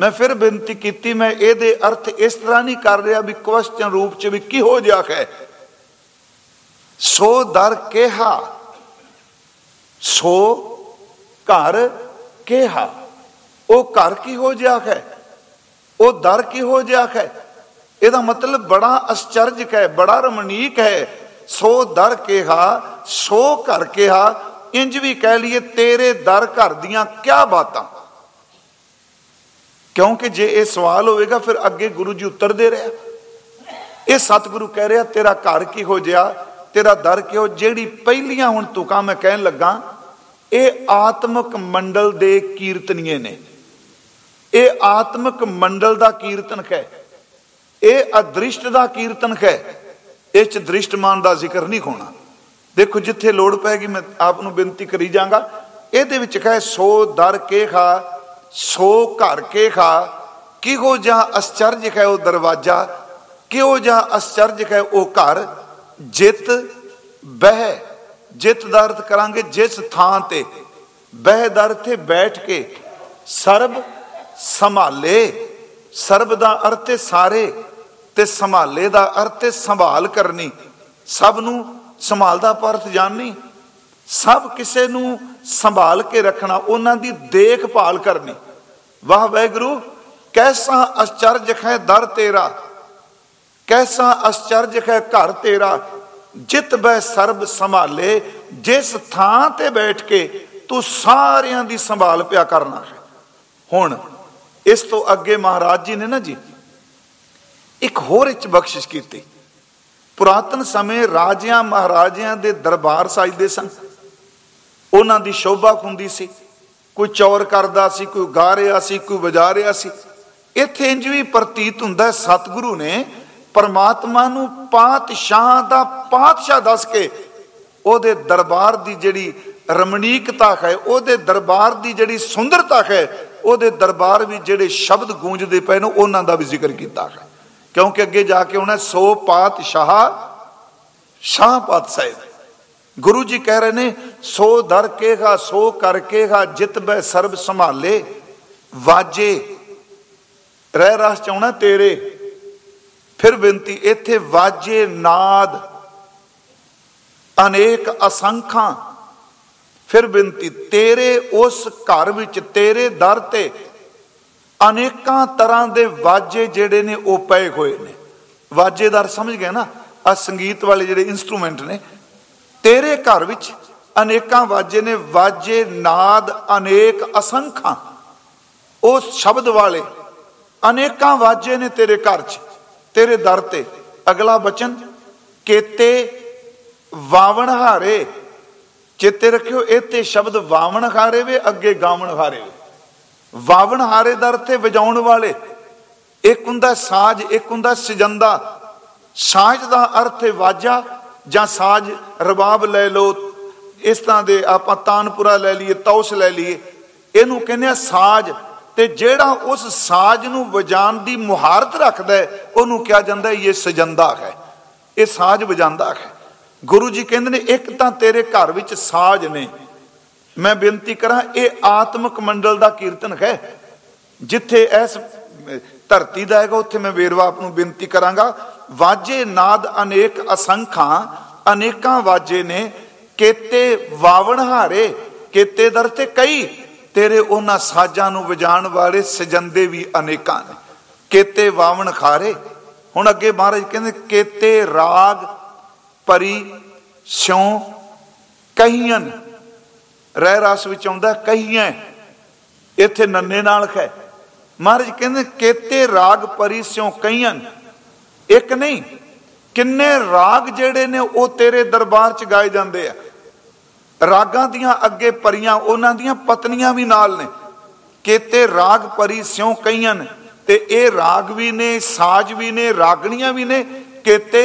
ਮੈਂ ਫਿਰ ਬੇਨਤੀ ਕੀਤੀ, ਮੈਂ ਇਹਦੇ ਅਰਥ ਇਸ ਤਰ੍ਹਾਂ ਨਹੀਂ ਕਰ ਰਿਹਾ ਵੀ ਕੁਐਸਚਨ ਰੂਪ ਚ ਵੀ ਕੀ ਹੋ ਜਾ ਹੈ। ਸੋ ਦਰ ਕਿਹਾ। ਸੋ ਘਰ ਕਿਹਾ। ਉਹ ਘਰ ਕੀ ਹੋ ਜਾ ਹੈ? ਉਹ ਦਰ ਕੀ ਹੋ ਜਾ ਹੈ? ਇਹਦਾ ਮਤਲਬ ਬੜਾ ਅਸਚਰਜਕ ਹੈ ਬੜਾ ਰਮਣੀਕ ਹੈ। ਸੋ ਦਰ ਕਿਹਾ, ਸੋ ਘਰ ਕਿਹਾ, ਇੰਜ ਵੀ ਕਹਿ ਲਈਏ ਤੇਰੇ ਦਰ ਘਰ ਦੀਆਂ ਕਿਆ ਬਾਤਾਂ। ਕਿਉਂਕਿ ਜੇ ਇਹ ਸਵਾਲ ਹੋਵੇਗਾ, ਫਿਰ ਅੱਗੇ ਗੁਰੂ ਜੀ ਉੱਤਰ ਦੇ ਰਿਹਾ। ਇਹ ਸਤਿਗੁਰੂ ਕਹਿ ਰਿਹਾ, ਤੇਰਾ ਘਰ ਕੀ ਹੋ ਜਿਆ ਤੇਰਾ ਦਰ ਕਿਉ ਜਿਹੜੀ ਪਹਿਲੀਆਂ ਹੁਣ ਤੁਕਾਂ ਮੈਂ ਕਹਿਣ ਲੱਗਾ, ਇਹ ਆਤਮਿਕ ਮੰਡਲ ਦੇ ਕੀਰਤਨੀਏ ਨੇ। ਇਹ ਆਤਮਿਕ ਮੰਡਲ ਦਾ ਕੀਰਤਨ ਹੈ ਇਹ ਅਦ੍ਰਿਸ਼ਟ ਦਾ ਕੀਰਤਨ ਹੈ। ਇਸ ਚ ਦ੍ਰਿਸ਼ਟਮਾਨ ਦਾ ਜ਼ਿਕਰ ਨਹੀਂ ਹੋਣਾ। ਦੇਖੋ, ਜਿੱਥੇ ਲੋੜ ਪੈਗੀ, ਮੈਂ ਆਪ ਨੂੰ ਬੇਨਤੀ ਕਰੀ ਜਾਗਾ। ਇਹਦੇ ਵਿੱਚ ਕਹੇ, ਸੋ ਦਰ ਕੇ ਖਾ, ਸੋ ਘਰ ਕੇ ਖਾ। ਕਿਹੋ ਜਾਂ ਅਸਚਰਜ ਹੈ ਉਹ ਦਰਵਾਜ਼ਾ? ਕਿਹੋ ਜਾਂ ਅਸਚਰਜ ਹੈ ਉਹ ਘਰ? ਜਿਤ, ਬਹਿ। ਜਿਤ ਦਾ ਅਰਥ ਕਰਾਂਗੇ ਜਿਸ ਥਾਂ ਤੇ। ਬਹਿ ਦਰ ਤੇ ਬੈਠ ਕੇ ਸਰਬ ਸੰਭਾਲੇ। ਸਰਬ ਦਾ ਅਰਥ ਹੈ ਸਾਰੇ ਤੇ ਸੰਭਾਲੇ ਦਾ ਅਰਥ ਹੈ ਸੰਭਾਲ ਕਰਨੀ। ਸਭ ਨੂੰ ਸੰਭਾਲਦਾ ਪਰਤ ਜਾਣਨੀ। ਸਭ ਕਿਸੇ ਨੂੰ ਸੰਭਾਲ ਕੇ ਰੱਖਣਾ, ਉਹਨਾਂ ਦੀ ਦੇਖਭਾਲ ਕਰਨੀ। ਵਾਹ ਵੈਗਰੂ ਕੈਸਾ ਅਚਰਜ ਹੈ ਦਰ ਤੇਰਾ? ਕੈਸਾ ਅਚਰਜ ਹੈ ਘਰ ਤੇਰਾ? ਜਿਤ ਬੈ ਸਰਬ ਸੰਭਾਲੇ, ਜਿਸ ਥਾਂ ਤੇ ਬੈਠ ਕੇ ਤੂੰ ਸਾਰਿਆਂ ਦੀ ਸੰਭਾਲ ਪਿਆ ਕਰਨਾ ਹੈ। ਹੁਣ ਇਸ ਤੋਂ ਅੱਗੇ ਮਹਾਰਾਜ ਜੀ ਨੇ ਨਾ ਜੀ, ਇੱਕ ਹੋਰ ਇੱਕ ਬਖਸ਼ਿਸ਼ ਕੀਤੀ। ਪੁਰਾਤਨ ਸਮੇਂ ਰਾਜਿਆਂ ਮਹਾਰਾਜਿਆਂ ਦੇ ਦਰਬਾਰ ਸਜਦੇ ਸਨ। ਉਹਨਾਂ ਦੀ ਸ਼ੋਭਾ ਹੁੰਦੀ ਸੀ। ਕੋਈ ਚੌਰ ਕਰਦਾ ਸੀ, ਕੋਈ ਗਾ ਰਿਹਾ ਸੀ, ਕੋਈ ਵਜਾ ਰਿਹਾ ਸੀ। ਇੱਥੇ ਇੰਜ ਵੀ ਪ੍ਰਤੀਤ ਹੁੰਦਾ ਸਤਿਗੁਰੂ ਨੇ ਪਰਮਾਤਮਾ ਨੂੰ ਪਾਤਸ਼ਾਹ ਦਾ ਪਾਤਸ਼ਾਹ ਦੱਸ ਕੇ ਉਹਦੇ ਦਰਬਾਰ ਦੀ ਜਿਹੜੀ ਰਮਣੀਕਤਾ ਹੈ, ਉਹਦੇ ਦਰਬਾਰ ਦੀ ਜਿਹੜੀ ਸੁੰਦਰਤਾ ਹੈ ਉਹਦੇ ਦਰਬਾਰ ਵਿੱਚ ਜਿਹੜੇ ਸ਼ਬਦ ਗੂੰਜਦੇ ਪਏ ਨੇ, ਉਹਨਾਂ ਦਾ ਵੀ ਜ਼ਿਕਰ ਕੀਤਾ ਹੈ ਕਿਉਂਕਿ ਅੱਗੇ ਜਾ ਕੇ ਉਹਨਾਂ ਸੋ ਪਾਤਸ਼ਾਹ ਸ਼ਾਹ ਪਾਤ ਸਾਹਿਬ ਗੁਰੂ ਜੀ ਕਹਿ ਰਹੇ ਨੇ, ਸੋ ਦਰ ਕੇਗਾ ਸੋ ਕਰ ਕੇਗਾ ਜਿਤ ਬੈ ਸਰਬ ਸੰਭਾਲੇ, ਵਾਜੇ। ਰਹਿ ਰਸ ਚਾਉਣਾ ਤੇਰੇ। ਫਿਰ ਬੇਨਤੀ, ਇੱਥੇ ਵਾਜੇ ਨਾਦ ਅਨੇਕ ਅਸੰਖਾਂ ਫਿਰ ਬੇਨਤੀ, ਤੇਰੇ ਉਸ ਘਰ ਵਿੱਚ, ਤੇਰੇ ਦਰ ਤੇ ਅਨੇਕਾਂ ਤਰ੍ਹਾਂ ਦੇ ਵਾਜੇ ਜਿਹੜੇ ਨੇ, ਉਹ ਪਏ ਹੋਏ ਨੇ। ਵਾਜੇਦਾਰ ਸਮਝ ਗਏ ਨਾ? ਆ ਸੰਗੀਤ ਵਾਲੇ ਜਿਹੜੇ ਇਨਸਟਰੂਮੈਂਟ ਨੇ, ਤੇਰੇ ਘਰ ਵਿੱਚ ਅਨੇਕਾਂ ਵਾਜੇ ਨੇ। ਵਾਜੇ ਨਾਦ ਅਨੇਕ ਅਸੰਖਾਂ। ਉਸ ਸ਼ਬਦ ਵਾਲੇ ਅਨੇਕਾਂ ਵਾਜੇ ਨੇ ਤੇਰੇ ਘਰ 'ਚ। ਤੇਰੇ ਦਰ ਤੇ। ਅਗਲਾ ਬਚਨ, ਕੇਤੇ ਵਾਵਣ ਹਾਰੇ ਚੇਤੇ ਰੱਖਿਓ ਇੱਥੇ ਸ਼ਬਦ ਵਾਵਣ ਹਾਰੇ ਵੇ, ਅੱਗੇ ਗਾਵਣ ਹਾਰੇ ਵੇ। ਵਾਵਣ ਹਾਰੇ ਦਰ ਤੇ ਵਜਾਉਣ ਵਾਲੇ, ਇੱਕ ਹੁੰਦਾ ਸਾਜ, ਇੱਕ ਹੁੰਦਾ ਸਜੰਦਾ। ਸਾਜ ਦਾ ਅਰਥ ਹੈ ਵਾਜਾ, ਜਾਂ ਸਾਜ ਰਬਾਬ ਲੈ ਲਓ, ਇਸ ਤਰ੍ਹਾਂ ਦੇ ਆਪਾਂ ਤਾਨਪੁਰਾ ਲੈ ਲਈਏ, ਤੌਸ ਲੈ ਲਈਏ। ਇਹਨੂੰ ਕਹਿੰਦੇ ਆ ਸਾਜ, ਤੇ ਜਿਹੜਾ ਉਸ ਸਾਜ ਨੂੰ ਵਜਾਉਣ ਦੀ ਮੁਹਾਰਤ ਰੱਖਦਾ ਉਹਨੂੰ ਕਿਹਾ ਜਾਂਦਾ ਇਹ ਸਜੰਦਾ ਹੈ। ਇਹ ਸਾਜ ਵਜਾਂਦਾ ਹੈ। ਗੁਰੂ ਜੀ ਕਹਿੰਦੇ ਨੇ, ਇੱਕ ਤਾਂ ਤੇਰੇ ਘਰ ਵਿੱਚ ਸਾਜ ਨੇ। ਮੈਂ ਬੇਨਤੀ ਕਰਾਂ, ਇਹ ਆਤਮਿਕ ਮੰਡਲ ਦਾ ਕੀਰਤਨ ਹੈ। ਜਿੱਥੇ ਇਸ ਧਰਤੀ ਦਾ ਹੈਗਾ, ਉੱਥੇ ਮੈਂ ਵੇਰਵਾ ਆਪ ਨੂੰ ਬੇਨਤੀ ਕਰਾਂਗਾ। ਵਾਜੇ ਨਾਦ ਅਨੇਕ ਅਸੰਖਾਂ, ਅਨੇਕਾਂ ਵਾਜੇ ਨੇ। ਕੇਤੇ ਵਾਵਣ ਹਾਰੇ, ਕੇਤੇ ਦਰ ਤੇ ਕਈ। ਤੇਰੇ ਉਹਨਾਂ ਸਾਜ਼ਾਂ ਨੂੰ ਵਜਾਣ ਵਾਲੇ ਸਜੰਦੇ ਵੀ ਅਨੇਕਾਂ ਨੇ। ਕੇਤੇ ਵਾਵਣ ਖਾਰੇ। ਹੁਣ ਅੱਗੇ ਮਹਾਰਾਜ ਕਹਿੰਦੇ ਕੇਤੇ ਰਾਗ ਪਰੀ ਸਿਉ ਕਹੀਆਂ ਰਹਿ ਰਸ ਵਿੱਚ ਆਉਂਦਾ, ਕਹੀਆਂ ਇੱਥੇ ਨੰਨੇ ਨਾਲ ਹੈ ਮਹਾਰਾਜ ਕਹਿੰਦੇ, ਕੇਤੇ ਰਾਗ ਪਰੀ ਸਿਉ ਕਹੀਆਂ ਇੱਕ ਨਹੀਂ, ਕਿੰਨੇ ਰਾਗ ਜਿਹੜੇ ਨੇ ਉਹ ਤੇਰੇ ਦਰਬਾਰ 'ਚ ਗਾਏ ਜਾਂਦੇ ਆ। ਰਾਗਾਂ ਦੀਆਂ ਅੱਗੇ ਪਰੀਆਂ, ਉਹਨਾਂ ਦੀਆਂ ਪਤਨੀਆਂ ਵੀ ਨਾਲ ਨੇ। ਕੇਤੇ ਰਾਗ ਪਰੀ ਸਿਉ ਕਈਆਂ ਤੇ ਇਹ ਰਾਗ ਵੀ ਨੇ, ਸਾਜ ਵੀ ਨੇ, ਰਾਗਣੀਆਂ ਵੀ ਨੇ। ਕੇਤੇ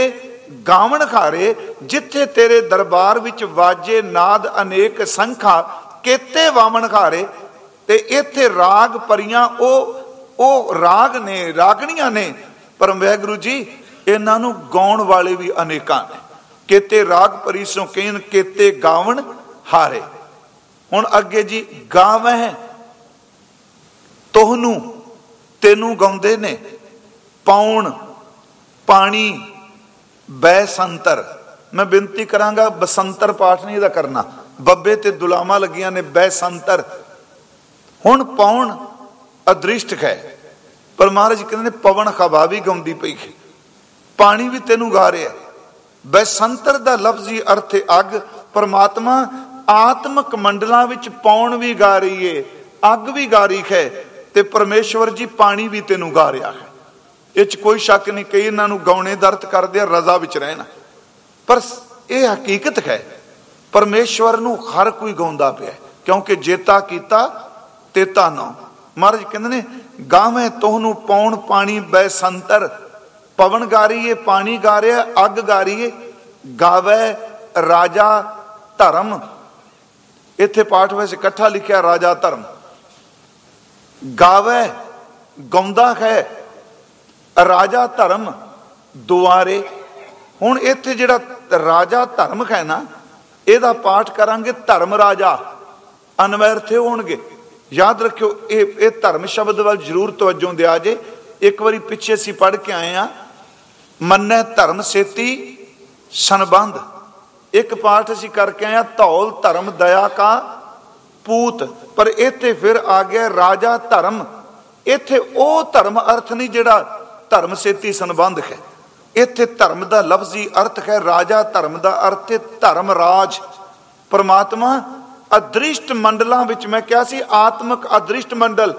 ਗਾਵਣ ਖਾਰੇ ਜਿੱਥੇ ਤੇਰੇ ਦਰਬਾਰ ਵਿੱਚ ਵਾਜੇ ਨਾਦ ਅਨੇਕ ਸੰਖਾ, ਕੇਤੇ ਵਾਵਣ ਖਾਰੇ ਤੇ ਇੱਥੇ ਰਾਗ ਪਰੀਆਂ, ਉਹ ਉਹ ਰਾਗ ਨੇ, ਰਾਗਣੀਆਂ ਨੇ। ਪਰ ਵੈਗੁਰੂ ਜੀ, ਇਹਨਾਂ ਨੂੰ ਗਾਉਣ ਵਾਲੇ ਵੀ ਅਨੇਕਾਂ ਨੇ। ਕੇਤੇ ਰਾਗ ਪਰੀ ਸੋ ਕਹਿਨ ਕੇਤੇ ਗਾਵਣ ਹਾਰੇ। ਹੁਣ ਅੱਗੇ ਜੀ, ਗਾਵਹਿ ਤੋਹਨੂੰ, ਤੈਨੂੰ ਗਾਉਂਦੇ ਨੇ। ਪਾਉਣ, ਪਾਣੀ ਬੈਸੰਤਰ। ਮੈਂ ਬੇਨਤੀ ਕਰਾਂਗਾ, ਬਸੰਤਰ ਪਾਠ ਨਹੀਂ ਇਹਦਾ ਕਰਨਾ। ਬੱਬੇ ਤੇ ਦੁਲਾਮਾ ਲੱਗੀਆਂ ਨੇ ਬੈਸੰਤਰ। ਹੁਣ ਪਾਉਣ ਅਦ੍ਰਿਸ਼ਟ ਹੈ ਪਰ ਮਹਾਰਾਜ ਕਹਿੰਦੇ ਨੇ, ਪਵਨ ਖਵਾ ਵੀ ਗਾਉਂਦੀ ਪਈ ਹੈ ਪਾਣੀ ਵੀ ਤੈਨੂੰ ਗਾ ਰਿਹਾ। ਬੈਸੰਤਰ ਦਾ ਲਫ਼ਜ਼ੀ ਅਰਥ ਹੈ ਅੱਗ। ਪਰਮਾਤਮਾ ਆਤਮਕ ਮੰਡਲਾਂ ਵਿੱਚ ਪੌਣ ਵੀ ਗਾ ਰਹੀ ਏ ਅੱਗ ਵੀ ਗਾ ਰਹੀ ਹੈ ਤੇ ਪਰਮੇਸ਼ਵਰ ਜੀ ਪਾਣੀ ਵੀ ਤੈਨੂੰ ਗਾ ਰਿਹਾ ਹੈ। ਇਹ 'ਚ ਕੋਈ ਸ਼ੱਕ ਨਹੀਂ ਕਈ ਇਹਨਾਂ ਨੂੰ ਗਾਉਣੇ ਦਰਦ ਕਰਦੇ ਆ, ਰਜ਼ਾ ਵਿੱਚ ਰਹਿਣਾ। ਪਰ ਇਹ ਹਕੀਕਤ ਹੈ, ਪਰਮੇਸ਼ਵਰ ਨੂੰ ਹਰ ਕੋਈ ਗਾਉਂਦਾ ਪਿਆ ਕਿਉਂਕਿ ਜੇਤਾ ਕੀਤਾ, ਤੇਤਾ ਨਾ। ਮਹਾਰਾਜ ਕਹਿੰਦੇ ਨੇ ਗਾਵੇਂ ਤੋਹਨੂੰ ਪੌਣ ਪਾਣੀ ਬੈ ਸੰਤਰ, ਪਵਨ ਗਾਰੀਏ, ਪਾਣੀ ਗਾਰਿਆ, ਅੱਗ ਗਾਰੀਏ, ਗਾਵੇ ਰਾਜਾ ਧਰਮ। ਇੱਥੇ ਪਾਠ ਵਿੱਚ ਇਕੱਠਾ ਲਿਖਿਆ ਰਾਜਾ ਧਰਮ। ਗਾਵੇ, ਗਾਉਂਦਾ ਹੈ ਰਾਜਾ ਧਰਮ ਦੁਆਰੇ। ਹੁਣ ਇੱਥੇ ਜਿਹੜਾ ਰਾਜਾ ਧਰਮ ਹੈ ਨਾ, ਇਹਦਾ ਪਾਠ ਕਰਾਂਗੇ ਧਰਮ ਰਾਜਾ। ਅਨਵਰਥੇ ਹੋਣਗੇ। ਯਾਦ ਰੱਖਿਓ, ਇਹ ਇਹ ਧਰਮ ਸ਼ਬਦ ਵੱਲ ਜ਼ਰੂਰ ਤਵੱਜੋ ਦਿਆ ਜੇ। ਇੱਕ ਵਾਰੀ ਪਿੱਛੇ ਅਸੀਂ ਪੜ੍ਹ ਕੇ ਆਏ ਆ ਮੰਨੈ ਧਰਮ ਸੇਤੀ ਸੰਬੰਧ। ਇੱਕ ਪਾਠ ਅਸੀਂ ਕਰਕੇ ਆਏ ਆ ਧੌਲ ਧਰਮ ਦਇਆ ਕਾ ਪੂਤ। ਪਰ ਇੱਥੇ ਫਿਰ ਆ ਗਿਆ ਰਾਜਾ ਧਰਮ। ਇੱਥੇ ਉਹ ਧਰਮ ਅਰਥ ਨਹੀਂ ਜਿਹੜਾ ਧਰਮ ਸੇਤੀ ਸੰਬੰਧ ਹੈ। ਇੱਥੇ ਧਰਮ ਦਾ ਲਫ਼ਜ਼ੀ ਅਰਥ ਹੈ ਰਾਜਾ, ਧਰਮ ਦਾ ਅਰਥ ਹੈ ਧਰਮ ਰਾਜ। ਪਰਮਾਤਮਾ ਅਦ੍ਰਿਸ਼ਟ ਮੰਡਲਾਂ ਵਿੱਚ ਮੈਂ ਕਿਹਾ ਸੀ, ਆਤਮਿਕ ਅਦ੍ਰਿਸ਼ਟ ਮੰਡਲ,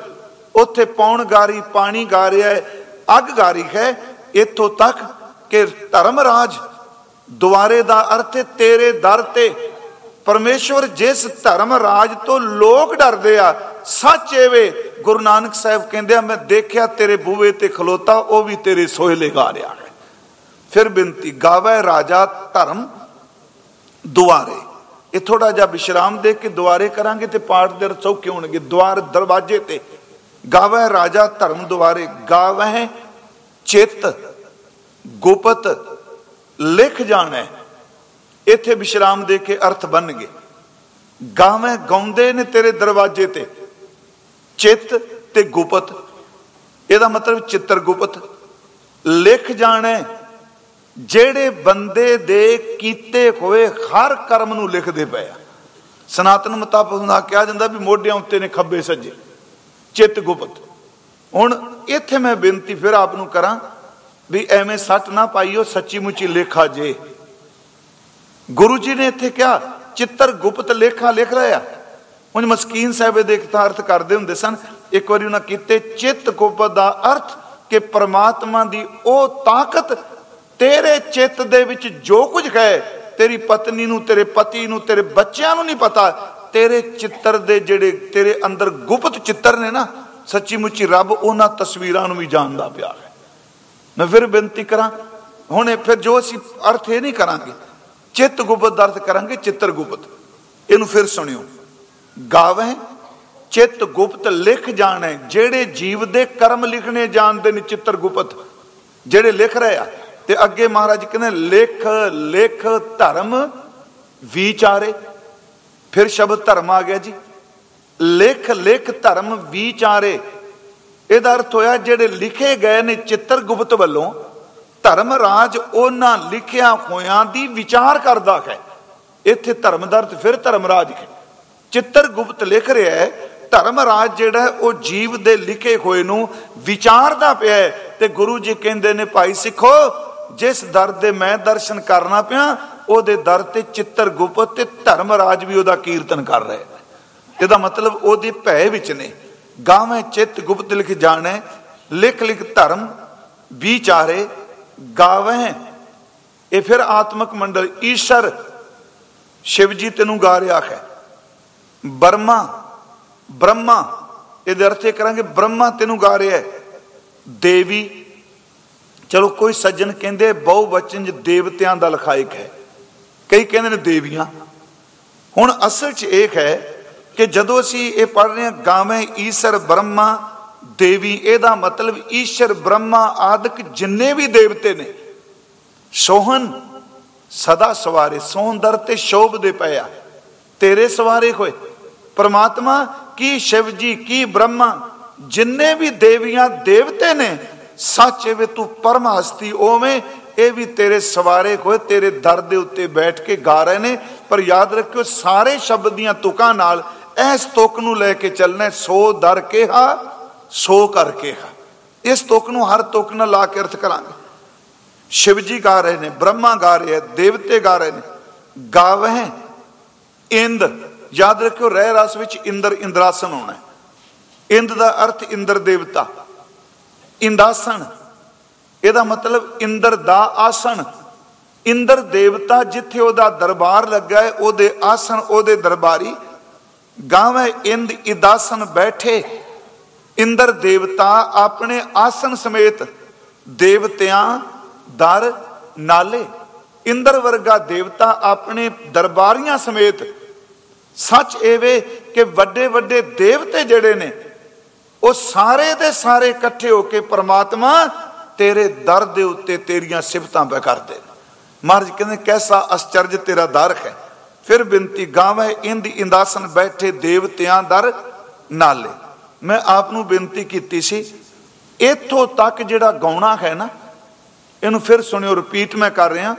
ਉੱਥੇ ਪੌਣ ਗਾਰੀ, ਪਾਣੀ ਗਾ ਹੈ, ਅੱਗ ਗਾਰੀ ਹੈ। ਇੱਥੋਂ ਤੱਕ ਕਿ ਧਰਮ ਰਾਜ ਦੁਆਰੇ ਦਾ ਅਰਥ ਤੇਰੇ ਦਰ ਤੇ। ਪਰਮੇਸ਼ਵਰ ਜਿਸ ਧਰਮ ਰਾਜ ਤੋਂ ਲੋਕ ਡਰਦੇ ਆ ਸੱਚ ਏਵੇ, ਗੁਰੂ ਨਾਨਕ ਸਾਹਿਬ ਕਹਿੰਦੇ ਆ, ਮੈਂ ਦੇਖਿਆ ਤੇਰੇ ਬੂਵੇ ਤੇ ਖਲੋਤਾ, ਉਹ ਵੀ ਤੇਰੇ ਸੋਹਲੇ ਗਾ ਰਿਹਾ ਹੈ। ਫਿਰ ਬੇਨਤੀ, ਗਾਵੇ ਰਾਜਾ ਧਰਮ ਦੁਆਰੇ। ਇਹ ਥੋੜਾ ਜਿਹਾ ਵਿਸ਼ਰਾਮ ਦੇ ਕੇ ਦੁਆਰੇ ਕਰਾਂਗੇ ਤੇ ਪਾਠ ਦੇ ਚੌਕੇ ਹੋਣਗੇ? ਦੁਆਰ ਦਰਵਾਜ਼ੇ ਤੇ। ਗਾਵੇ ਰਾਜਾ ਧਰਮ ਦੁਆਰੇ। ਗਾਵੇ ਚਿੱਤ, ਗੁਪਤ, ਲਿਖ ਜਾਣਾ। ਇੱਥੇ ਵਿਸ਼ਰਾਮ ਦੇ ਕੇ ਅਰਥ ਬਣਨਗੇ। ਗਾਵੇਂ ਗਾਉਂਦੇ ਨੇ ਤੇਰੇ ਦਰਵਾਜ਼ੇ ਤੇ। ਚਿੱਤ ਤੇ ਗੁਪਤ। ਇਹਦਾ ਮਤਲਬ ਚਿੱਤਰ ਗੁਪਤ। ਲਿਖ ਜਾਣਾ, ਜਿਹੜੇ ਬੰਦੇ ਦੇ ਕੀਤੇ ਹੋਏ ਹਰ ਕਰਮ ਨੂੰ ਲਿਖਦੇ ਪਏ ਆ। ਸਨਾਤਨ ਮੁਤਾਬਕ ਹੁੰਦਾ ਕਿਹਾ ਜਾਂਦਾ ਵੀ ਮੋਢਿਆਂ ਉੱਤੇ ਨੇ ਖੱਬੇ ਸੱਜੇ। ਚਿੱਤ ਗੁਪਤ। ਹੁਣ ਇੱਥੇ ਮੈਂ ਬੇਨਤੀ ਫਿਰ ਆਪ ਨੂੰ ਕਰਾਂ ਵੀ ਐਵੇਂ ਸੱਟ ਨਾ ਪਾਈਓ ਸੱਚੀ ਮੁੱਚੀ ਲੇਖਾ ਜੇ। ਗੁਰੂ ਜੀ ਨੇ ਇੱਥੇ ਕਿਹਾ, ਚਿੱਤਰ ਗੁਪਤ ਲੇਖਾ ਲਿਖ ਰਿਹਾ ਉਹ ਮਸਕੀਨ ਸਾਹਿਬ ਦੇ ਅਰਥ ਕਰਦੇ ਹੁੰਦੇ ਸਨ, ਇੱਕ ਵਾਰੀ ਉਹਨਾਂ ਕੀਤੇ, ਚਿੱਤ ਗੁਪਤ ਦਾ ਅਰਥ ਕਿ ਪ੍ਰਮਾਤਮਾ ਦੀ ਉਹ ਤਾਕਤ ਤੇਰੇ ਚਿੱਤ ਦੇ ਵਿੱਚ ਜੋ ਕੁਝ ਹੈ, ਤੇਰੀ ਪਤਨੀ ਨੂੰ, ਤੇਰੇ ਪਤੀ ਨੂੰ, ਤੇਰੇ ਬੱਚਿਆਂ ਨੂੰ ਨਹੀਂ ਪਤਾ, ਤੇਰੇ ਚਿੱਤਰ ਦੇ ਜਿਹੜੇ ਤੇਰੇ ਅੰਦਰ ਗੁਪਤ ਚਿੱਤਰ ਨੇ ਨਾ ਸੱਚੀ ਮੁੱਚੀ ਰੱਬ ਉਹਨਾਂ ਤਸਵੀਰਾਂ ਨੂੰ ਵੀ ਜਾਣਦਾ ਪਿਆ ਹੈ। ਮੈਂ ਫਿਰ ਬੇਨਤੀ ਕਰਾਂ, ਹੁਣੇ ਫਿਰ ਜੋ ਅਸੀਂ ਅਰਥ ਇਹ ਨਹੀਂ ਕਰਾਂਗੇ, ਚਿੱਤ ਗੁਪਤ ਦਾ ਅਰਥ ਕਰਾਂਗੇ, ਚਿੱਤਰ ਗੁਪਤ। ਇਹਨੂੰ ਫਿਰ ਸੁਣਿਓ। ਗਾਵੇਂ ਚਿੱਤ ਗੁਪਤ ਲਿਖ ਜਾਣੇ, ਜਿਹੜੇ ਜੀਵ ਦੇ ਕਰਮ ਲਿਖਣੇ ਜਾਣਦੇ ਨੇ ਚਿੱਤਰ ਗੁਪਤ। ਜਿਹੜੇ ਲਿਖ ਰਹੇ ਆ, ਤੇ ਅੱਗੇ ਮਹਾਰਾਜ ਕਹਿੰਦੇ ਲਿਖ ਲਿਖ ਧਰਮ ਵਿਚਾਰੇ। ਫਿਰ ਸ਼ਬਦ ਧਰਮ ਆ ਗਿਆ ਜੀ। ਲਿਖ ਲਿਖ ਧਰਮ ਵਿਚਾਰੇ। ਇਹਦਾ ਅਰਥ ਹੋਇਆ, ਜਿਹੜੇ ਲਿਖੇ ਗਏ ਨੇ ਚਿੱਤਰ ਗੁਪਤ ਵੱਲੋਂ, ਧਰਮ ਰਾਜ ਉਹਨਾਂ ਲਿਖਿਆ ਹੋਇਆਂ ਦੀ ਵਿਚਾਰ ਕਰਦਾ ਹੈ। ਇੱਥੇ ਧਰਮ ਦਾ ਅਰਥ ਫਿਰ ਧਰਮ ਰਾਜ ਹੈ। ਚਿੱਤਰ ਗੁਪਤ ਲਿਖ ਰਿਹਾ ਹੈ, ਧਰਮ ਰਾਜ ਜਿਹੜਾ ਉਹ ਜੀਵ ਦੇ ਲਿਖੇ ਹੋਏ ਨੂੰ ਵਿਚਾਰਦਾ ਪਿਆ ਤੇ ਗੁਰੂ ਜੀ ਕਹਿੰਦੇ ਨੇ, ਭਾਈ ਸਿੱਖੋ, ਜਿਸ ਦਰ ਦੇ ਮੈਂ ਦਰਸ਼ਨ ਕਰਨਾ ਪਿਆ, ਉਹਦੇ ਦਰ ਤੇ ਚਿੱਤਰ ਗੁਪਤ ਤੇ ਧਰਮ ਰਾਜ ਵੀ ਉਹਦਾ ਕੀਰਤਨ ਕਰ ਰਹੇ ਇਹਦਾ ਮਤਲਬ ਉਹਦੇ ਭੈ ਵਿੱਚ ਨੇ। ਗਾਵੇਂ ਚਿੱਤ ਗੁਪਤ ਲਿਖ ਜਾਣੇ, ਲਿਖ ਲਿਖ ਧਰਮ ਵਿਚਾਰੇ ਗਾਵੇਂ ਇਹ ਫਿਰ ਆਤਮਕ ਮੰਡਲ ਈਸ਼ਰ ਸ਼ਿਵ ਜੀ ਤੈਨੂੰ ਗਾ ਰਿਹਾ ਹੈ। ਬਰਮਾ, ਬ੍ਰਹਮਾ, ਇਹਦੇ ਅਰਥ ਇਹ ਕਰਾਂਗੇ, ਬ੍ਰਹਮਾ ਤੈਨੂੰ ਗਾ ਰਿਹਾ ਹੈ। ਦੇਵੀ, ਚਲੋ ਕੋਈ ਸੱਜਣ ਕਹਿੰਦੇ ਬਹੁ ਜ ਦੇਵਤਿਆਂ ਦਾ ਲਖਾਇਕ ਹੈ। ਕਈ ਕਹਿੰਦੇ ਨੇ ਦੇਵੀਆਂ। ਹੁਣ ਅਸਲ 'ਚ ਇਹ ਹੈ ਕਿ ਜਦੋਂ ਅਸੀਂ ਇਹ ਪੜ੍ਹ ਰਹੇ ਹਾਂ, ਗਾਵੇਂ ਈਸ਼ਰ, ਬ੍ਰਹਮਾ, ਦੇਵੀ, ਇਹਦਾ ਮਤਲਬ ਈਸ਼ਰ, ਬ੍ਰਹਮਾ ਆਦਿਕ ਜਿੰਨੇ ਵੀ ਦੇਵਤੇ ਨੇ ਸੋਹਨ ਸਦਾ ਸਵਾਰੇ ਸੌਂਦਰ ਤੇ ਸ਼ੋਭ ਦੇ ਪਿਆ ਤੇਰੇ ਸਵਾਰੇ ਹੋਏ ਪਰਮਾਤਮਾ, ਕੀ ਸ਼ਿਵ ਜੀ, ਕੀ ਬ੍ਰਹਮਾ, ਜਿੰਨੇ ਵੀ ਦੇਵੀਆਂ, ਦੇਵਤੇ ਨੇ, ਸੱਚ ਵੇ ਤੂੰ ਪਰਮ ਹਸਤੀ ਓਵੇਂ, ਇਹ ਵੀ ਤੇਰੇ ਸਵਾਰੇ ਹੋਏ, ਤੇਰੇ ਦਰ ਦੇ ਉੱਤੇ ਬੈਠ ਕੇ ਗਾ ਰਹੇ ਨੇ। ਪਰ ਯਾਦ ਰੱਖਿਓ, ਸਾਰੇ ਸ਼ਬਦ ਦੀਆਂ ਤੁਕਾਂ ਨਾਲ ਇਸ ਤੁਕ ਨੂੰ ਲੈ ਕੇ ਚੱਲਣਾ ਸੋ ਦਰ ਕਿਹਾ, ਸੋ ਕਰ ਕਿਹਾ। ਇਸ ਤੁਕ ਨੂੰ ਹਰ ਤੁਕ ਨਾਲ ਲਾ ਕੇ ਅਰਥ ਕਰਾਂਗੇ। ਸ਼ਿਵ ਜੀ ਗਾ ਰਹੇ ਨੇ, ਬ੍ਰਹਮਾ ਗਾ ਰਹੇ ਦੇਵਤੇ ਗਾ ਰਹੇ ਨੇ। ਗਾਵਹਿ, ਇੰਦ ਯਾਦ ਰੱਖਿਓ, ਰਹਿ ਰਸ ਵਿੱਚ ਇੰਦਰ ਇੰਦਰਾਸਨ ਹੋਣਾ ਇੰਦ ਦਾ ਅਰਥ ਇੰਦਰ ਦੇਵਤਾ। ਇੰਦਾਸਨ ਇਹਦਾ ਮਤਲਬ ਇੰਦਰ ਦਾ ਆਸਣ। ਇੰਦਰ ਦੇਵਤਾ ਜਿੱਥੇ ਉਹਦਾ ਦਰਬਾਰ ਲੱਗਾ ਹੈ, ਉਹਦੇ ਆਸਣ, ਉਹਦੇ ਦਰਬਾਰੀ ਗਾਵੇਂ ਇੰਦ ਇਦਾਸਨ ਬੈਠੇ। ਇੰਦਰ ਦੇਵਤਾ ਆਪਣੇ ਆਸਣ ਸਮੇਤ ਦੇਵਤਿਆਂ ਦਰ ਨਾਲੇ। ਇੰਦਰ ਵਰਗਾ ਦੇਵਤਾ ਆਪਣੇ ਦਰਬਾਰੀਆਂ ਸਮੇਤ ਸੱਚ ਇਹ ਵੇ ਕਿ ਵੱਡੇ ਵੱਡੇ ਦੇਵਤੇ ਜਿਹੜੇ ਨੇ, ਉਹ ਸਾਰੇ ਦੇ ਸਾਰੇ ਇਕੱਠੇ ਹੋ ਕੇ ਪ੍ਰਮਾਤਮਾ ਤੇਰੇ ਦਰ ਦੇ ਉੱਤੇ ਤੇਰੀਆਂ ਸਿਫਤਾਂ ਪੈ ਕਰਦੇ ਨੇ। ਮਹਾਰਾਜ ਕਹਿੰਦੇ, ਕੈਸਾ ਅਚਰਜ ਤੇਰਾ ਦਰ ਹੈ। ਫਿਰ ਬਿੰਤੀ ਗਾਵੇ, ਇੰਦ ਇੰਦਾਸਨ ਬੈਠੇ ਦੇਵਤਿਆਂ ਦਰ ਨਾਲੇ। ਮੈਂ ਆਪ ਨੂੰ ਬੇਨਤੀ ਕੀਤੀ ਸੀ, ਇੱਥੋਂ ਤੱਕ ਜਿਹੜਾ ਗਾਉਣਾ ਹੈ ਨਾ, ਇਹਨੂੰ ਫਿਰ ਸੁਣਿਓ ਰਿਪੀਟ ਮੈਂ ਕਰ ਰਿਹਾ।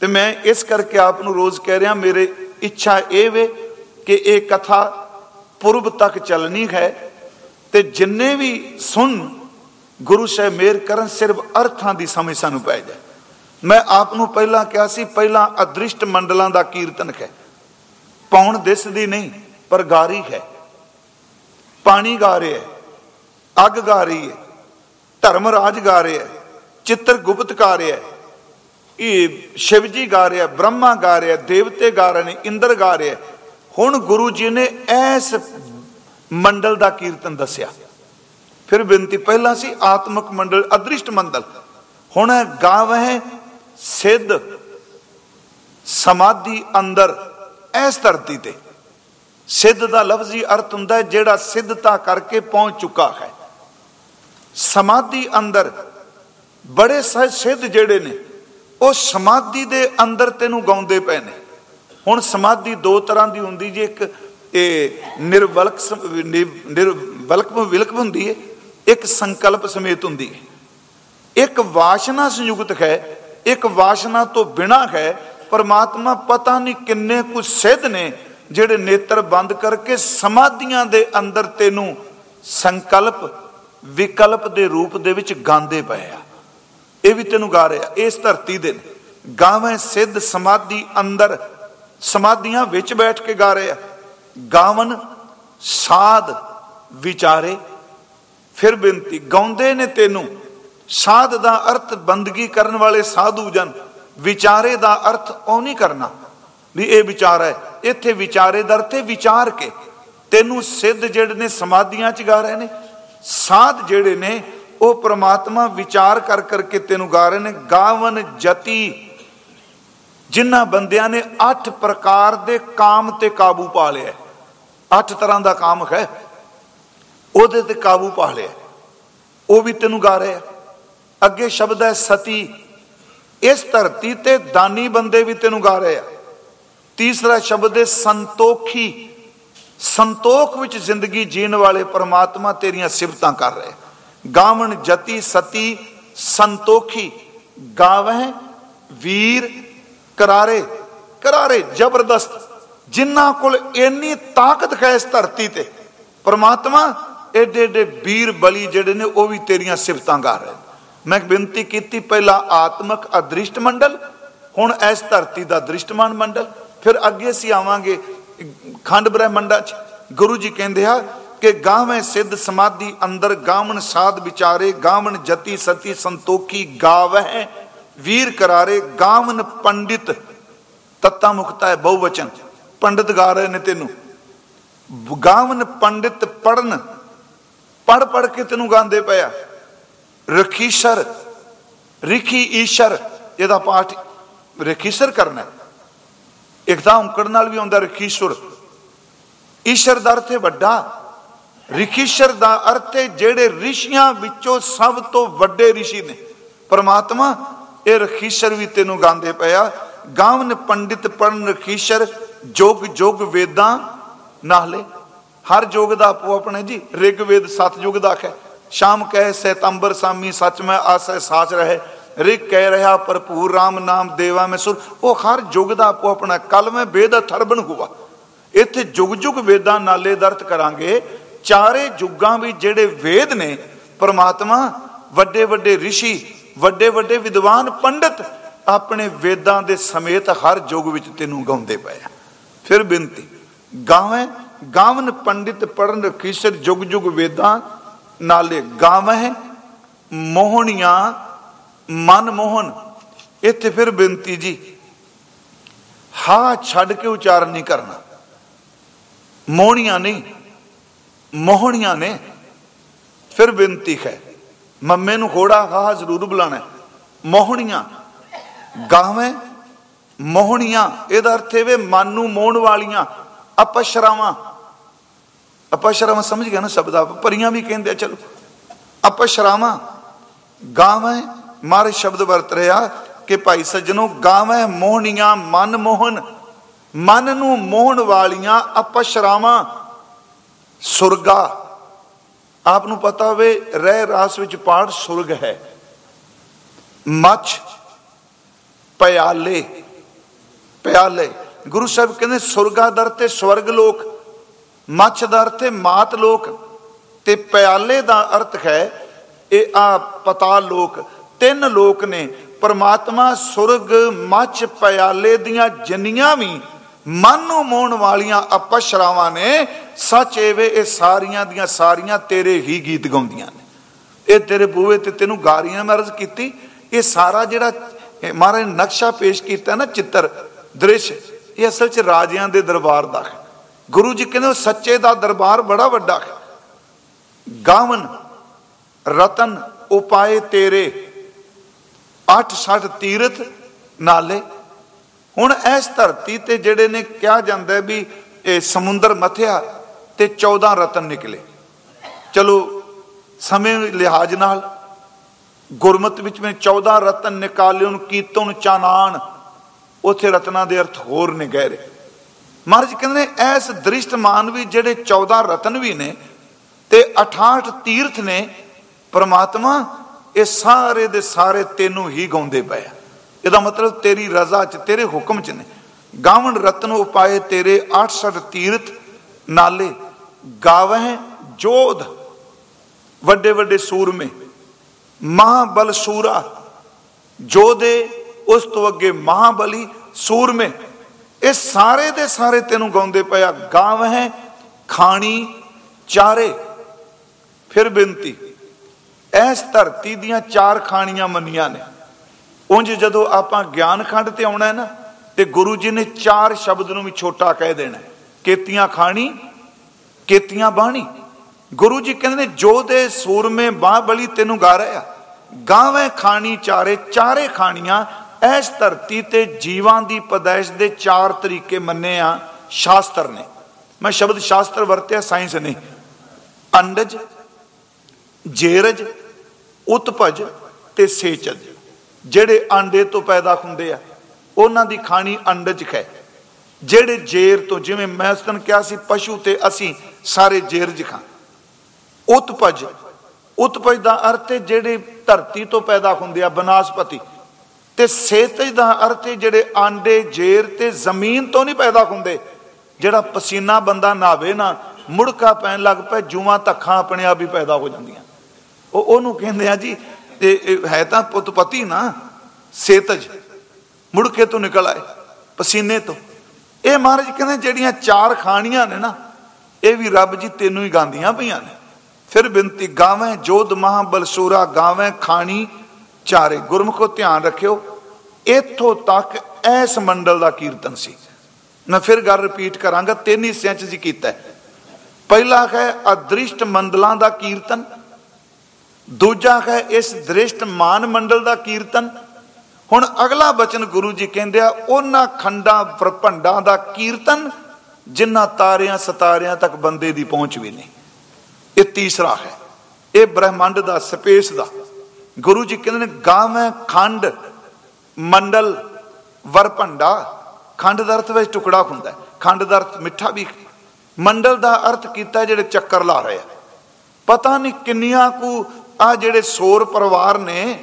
ਤੇ ਮੈਂ ਇਸ ਕਰਕੇ ਆਪ ਨੂੰ ਰੋਜ਼ ਕਹਿ ਰਿਹਾ, ਮੇਰੇ ਇੱਛਾ ਇਹ ਵੇ ਕਿ ਇਹ ਕਥਾ ਪੁਰਬ ਤੱਕ ਚੱਲਣੀ ਹੈ ਤੇ ਜਿੰਨੇ ਵੀ ਸੁਣ ਗੁਰੂ ਸਾਹਿਬ ਮੇਰ ਕਰਨ ਸਿਰਫ ਅਰਥਾਂ ਦੀ ਸਮਝ ਸਾਨੂੰ ਪੈ ਜਾਏ। ਮੈਂ ਆਪ ਨੂੰ ਪਹਿਲਾਂ ਕਿਹਾ ਸੀ, ਪਹਿਲਾਂ ਅਦ੍ਰਿਸ਼ਟ ਮੰਡਲਾਂ ਦਾ ਕੀਰਤਨ ਹੈ। ਪੌਣ ਦਿਸਦੀ ਨਹੀਂ, ਪਰ ਗਾਰੀ ਹੈ। ਪਾਣੀ ਗਾ ਰਿਹਾ ਹੈ, ਅੱਗ ਗਾ ਰਹੀ ਹੈ, ਧਰਮ ਰਾਜ ਗਾ ਰਿਹਾ ਹੈ, ਚਿੱਤਰ ਗੁਪਤ ਗਾ ਰਿਹਾ ਹੈ। ਇਹ ਸ਼ਿਵ ਜੀ ਗਾ ਰਿਹਾ, ਬ੍ਰਹਮਾ ਗਾ ਰਿਹਾ, ਦੇਵਤੇ ਗਾ ਰਹੇ ਨੇ, ਇੰਦਰ ਗਾ ਰਿਹਾ ਹੁਣ ਗੁਰੂ ਜੀ ਨੇ ਐਸ ਮੰਡਲ ਦਾ ਕੀਰਤਨ ਦੱਸਿਆ। ਫਿਰ ਬੇਨਤੀ ਪਹਿਲਾਂ ਸੀ, ਆਤਮਕ ਮੰਡਲ, ਅਦ੍ਰਿਸ਼ਟ ਮੰਡਲ। ਹੁਣ ਗਾਵਹਿ ਸਿੱਧ, ਸਮਾਧੀ, ਅੰਦਰ ਇਸ ਧਰਤੀ ਤੇ। ਸਿੱਧ ਦਾ ਲਫ਼ਜ਼ੀ ਅਰਥ ਹੁੰਦਾ ਜਿਹੜਾ ਸਿੱਧਤਾ ਕਰਕੇ ਪਹੁੰਚ ਚੁੱਕਾ ਹੈ। ਸਮਾਧੀ ਅੰਦਰ ਬੜੇ ਸਹਿ ਸਿੱਧ ਜਿਹੜੇ ਨੇ ਉਹ ਸਮਾਧੀ ਦੇ ਅੰਦਰ ਤੈਨੂੰ ਗਾਉਂਦੇ ਪਏ ਨੇ। ਹੁਣ ਸਮਾਧੀ ਦੋ ਤਰ੍ਹਾਂ ਦੀ ਹੁੰਦੀ ਜੇ, ਇੱਕ ਇਹ ਨਿਰਵਲਕ ਨਿਰਵਲਕ ਵਿਲਕ ਹੁੰਦੀ ਹੈ ਇੱਕ ਸੰਕਲਪ ਸਮੇਤ ਹੁੰਦੀ ਹੈ ਇੱਕ ਵਾਸ਼ਨਾ ਸੰਯੁਕਤ ਹੈ, ਇੱਕ ਵਾਸ਼ਨਾ ਤੋਂ ਬਿਨਾ ਹੈ, ਪਰਮਾਤਮਾ ਪਤਾ ਨਹੀਂ ਕਿੰਨੇ ਕੁ ਸਿੱਧ ਨੇ, ਜਿਹੜੇ ਨੇਤਰ ਬੰਦ ਕਰਕੇ ਸਮਾਧੀਆਂ ਦੇ ਅੰਦਰ ਤੈਨੂੰ ਸੰਕਲਪ, ਵਿਕਲਪ ਦੇ ਰੂਪ ਦੇ ਵਿੱਚ ਗਾਉਂਦੇ ਪਏ ਆ। ਇਹ ਵੀ ਤੈਨੂੰ ਗਾ ਰਿਹਾ, ਇਸ ਧਰਤੀ ਦੇ ਗਾਵੇਂ ਸਿੱਧ ਸਮਾਧੀ ਅੰਦਰ, ਸਮਾਧੀਆਂ ਵਿੱਚ ਬੈਠ ਕੇ ਗਾ ਰਿਹਾ ਗਾਵਨ ਸਾਧ ਵਿਚਾਰੇ, ਫਿਰ ਬੇਨਤੀ, ਗਾਉਂਦੇ ਨੇ ਤੈਨੂੰ, ਸਾਧ ਦਾ ਅਰਥ ਬੰਦਗੀ ਕਰਨ ਵਾਲੇ ਸਾਧੂ ਜਨ, ਵਿਚਾਰੇ ਦਾ ਅਰਥ ਉਹ ਨਹੀਂ ਕਰਨਾ। ਵੀ ਇਹ ਵਿਚਾਰ ਹੈ, ਇੱਥੇ ਵਿਚਾਰੇ ਦਰ ਤੇ ਵਿਚਾਰ ਕੇ, ਤੈਨੂੰ ਸਿੱਧ ਜਿਹੜੇ ਨੇ ਸਮਾਧੀਆਂ ਚ ਗਾ ਰਹੇ ਨੇ, ਸਾਧ ਜਿਹੜੇ ਨੇ ਉਹ ਪ੍ਰਮਾਤਮਾ ਵਿਚਾਰ ਕਰ ਕਰਕੇ ਤੈਨੂੰ ਗਾ ਰਹੇ ਨੇ, ਗਾਵਨ ਜਤੀ, ਜਿਨ੍ਹਾਂ ਬੰਦਿਆਂ ਨੇ ਅੱਠ ਪ੍ਰਕਾਰ ਦੇ ਕਾਮ ਤੇ ਕਾਬੂ ਪਾ ਲਿਆ। ਅੱਠ ਤਰ੍ਹਾਂ ਦਾ ਕਾਮ ਹੈ, ਉਹਦੇ ਤੇ ਕਾਬੂ ਪਾ ਲਿਆ। ਉਹ ਵੀ ਤੈਨੂੰ ਗਾ ਰਿਹਾ ਅੱਗੇ ਸ਼ਬਦ ਹੈ ਸਤੀ। ਇਸ ਧਰਤੀ ਤੇ ਦਾਨੀ ਬੰਦੇ ਵੀ ਤੈਨੂੰ ਗਾ ਰਹੇ ਆ। ਤੀਸਰਾ ਸ਼ਬਦ ਹੈ ਸੰਤੋਖੀ। ਸੰਤੋਖ ਵਿੱਚ ਜ਼ਿੰਦਗੀ ਜੀਣ ਵਾਲੇ ਪਰਮਾਤਮਾ ਤੇਰੀਆਂ ਸਿਫਤਾਂ ਕਰ ਰਹੇ ਗਾਵਣ ਜਤੀ ਸਤੀ ਸੰਤੋਖੀ, ਗਾਵਹਿ ਵੀਰ ਕਰਾਰੇ ਕਰਾਰੇ ਜ਼ਬਰਦਸਤ, ਜਿਨ੍ਹਾਂ ਕੋਲ ਇੰਨੀ ਤਾਕਤ ਹੈ ਇਸ ਧਰਤੀ ਤੇ। ਪਰਮਾਤਮਾ ਏਡੇ ਏਡੇ ਵੀਰ ਬਲੀ ਜਿਹੜੇ ਨੇ, ਉਹ ਵੀ ਤੇਰੀਆਂ ਸਿਫਤਾਂ ਗਾ ਰਹੇ ਮੈਂ ਬੇਨਤੀ ਕੀਤੀ, ਪਹਿਲਾਂ ਆਤਮਿਕ ਅਦ੍ਰਿਸ਼ਟ ਮੰਡਲ, ਹੁਣ ਇਸ ਧਰਤੀ ਦਾ ਦ੍ਰਿਸ਼ਟਮਾਨ ਮੰਡਲ। ਫਿਰ ਅੱਗੇ ਅਸੀਂ ਆਵਾਂਗੇ ਖੰਡ ਬ੍ਰਹਮੰਡਾ ਚ। ਗੁਰੂ ਜੀ ਕਹਿੰਦੇ ਆ ਕਿ ਗਾਵੇਂ ਸਿੱਧ ਸਮਾਧੀ ਅੰਦਰ ਗਾਵਣ ਸਾਧ ਵਿਚਾਰੇ ਗਾਵਣ ਜਤੀ ਸਤੀ ਸੰਤੋਖੀ ਗਾਵਹਿ, ਵੀਰ ਕਰਾਰੇ ਗਾਵਨ ਪੰਡਿਤ। ਤਤਾ ਮੁਕਤਾ ਹੈ ਬਹੁਵਚਨ। ਪੰਡਿਤ ਗਾ ਰਹੇ ਨੇ ਤੈਨੂੰ। ਗਾਵਨ ਪੰਡਿਤ ਪੜਨ ਪੜ ਪੜ ਕੇ ਤੈਨੂੰ ਗਾਉਂਦੇ ਪਿਆ ਰਖੀਸ਼ਰ ਰਿਖੀ ਈਸ਼ਰ, ਇਹਦਾ ਪਾਠ ਰਖੀਸ਼ਰ ਕਰਨਾ ਇੱਕ ਤਾਂ ਔਂਕੜ ਨਾਲ ਵੀ ਆਉਂਦਾ ਰਖੀਸ਼ਰ ਈਸ਼ਰ ਦਾ ਅਰਥ ਹੈ ਵੱਡਾ। ਰਿਖੀਸ਼ਰ ਦਾ ਅਰਥ ਹੈ ਜਿਹੜੇ ਰਿਸ਼ੀਆਂ ਵਿੱਚੋਂ ਸਭ ਤੋਂ ਵੱਡੇ ਰਿਸ਼ੀ ਨੇ। ਪਰਮਾਤਮਾ, ਇਹ ਰਖੀਸ਼ਰ ਵੀ ਤੈਨੂੰ ਗਾਉਂਦੇ ਪਿਆ ਗਾਵਨ ਪੰਡਿਤ ਪੜਨ ਰਖੀਸ਼ਰ, ਜੋਗ ਜੋਗ ਵੇਦਾਂ ਨਾਲੇ ਹਰ ਜੋਗ ਦਾ ਆਪੋ ਆਪਣੇ ਜੀ, ਰਿਗ ਵੇਦ ਸਤ ਯੁਗ ਦਾ ਹੈ ਸ਼ਾਮ ਕਹੇ ਸਤੰਬਰ ਸਾਮੀ, ਸੱਚ ਮੈਂ ਆਸੈ ਸਾਚ ਰਹੇ। ਰਿਗ ਕਹਿ ਰਿਹਾ, ਭਰਪੂਰ RAM ਨਾਮ ਦੇਵਾ ਮੈਂ ਸੁਰ। ਉਹ ਹਰ ਯੁਗ ਦਾ ਆਪੋ ਆਪਣਾ, ਕਲ ਮੈਂ ਵੇਦ ਅਥਰਬਨ ਹੁਆ। ਇੱਥੇ ਜੁਗ ਜੁਗ ਵੇਦਾਂ ਨਾਲੇ ਦਰਤ ਕਰਾਂਗੇ। ਚਾਰੇ ਯੁੱਗਾਂ ਵਿੱਚ ਜਿਹੜੇ ਵੇਦ ਨੇ, ਪਰਮਾਤਮਾ, ਵੱਡੇ ਵੱਡੇ ઋષਿ ਵੱਡੇ ਵੱਡੇ ਵਿਦਵਾਨ ਪੰਡਿਤ ਆਪਣੇ ਵੇਦਾਂ ਦੇ ਸਮੇਤ ਹਰ ਯੁੱਗ ਵਿੱਚ ਤੈਨੂੰ ਗਾਉਂਦੇ ਪਏ ਆ। ਫਿਰ ਬੇਨਤੀ, ਗਾਵੇਂ, ਗਾਵਨ ਪੰਡਿਤ ਪੜਨ ਰਖੀਸਰ ਜੁਗ ਜੁਗ ਵੇਦਾਂ ਨਾਲੇ ਗਾਵਹਿ ਮੋਹਣੀਆਂ ਮਨ ਮੋਹਨ ਇੱਥੇ ਫਿਰ ਬੇਨਤੀ ਜੀ, ਹਾ ਛੱਡ ਕੇ ਉਚਾਰਨ ਨਹੀਂ ਕਰਨਾ। ਮੋਹਣੀਆਂ ਨਹੀਂ ਮੋਹਣੀਆਂ ਨੇ। ਫਿਰ ਬੇਨਤੀ ਹੈ, ਮੰਮੇ ਨੂੰ ਖੋੜਾ ਹਾ ਜ਼ਰੂਰ ਬੁਲਾਣਾ ਮੋਹਣੀਆਂ ਗਾਵੇਂ ਮੋਹਣੀਆਂ, ਇਹਦਾ ਅਰਥ ਇਹ ਵੇ ਮਨ ਨੂੰ ਮੋਹਣ ਵਾਲੀਆਂ ਅਪਸ਼ਰਾਵਾਂ। ਅਪਸ਼ਰਾਵਾਂ ਸਮਝ ਗਿਆ ਨਾ ਸ਼ਬਦ ਆਪ? ਪਰੀਆਂ ਵੀ ਕਹਿੰਦੇ ਆ, ਚਲੋ। ਅਪਸ਼ਰਾਵਾਂ ਗਾਵੇਂ ਮਾਰੇ ਸ਼ਬਦ ਵਰਤ ਰਿਹਾ ਕਿ ਭਾਈ ਸੱਜਣੋ ਗਾਵੇਂ ਮੋਹਣੀਆਂ, ਮਨ ਮੋਹਨ ਮਨ ਨੂੰ ਮੋਹਣ ਵਾਲੀਆਂ ਅਪਸ਼ਰਾਵਾਂ ਸੁਰਗਾ। ਆਪ ਨੂੰ ਪਤਾ ਹੋਵੇ, ਰਹਿ ਰਾਸ ਵਿੱਚ ਪਾੜ ਸੁਰਗ ਹੈ। ਮੱਛ ਪਿਆਲੇ ਪਿਆਲੇ। ਗੁਰੂ ਸਾਹਿਬ ਕਹਿੰਦੇ, ਸੁਰਗਾ ਦਰ ਤੇ ਸਵਰਗ ਲੋਕ, ਮੱਛ ਦਰ ਤੇ ਮਾਤ ਲੋਕ ਤੇ ਪਿਆਲੇ ਦਾ ਅਰਥ ਹੈ, ਇਹ ਆ ਪਤਾ ਲੋਕ, ਤਿੰਨ ਲੋਕ ਨੇ। ਪਰਮਾਤਮਾ, ਸੁਰਗ, ਮੱਛ, ਪਿਆਲੇ ਦੀਆਂ ਜੰਨੀਆਂ ਵੀ ਮਨ ਨੂੰ ਮੋਹਣ ਵਾਲੀਆਂ ਅਪਸ਼ਰਾਵਾਂ ਨੇ, ਸੱਚ ਏਵੇ ਇਹ ਸਾਰੀਆਂ ਦੀਆਂ ਸਾਰੀਆਂ ਤੇਰੇ ਹੀ ਗੀਤ ਗਾਉਂਦੀਆਂ ਨੇ। ਇਹ ਤੇਰੇ ਬੂਵੇ ਤੇ ਤੈਨੂੰ ਗਾਰੀਆਂ ਮੈਂ ਕੀਤੀ। ਇਹ ਸਾਰਾ ਜਿਹੜਾ ਮਹਾਰਾਜ ਨਕਸ਼ਾ ਪੇਸ਼ ਕੀਤਾ ਨਾ ਚਿੱਤਰ, ਦ੍ਰਿਸ਼, ਇਹ ਅਸਲ 'ਚ ਰਾਜਿਆਂ ਦੇ ਦਰਬਾਰ ਦਾ ਹੈ। ਗੁਰੂ ਜੀ ਕਹਿੰਦੇ ਸੱਚੇ ਦਾ ਦਰਬਾਰ ਬੜਾ ਵੱਡਾ ਹੈ। ਗਾਵਨ, ਰਤਨ, ਉਪਾਏ ਤੇਰੇ 860 ਤੀਰਥ ਨਾਲੇ ਹੁਣ ਇਸ ਧਰਤੀ ਤੇ ਜਿਹੜੇ ਨੇ ਕਿਹਾ ਜਾਂਦਾ ਵੀ ਇਹ ਸਮੁੰਦਰ ਮਥਿਆ ਤੇ 14 ਰਤਨ ਨਿਕਲੇ। ਚਲੋ ਸਮੇਂ ਲਿਹਾਜ਼ ਨਾਲ ਗੁਰਮਤ ਵਿੱਚ ਮੈਂ 14 ਰਤਨ ਨਿਕਾਲਿਓ ਨੂੰ ਕੀਤੋਂ ਚਾਨਾਨ ਉਥੇ ਰਤਨਾਂ ਦੇ ਅਰਥ ਹੋਰ ਨੇ ਗਹਿਰੇ। ਮਹਾਰਾਜ ਕਹਿੰਦੇ ਨੇ ਐਸ ਦ੍ਰਿਸ਼ਟਮਾਨ ਵੀ ਜਿਹੜੇ 14 ਰਤਨ ਵੀ ਨੇ ਤੇ 68 ਤੀਰਥ ਨੇ, ਪ੍ਰਮਾਤਮਾ ਇਹ ਸਾਰੇ ਦੇ ਸਾਰੇ ਤੈਨੂੰ ਹੀ ਗਾਉਂਦੇ ਪਏ ਇਹਦਾ ਮਤਲਬ ਤੇਰੀ ਰਜ਼ਾ 'ਚ, ਤੇਰੇ ਹੁਕਮ 'ਚ ਨੇ। ਗਾਵਣ ਰਤਨ ਉਪਾਏ ਤੇਰੇ 68 ਤੀਰਥ ਨਾਲੇ। ਗਾਵਹਿ ਜੋਧ ਵੱਡੇ ਵੱਡੇ ਸੂਰਮੇ। ਮਹਾਬਲ ਸੂਰਾ। ਜੋਧੇ ਉਸ ਤੋਂ ਅੱਗੇ ਮਹਾਬਲੀ ਸੂਰਮੇ। ਇਹ ਸਾਰੇ ਦੇ ਸਾਰੇ ਤੈਨੂੰ ਗਾਉਂਦੇ ਪਿਆ ਗਾਵਹਿ ਖਾਣੀ ਚਾਰੇ। ਫਿਰ ਬੇਨਤੀ, ਇਸ ਧਰਤੀ ਦੀਆਂ ਚਾਰ ਖਾਣੀਆਂ ਮੰਨੀਆਂ ਨੇ। ਉਂਝ ਜਦੋਂ ਆਪਾਂ ਗਿਆਨ ਖੰਡ ਤੇ ਆਉਣਾ ਹੈ ਨਾ, ਤੇ ਗੁਰੂ ਜੀ ਨੇ ਚਾਰ ਸ਼ਬਦ ਨੂੰ ਵੀ ਛੋਟਾ ਕਹਿ ਦੇਣਾ ਕੇਤੀਆਂ ਖਾਣੀ, ਕੇਤੀਆਂ ਬਾਣੀ। ਗੁਰੂ ਜੀ ਕਹਿੰਦੇ ਨੇ, ਜੋ ਦੇ ਸੂਰਮੇ ਬਾਹ ਬਲੀ ਤੈਨੂੰ ਗਾ ਰਿਹਾ ਗਾਵੇਂ ਖਾਣੀ ਚਾਰੇ ਚਾਰੇ ਖਾਣੀਆਂ। ਇਸ ਧਰਤੀ ਤੇ ਜੀਵਾਂ ਦੀ ਪਦਾਇਸ਼ ਦੇ ਚਾਰ ਤਰੀਕੇ ਮੰਨੇ ਆ ਸ਼ਾਸਤਰ ਨੇ। ਮੈਂ ਸ਼ਬਦ ਸ਼ਾਸਤਰ ਵਰਤਿਆ, ਸਾਇੰਸ ਨਹੀਂ ਅੰਡਜ, ਜੇਰਜ, ਉਤਪਜ ਤੇ ਸੇਚਜ। ਜਿਹੜੇ ਆਂਡੇ ਤੋਂ ਪੈਦਾ ਹੁੰਦੇ ਆ, ਉਹਨਾਂ ਦੀ ਖਾਣੀ ਅੰਡਜ ਹੈ। ਜਿਹੜੇ ਜੇਰ ਤੋਂ, ਜਿਵੇਂ ਮੈਂ ਉਸ ਕਿਹਾ ਸੀ, ਪਸ਼ੂ ਤੇ ਅਸੀਂ ਸਾਰੇ ਜੇਰਜ ਖਾਂ। ਉਤਪਜ ਉਤਪਜ ਦਾ ਅਰਥ ਹੈ ਜਿਹੜੇ ਧਰਤੀ ਤੋਂ ਪੈਦਾ ਹੁੰਦੇ ਆ, ਬਨਾਸਪਤੀ। ਤੇ ਸੇਤਜ ਦਾ ਅਰਥ ਹੈ ਜਿਹੜੇ ਆਂਡੇ ਜੇਰ ਤੇ ਜ਼ਮੀਨ ਤੋਂ ਨਹੀਂ ਪੈਦਾ ਹੁੰਦੇ, ਜਿਹੜਾ ਪਸੀਨਾ ਬੰਦਾ ਨਾਵੇ ਨਾ, ਮੁੜਕਾ ਪੈਣ ਲੱਗ ਪਏ, ਜੂਆਂ ਤੱਖਾਂ ਆਪਣੇ ਆਪ ਹੀ ਪੈਦਾ ਹੋ ਜਾਂਦੀਆਂ। ਉਹ ਉਹਨੂੰ ਕਹਿੰਦੇ ਆ ਜੀ ਇਹ ਹੈ ਤਾਂ ਪੁੱਤਪਤੀ ਨਾ, ਸੇਤਜ। ਮੁੜਕੇ ਤੋਂ ਨਿਕਲ ਆਏ, ਪਸੀਨੇ ਤੋਂ। ਇਹ ਮਹਾਰਾਜ ਕਹਿੰਦੇ ਜਿਹੜੀਆਂ ਚਾਰ ਖਾਣੀਆਂ ਨੇ ਨਾ, ਇਹ ਵੀ ਰੱਬ ਜੀ ਤੈਨੂੰ ਹੀ ਗਾਉਂਦੀਆਂ ਪਈਆਂ ਨੇ। ਫਿਰ ਬਿੰਤੀ ਗਾਵੇਂ ਜੋਧ ਮਹਾਬਲ ਬਲਸੂਰਾ ਗਾਵੇਂ ਖਾਣੀ ਚਾਰੇ। ਗੁਰਮੁਖੋ ਧਿਆਨ ਰੱਖਿਓ, ਇੱਥੋਂ ਤੱਕ ਐਸ ਮੰਡਲ ਦਾ ਕੀਰਤਨ ਸੀ। ਮੈਂ ਫਿਰ ਗੱਲ ਰਿਪੀਟ ਕਰਾਂਗਾ, ਤਿੰਨ ਹਿੱਸਿਆਂ 'ਚ ਜੀ ਕੀਤਾ ਪਹਿਲਾ ਹੈ, ਅਦ੍ਰਿਸ਼ਟ ਮੰਡਲਾਂ ਦਾ ਕੀਰਤਨ ਦੂਜਾ ਹੈ ਇਸ ਦ੍ਰਿਸ਼ਟ ਮਾਨ ਮੰਡਲ ਦਾ ਕੀਰਤਨ। ਹੁਣ ਅਗਲਾ ਬਚਨ ਗੁਰੂ ਜੀ ਕਹਿੰਦੇ ਆ, ਉਹਨਾਂ ਖੰਡਾਂ ਪ੍ਰਭੰਡਾਂ ਦਾ ਕੀਰਤਨ, ਜਿਨ੍ਹਾਂ ਤਾਰਿਆਂ ਸਤਾਰਿਆਂ ਤੱਕ ਬੰਦੇ ਦੀ ਪਹੁੰਚ ਵੀ ਨਹੀਂ। ਇਹ ਤੀਸਰਾ ਹੈ। ਇਹ ਬ੍ਰਹਿਮੰਡ ਦਾ, ਸਪੇਸ ਦਾ। ਗੁਰੂ ਜੀ ਕਹਿੰਦੇ ਨੇ, ਗਾਵੇਂ ਖੰਡ, ਮੰਡਲ, ਵਰਭੰਡਾ, ਖੰਡ ਦਾ ਅਰਥ ਵਿੱਚ ਟੁਕੜਾ ਹੁੰਦਾ ਖੰਡ ਦਾ ਅਰਥ ਮਿੱਠਾ ਵੀ ਮੰਡਲ ਦਾ ਅਰਥ ਕੀਤਾ ਜਿਹੜੇ ਚੱਕਰ ਲਾ ਰਹੇ ਆ। ਪਤਾ ਨਹੀਂ ਕਿੰਨੀਆਂ ਕੁ ਆ ਜਿਹੜੇ ਸੋਰ ਪਰਿਵਾਰ ਨੇ,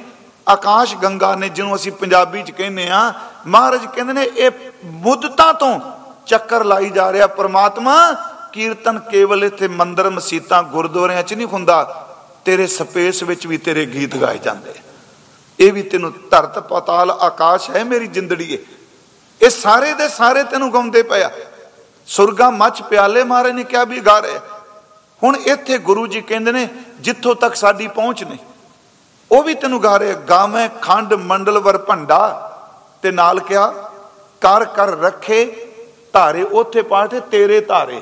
ਆਕਾਸ਼ ਗੰਗਾ ਨੇ ਜਿਹਨੂੰ ਅਸੀਂ ਪੰਜਾਬੀ ਚ ਕਹਿੰਦੇ ਆ, ਮਹਾਰਾਜ ਕਹਿੰਦੇ ਨੇ, ਇਹ ਮੁੱਦਤਾਂ ਤੋਂ ਚੱਕਰ ਲਾਈ ਜਾ ਰਿਹਾ ਪ੍ਰਮਾਤਮਾ, ਕੀਰਤਨ ਕੇਵਲ ਇੱਥੇ ਮੰਦਰ ਮਸੀਤਾਂ ਗੁਰਦੁਆਰਿਆਂ 'ਚ ਨਹੀਂ ਹੁੰਦਾ, ਤੇਰੇ ਸਪੇਸ ਵਿੱਚ ਵੀ ਤੇਰੇ ਗੀਤ ਗਾਏ ਜਾਂਦੇ ਇਹ ਵੀ ਤੈਨੂੰ ਧਰਤ ਪਤਾਲ ਆਕਾਸ਼ ਹੈ ਮੇਰੀ ਜਿੰਦੜੀ ਇਹ ਸਾਰੇ ਦੇ ਸਾਰੇ ਤੈਨੂੰ ਗਾਉਂਦੇ ਪਿਆ ਸੁਰਗਾ ਮੱਚ ਪਿਆਲੇ ਮਾਰੇ ਨੇ ਕਿਹਾ ਵੀ ਗਾ ਰਿਹਾ। ਹੁਣ ਇੱਥੇ ਗੁਰੂ ਜੀ ਕਹਿੰਦੇ ਨੇ, ਜਿੱਥੋਂ ਤੱਕ ਸਾਡੀ ਪਹੁੰਚ ਨੇ ਉਹ ਵੀ ਤੈਨੂੰ ਗਾ ਰਿਹਾ ਗਾਵੇਂ ਖੰਡ ਮੰਡਲ ਵਰ ਭੰਡਾ, ਤੇ ਨਾਲ ਕਿਹਾ ਕਰ ਕਰ ਰੱਖੇ, ਧਾਰੇ ਉੱਥੇ ਪਾਠ ਹੈ, ਤੇਰੇ ਧਾਰੇ।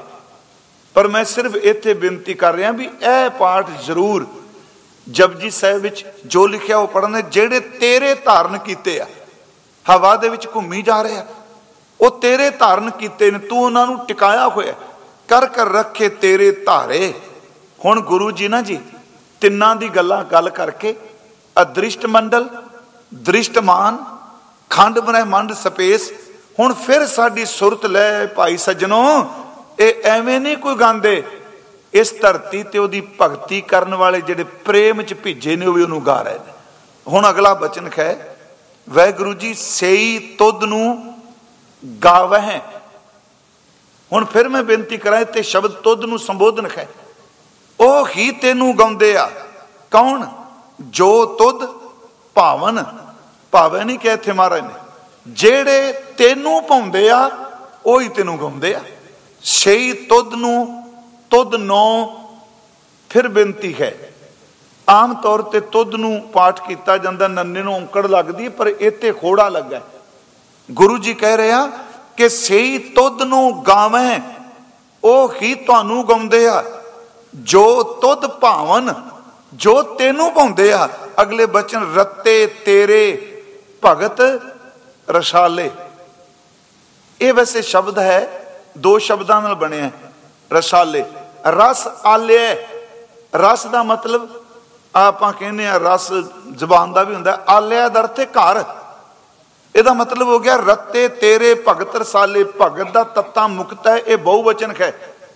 ਪਰ ਮੈਂ ਸਿਰਫ ਇੱਥੇ ਬੇਨਤੀ ਕਰ ਰਿਹਾ ਵੀ ਇਹ ਪਾਠ ਜ਼ਰੂਰ ਜਪਜੀ ਸਾਹਿਬ ਵਿੱਚ ਜੋ ਲਿਖਿਆ ਉਹ ਪੜ੍ਹਨੇ, ਜਿਹੜੇ ਤੇਰੇ ਧਾਰਨ ਕੀਤੇ ਆ, ਹਵਾ ਦੇ ਵਿੱਚ ਘੁੰਮੀ ਜਾ ਰਿਹਾ ਉਹ ਤੇਰੇ ਧਾਰਨ ਕੀਤੇ ਨੇ, ਤੂੰ ਉਹਨਾਂ ਨੂੰ ਟਿਕਾਇਆ ਹੋਇਆ। ਕਰ ਕਰ ਰੱਖੇ ਤੇਰੇ ਧਾਰੇ। ਹੁਣ ਗੁਰੂ ਜੀ ਨਾ ਜੀ, ਤਿੰਨਾਂ ਦੀ ਗੱਲਾਂ ਗੱਲ ਕਰਕੇ ਅਦ੍ਰਿਸ਼ਟ ਮੰਡਲ ਦ੍ਰਿਸ਼ਟਮਾਨ ਖੰਡ ਬ੍ਰਹਿਮੰਡ ਸਪੇਸ, ਹੁਣ ਫਿਰ ਸਾਡੀ ਸੁਰਤ ਲੈ ਭਾਈ ਸੱਜਣੋ, ਇਹ ਐਵੇਂ ਨਹੀਂ ਕੋਈ ਗਾਉਂਦੇ। ਇਸ ਧਰਤੀ ਤੇ ਉਹਦੀ ਭਗਤੀ ਕਰਨ ਵਾਲੇ ਜਿਹੜੇ ਪ੍ਰੇਮ ਚ ਭਿੱਜੇ ਨੇ, ਉਹ ਵੀ ਉਹਨੂੰ ਗਾ ਰਹੇ ਨੇ। ਹੁਣ ਅਗਲਾ ਬਚਨ ਹੈ ਵੈਗੁਰੂ ਜੀ, ਸਈ ਤੁਧ ਨੂੰ ਗਾਵਹਿ ਹੁਣ ਫਿਰ ਮੈਂ ਬੇਨਤੀ ਕਰਾਂ ਤੇ ਸ਼ਬਦ ਤੁਧ ਨੂੰ ਸੰਬੋਧਨ ਹੈ। ਉਹ ਹੀ ਤੈਨੂੰ ਗਾਉਂਦੇ ਆ। ਕੌਣ? ਜੋ ਤੁਧ ਭਾਵਨ, ਭਾਵੇਂ ਨਹੀਂ ਕਿ ਇੱਥੇ ਮਹਾਰਾਜ ਨੇ। ਜਿਹੜੇ ਤੈਨੂੰ ਪਾਉਂਦੇ ਆ, ਉਹ ਹੀ ਤੈਨੂੰ ਗਾਉਂਦੇ ਆ। ਸਹੀ ਤੁਧ ਨੂੰ, ਤੁਧ ਨੋ ਫਿਰ ਬੇਨਤੀ ਹੈ। ਆਮ ਤੌਰ ਤੇ ਤੁਧ ਨੂੰ ਪਾਠ ਕੀਤਾ ਜਾਂਦਾ, ਨੰਨੇ ਨੂੰ ਔਂਕੜ ਲੱਗਦੀ ਪਰ ਇੱਥੇ ਖੋੜਾ ਲੱਗਾ ਗੁਰੂ ਜੀ ਕਹਿ ਰਿਹਾ ਕਿ ਸਹੀ ਤੁਧ ਨੂੰ ਗਾਵੇਂ, ਉਹ ਹੀ ਤੁਹਾਨੂੰ ਗਾਉਂਦੇ ਆ। ਜੋ ਤੁਧ ਭਾਵਨ, ਜੋ ਤੈਨੂੰ ਪਾਉਂਦੇ ਆ। ਅਗਲੇ ਬਚਨ, ਰੱਤੇ ਤੇਰੇ ਭਗਤ ਰਸਾਲੇ। ਇਹ ਵੈਸੇ ਸ਼ਬਦ ਹੈ, ਦੋ ਸ਼ਬਦਾਂ ਨਾਲ ਬਣਿਆ ਰਸਾਲੇ। ਰਸ ਆਲੇ ਰਸ ਦਾ ਮਤਲਬ ਆਪਾਂ ਕਹਿੰਦੇ ਆ, ਰਸ ਜ਼ਬਾਨ ਦਾ ਵੀ ਹੁੰਦਾ, ਆਲਿਆ ਦਾ ਅਰਥ ਹੈ ਘਰ। ਇਹਦਾ ਮਤਲਬ ਹੋ ਗਿਆ, ਰੱਤੇ ਤੇਰੇ ਭਗਤ ਰਸਾਲੇ ਭਗਤ ਦਾ ਤੱਤਾ ਮੁਕਤ ਹੈ, ਇਹ ਬਹੁਵਚਨਕ ਹੈ।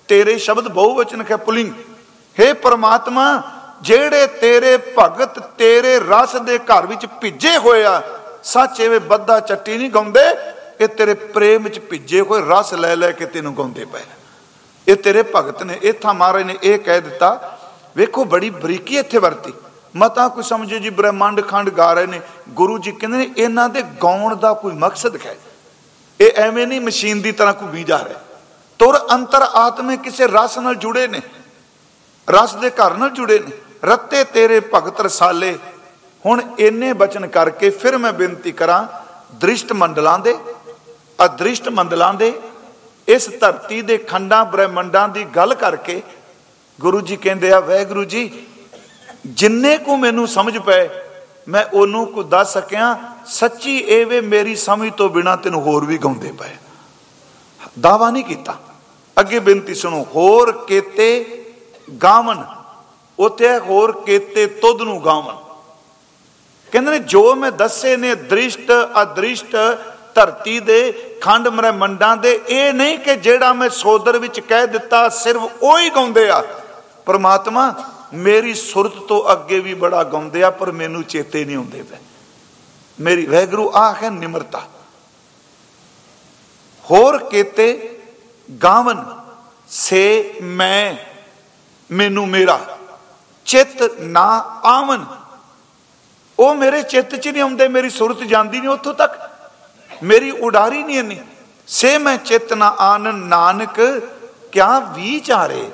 ਤੇਰੇ ਸ਼ਬਦ ਬਹੁਵਚਨਕ ਹੈ ਪੁਲਿੰਗ। हे ਪ੍ਰਮਾਤਮਾ, ਜਿਹੜੇ ਤੇਰੇ ਭਗਤ ਤੇਰੇ ਰਸ ਦੇ ਘਰ ਵਿੱਚ ਭਿੱਜੇ ਹੋਏ ਆ, ਸੱਚ ਐਵੇਂ ਬੱਦਾ ਚੱਟੀ ਨਹੀਂ ਗਾਉਂਦੇ, ਇਹ ਤੇਰੇ ਪ੍ਰੇਮ ਵਿੱਚ ਭਿੱਜੇ ਹੋਏ ਰਸ ਲੈ ਲੈ ਕੇ ਤੈਨੂੰ ਗਾਉਂਦੇ ਪਏ ਇਹ ਤੇਰੇ ਭਗਤ ਨੇ ਇਥਾ ਮਹਾਰਾਜ ਨੇ ਇਹ ਕਹਿ ਦਿੱਤਾ, ਵੇਖੋ ਬੜੀ ਬਰੀਕੀ ਇੱਥੇ ਵਰਤੀ। ਮਤਾ ਕੋਈ ਸਮਝੇ ਜੀ ਬ੍ਰਹਮੰਡ ਖੰਡ ਗਾ ਰਹੇ ਨੇ। ਗੁਰੂ ਜੀ ਕਹਿੰਦੇ ਨੇ, ਇਹਨਾਂ ਦੇ ਗਾਉਣ ਦਾ ਕੋਈ ਮਕਸਦ ਹੈ? ਇਹ ਐਵੇਂ ਨਹੀਂ ਮਸ਼ੀਨ ਦੀ ਤਰ੍ਹਾਂ ਕੋਈ ਜਾ ਰਿਹਾ। ਤੁਰ ਅੰਤਰ ਆਤਮੇ ਕਿਸੇ ਰਸ ਨਾਲ ਜੁੜੇ ਨੇ। ਰਸ ਦੇ ਘਰ ਨਾਲ ਜੁੜੇ ਨੇ। ਰੱਤੇ ਤੇਰੇ ਭਗਤ ਰਸਾਲੇ। ਹੁਣ ਇੰਨੇ ਬਚਨ ਕਰਕੇ ਫਿਰ ਮੈਂ ਬੇਨਤੀ ਕਰਾਂ, ਦ੍ਰਿਸ਼ਟ ਮੰਡਲਾਂ ਦੇ, ਅਦ੍ਰਿਸ਼ਟ ਮੰਡਲਾਂ ਦੇ, ਇਸ ਧਰਤੀ ਦੇ ਖੰਡਾਂ ਬ੍ਰਹਿਮੰਡਾਂ ਦੀ ਗੱਲ ਕਰਕੇ ਗੁਰੂ ਜੀ ਕਹਿੰਦੇ ਆ ਵੈਗੁਰੂ ਜੀ ਜਿੰਨੇ ਕੋ ਮੈਨੂੰ ਸਮਝ ਪਏ, ਮੈਂ ਉਹਨੂੰ ਕੋ ਦੱਸ ਸਕਿਆ, ਸੱਚੀ ਇਹ ਵੇ ਮੇਰੀ ਸਮਝ ਤੋਂ ਬਿਨਾ ਤੈਨੂੰ ਹੋਰ ਵੀ ਗਾਉਂਦੇ ਪਏ। ਦਾਵਾ ਨਹੀਂ ਕੀਤਾ। ਅੱਗੇ ਬੇਨਤੀ ਸੁਣੋ, ਹੋਰ ਕੇਤੇ ਗਾਵਨ ਉਥੇ ਹੋਰ ਕੇਤੇ ਤੁਧ ਨੂੰ ਗਾਵਨ ਕਹਿੰਦੇ ਨੇ, ਜੋ ਮੈਂ ਦੱਸੇ ਨੇ ਦ੍ਰਿਸ਼ਟ, ਅਦ੍ਰਿਸ਼ਟ ਧਰਤੀ ਦੇ, ਖੰਡ ਮਰੇ ਮੰਡਾਂ ਦੇ, ਇਹ ਨਹੀਂ ਕਿ ਜਿਹੜਾ ਮੈਂ ਸੋਦਰ ਵਿੱਚ ਕਹਿ ਦਿੱਤਾ, ਸਿਰਫ ਉਹ ਹੀ ਗਾਉਂਦੇ ਆ। ਪਰਮਾਤਮਾ ਮੇਰੀ ਸੁਰਤ ਤੋਂ ਅੱਗੇ ਵੀ ਬੜਾ ਗਾਉਂਦੇ ਆ, ਪਰ ਮੈਨੂੰ ਚੇਤੇ ਨਹੀਂ ਆਉਂਦੇ ਪਏ। ਮੇਰੀ ਵੈਗਰੂ ਆਹ ਹੈ ਨਿਮਰਤਾ। ਹੋਰ ਕੇਤੇ, ਗਾਵਨ, ਸੇ, ਮੈਂ, ਮੈਨੂੰ ਮੇਰਾ। ਚਿੱਤ ਨਾ ਆਵਨ। ਉਹ ਮੇਰੇ ਚਿੱਤ 'ਚ ਨਹੀਂ ਆਉਂਦੇ, ਮੇਰੀ ਸੁਰਤ ਜਾਂਦੀ ਨਹੀਂ ਉੱਥੋਂ ਤੱਕ। ਮੇਰੀ ਉਡਾਰੀ ਨਹੀਂ ਇੰਨੀ। ਸੇ ਮੈਂ ਚਿੱਤ ਨਾ ਆਨ ਨਾਨਕ, ਕਿਆ ਵਿਚਾਰੇ